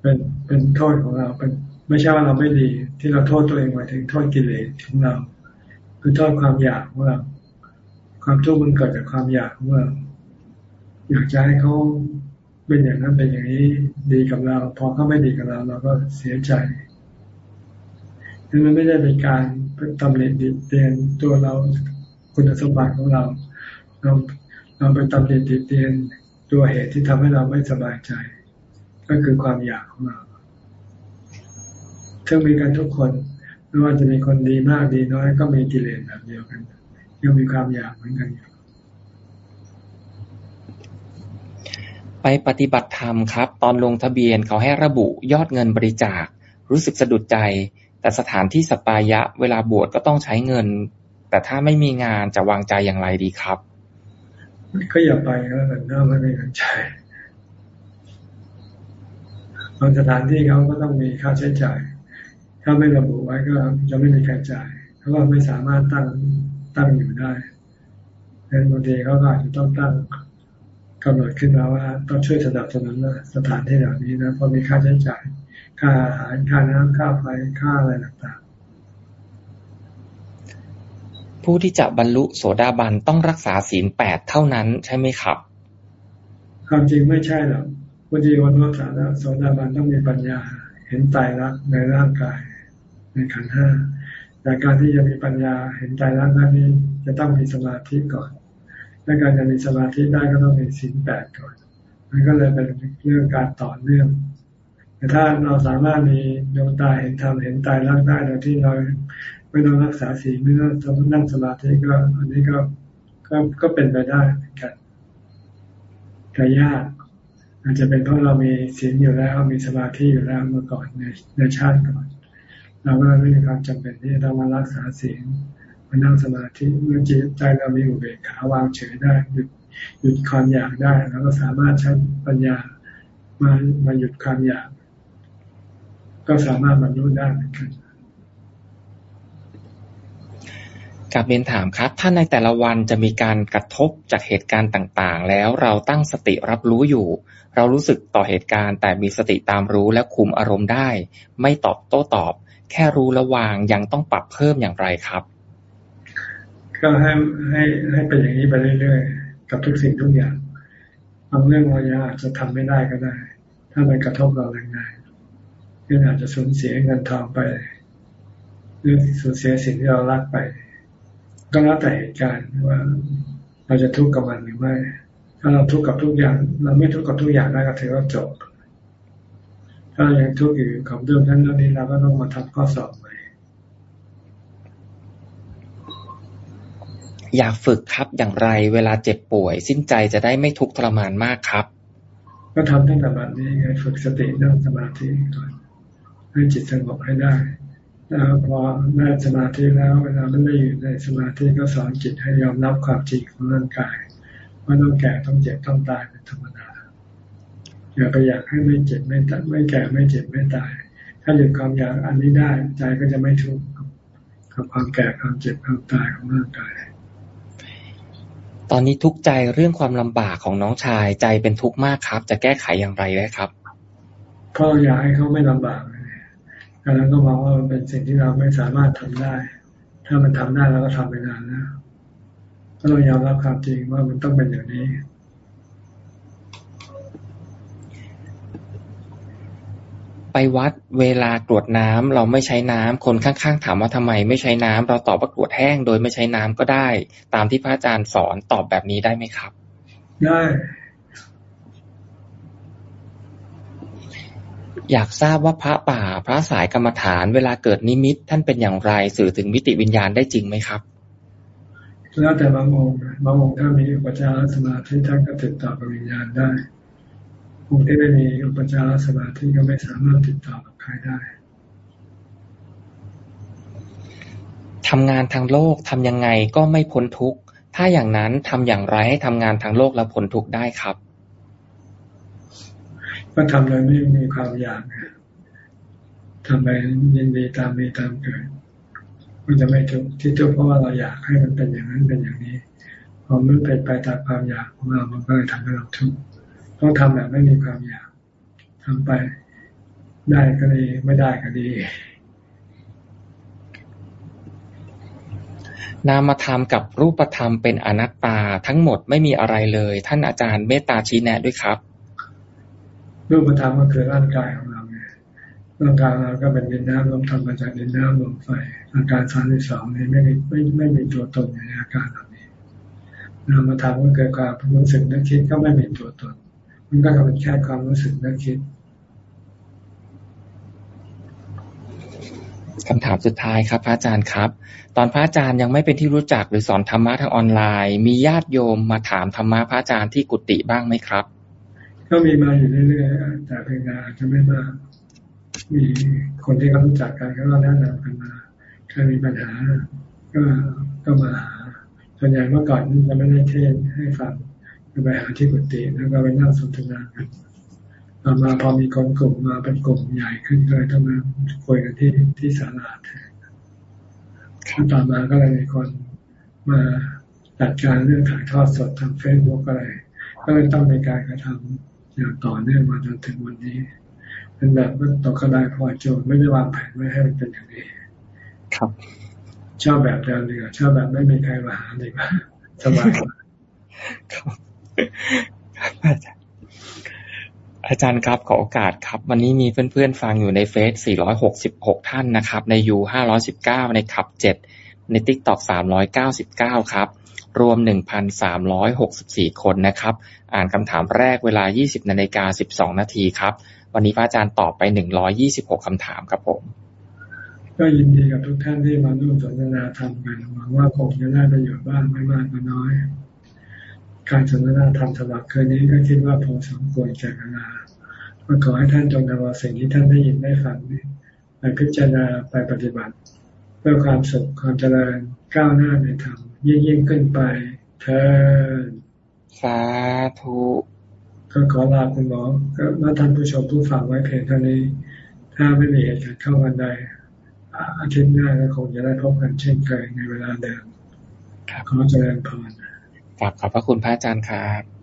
เป็นเป็นโทษของเราเป็นไม่ใช่ว่าเราไม่ดี ที่เราโทษตัวเองหมายถึงโทษกิเลสของเรา คือโทษความอยากของเราความทุกข์มันเกิดจากความอยากของเราอยากจะให้เขาเป็นอย่างนั้นเป็นอย่างนี้ดีกับเรา พอเขาไม่ดีกับเรา เราก็เสียใจนั่นมันไม่ได้เป็นการตำหนิดิเตียนตัวเราคุณสมบัติของเรา เราเราไปตำหนิดิเตียนตัวเหตุที่ทำให้เราไม่สบายใจ ก็คือความอยากของเราซึ่งมีกันทุกคน ไม่ว่าจะมีคนดีมากดีน้อยก็มีกิเลสแบบเดียวกันยังมีความอยากเหมือนกันอยู่ไปปฏิบัติธรรมครับ ตอนลงทะเบียนเขาให้ระบุยอดเงินบริจาค รู้สึกสะดุดใจ แต่สถานที่สปายะ เวลาบวชก็ต้องใช้เงิน แต่ถ้าไม่มีงานจะวางใจอย่างไรดีครับก็อย่าไปแล้วกันถ้าไม่มีเงินใช้บางสถานที่เขาก็ต้องมีค่าใช้จ่าย ถ้าไม่ระบุไว้ก็จะไม่มีใครจ่ายเพราะว่าไม่สามารถตั้งตั้งอยู่ได้ดังนั้นบางทีเขาก็อาจจะต้องตั้งกำหนดขึ้นมาว่าต้องช่วยสนับสนุนนะสถานที่เหล่านี้นะเพราะมีค่าใช้จ่าย ค่าอาหารค่าน้ำค่าไฟค่าอะไรต่างๆ ผู้ที่จะบรรลุโสดาบันต้องรักษาศีลแปดเท่านั้นใช่ไหมครับ ความจริงไม่ใช่หรอกผู้ที่วันรักษาโสดาบันต้องมีปัญญาเห็นตายรักในร่างกาย ในขันห้าแต่การที่จะมีปัญญาเห็นใจรักนั้นนี้จะต้องมีสมาธิก่อน และการจะมีสมาธิได้ก็ต้องมีศีลแปดก่อน มันก็เลยเป็นเรื่องการต่อเนื่อง แต่ถ้าเราสามารถมีดวงตาเห็นธรรมเห็นตายรักได้โดยที่เราไม่ต้องรักษาศีลไม่ต้องนั่งสมาธิก็ อันนี้ก็ก็ก็เป็นไปได้เหมือนกันแต่ยากอาจจะเป็นเพราะเรามีศีลอยู่แล้ว มีสมาธิอยู่แล้วเมื่อก่อนในในชาติก่อน เราก็ไม่มีความจำเป็นที่จะต้องมารักษาศีลมานั่งสมาธิเมื่อจิตใจเรามีอุเบกขาวางเฉยได้หยุดหยุดความอยากได้เราก็สามารถใช้ปัญญามามาหยุดความอยาก ก็สามารถบรรลุได้เหมือนกันกับเรียนถามครับ ถ้าในแต่ละวันจะมีการกระทบจากเหตุการณ์ต่างๆ แล้วเราตั้งสติรับรู้อยู่ เรารู้สึกต่อเหตุการณ์ แต่มีสติตามรู้และคุมอารมณ์ได้ ไม่ตอบโต้ตอบ แค่รู้ระวางยังต้องปรับเพิ่มอย่างไรครับ ก็ให้ให้ให้เป็นอย่างนี้ไปเรื่อยๆ กับทุกสิ่งทุกอย่างบางเรื่องเราอาจจะทำไม่ได้ก็ได้ ถ้ามันกระทบเราแรงๆก็อาจจะสูญเสียเงินทองไปหรือสูญเสียสิ่งที่เรารักไป ก็แล้วแต่เหตุการณ์ว่าเราจะทุกข์กับมันหรือไม่ ถ้าเราทุกข์กับทุกอย่าง เราไม่ทุกข์กับทุกอย่างได้ก็ถือว่าจบ ถ้ายังทุกข์อยู่กับเรื่องนั้นเรื่องนี้เราก็ต้องมาทำข้อสอบใหม่อยากฝึกครับอย่างไรเวลาเจ็บป่วย สิ้นใจจะได้ไม่ทุกข์ทรมานมากครับ ก็ทำตั้งแต่บัดนี้ไงฝึกสตินั่งสมาธิก่อนให้จิตสงบให้ได้ แล้วพอได้สมาธิแล้ว เวลาไม่ได้อยู่ในสมาธิก็สอนจิตให้ยอมรับความจริงของร่างกายว่าต้องแก่ต้องเจ็บต้องตายเป็นธรรมดา อย่าไปอยากให้ไม่เจ็บไม่ตายไม่แก่ไม่เจ็บไม่ตาย ถ้าหยุดความอยากอันนี้ได้ใจก็จะไม่ทุกข์กับความแก่ความเจ็บความตายของร่างกายตอนนี้ทุกข์ใจเรื่องความลำบากของน้องชายใจเป็นทุกข์มากครับ จะแก้ไขอย่างไรได้ครับเพราะอยากให้เขาไม่ลำบากแล้วก็มองว่ามันเป็นสิ่งที่เราไม่สามารถทำได้ ถ้ามันทำได้เราก็ทำไปนานแล้วก็ต้องยอมรับความจริงว่ามันต้องเป็นอย่างนี้ ไปวัดเวลากรวดน้ำเราไม่ใช้น้ำคนข้างๆ ถามว่าทำไมไม่ใช้น้ำเราตอบว่ากรวดแห้งโดยไม่ใช้น้ำก็ได้ ตามที่พระอาจารย์สอนตอบแบบนี้ได้ไหมครับ ได้ อยากทราบว่าพระป่า พระสายกรรมฐาน เวลาเกิดนิมิต ท่านเป็นอย่างไรสื่อถึงมิติวิญญาณได้จริงไหมครับแล้วแต่บางองค์บางองค์ถ้ามีอุปจารสมาธิท่านก็ติดต่อกับวิญญาณได้ ผู้ที่ไม่มีอุปจารสมาธิก็ไม่สามารถติดต่อกับใครได้ทำงานทางโลกทำยังไงก็ไม่พ้นทุกข์ถ้าอย่างนั้นทำอย่างไรให้ทำงานทางโลกและพ้นทุกข์ได้ครับ ก็ทำโดยไม่มีความอยากทำไปยินดีตามมีตามเกิดมันจะไม่ทุกข์ที่ทุกข์เพราะว่าเราอยากให้มันเป็นอย่างนั้นเป็นอย่างนี้พอมันเป็นไปตามความอยากของเรามันก็เลยทำให้เราทุกข์ ต้องทำแบบไม่มีความอยากทำไปได้ก็ดีไม่ได้ก็ดี นามธรรมกับรูปธรรมเป็นอนัตตาทั้งหมดไม่มีอะไรเลย ท่านอาจารย์เมตตาชี้แนะด้วยครับ รูปธรรมก็คือร่างกายของเราไงร่างกายเราก็เป็นดินน้ำลมธรรมมาจากดินน้ำลมไฟอาการสามสิบสองนี้ไม่มีไม่ไม่มีตัวตนในอาการเหล่านี้นามธรรมก็เกิดความรู้สึกนึกคิดก็ไม่มีตัวตน มันก็เป็นแค่ความรู้สึกนึกคิดคำถามสุดท้ายครับ พระอาจารย์ครับ ตอนพระอาจารย์ยังไม่เป็นที่รู้จักหรือสอนธรรมะทางออนไลน์ มีญาติโยมมาถามธรรมะพระอาจารย์ที่กุฏิบ้างไหมครับ ก็มีมาอยู่เรื่อยๆแต่เพียงแต่อาจจะไม่มากมีคนที่เขารู้จักกันก็แนะนำกันมาถ้ามีปัญหา ก็ก็มาหาส่วนใหญ่เมื่อก่อนจะไม่ได้เทศให้ฟัง ก็ไปหาที่กุฏิแล้วก็ไปนั่งสนทนากันต่อมาพอมีคนกลุ่มมาเป็นกลุ่มใหญ่ขึ้นก็เลยต้องมาคุยกันที่ที่ศาลาแทนต่อมาก็เลยมีคนมาจัดการเรื่องถ่ายทอดสดทางเฟซบุ๊กอะไร ก็เลยต้องมีการกระทำอย่างต่อเนื่องมาจนถึงวันนี้เป็นแบบว่าตกกระไดพอโจไม่ได้วางแผนไว้ให้มันเป็นอย่างนี้ ครับชอบแบบเดิมดีกว่าชอบแบบไม่มีใครมาหาดีกว่าสบายครับ อาจารย์ครับขอโอกาสครับ วันนี้มีเพื่อนๆฟังอยู่ในเฟซ 466 ท่านนะครับ ในยู 519 ในขับ 7 ในติ๊กต็อก 399 ครับ รวม 1,364 คนนะครับ อ่านคำถามแรกเวลา 20นาฬิกา12 นาทีครับ วันนี้พระอาจารย์ตอบไป 126คำถามครับผม ก็ยินดีกับทุกท่านที่มาร่วมสนทนาธรรมกันหวังว่าคงจะได้ประโยชน์บ้างไม่มากก็น้อย การสนทนาธรรมสำหรับคืนนี้ก็คิดว่าพอสมควรแก่เวลาก็ขอให้ท่านจงนำเอาสิ่งที่ท่านได้ยินได้ฟังนี้ไปพิจารณาไปปฏิบัติ เพื่อความสุขความเจริญก้าวหน้าในธรรมยิ่งยิ่งขึ้นไปเธอสาธุก็ขอลาคุณหมอก็มาท่านผู้ชมผู้ฟังไว้เพียงเท่านี้ ถ้าไม่มีเหตุการณ์เข้าวันใดอาทิตย์หน้าก็คงจะได้พบกันเช่นเคยในเวลาเดิมขอเจริญพร กลับขอบพระคุณพระอาจารย์ครับ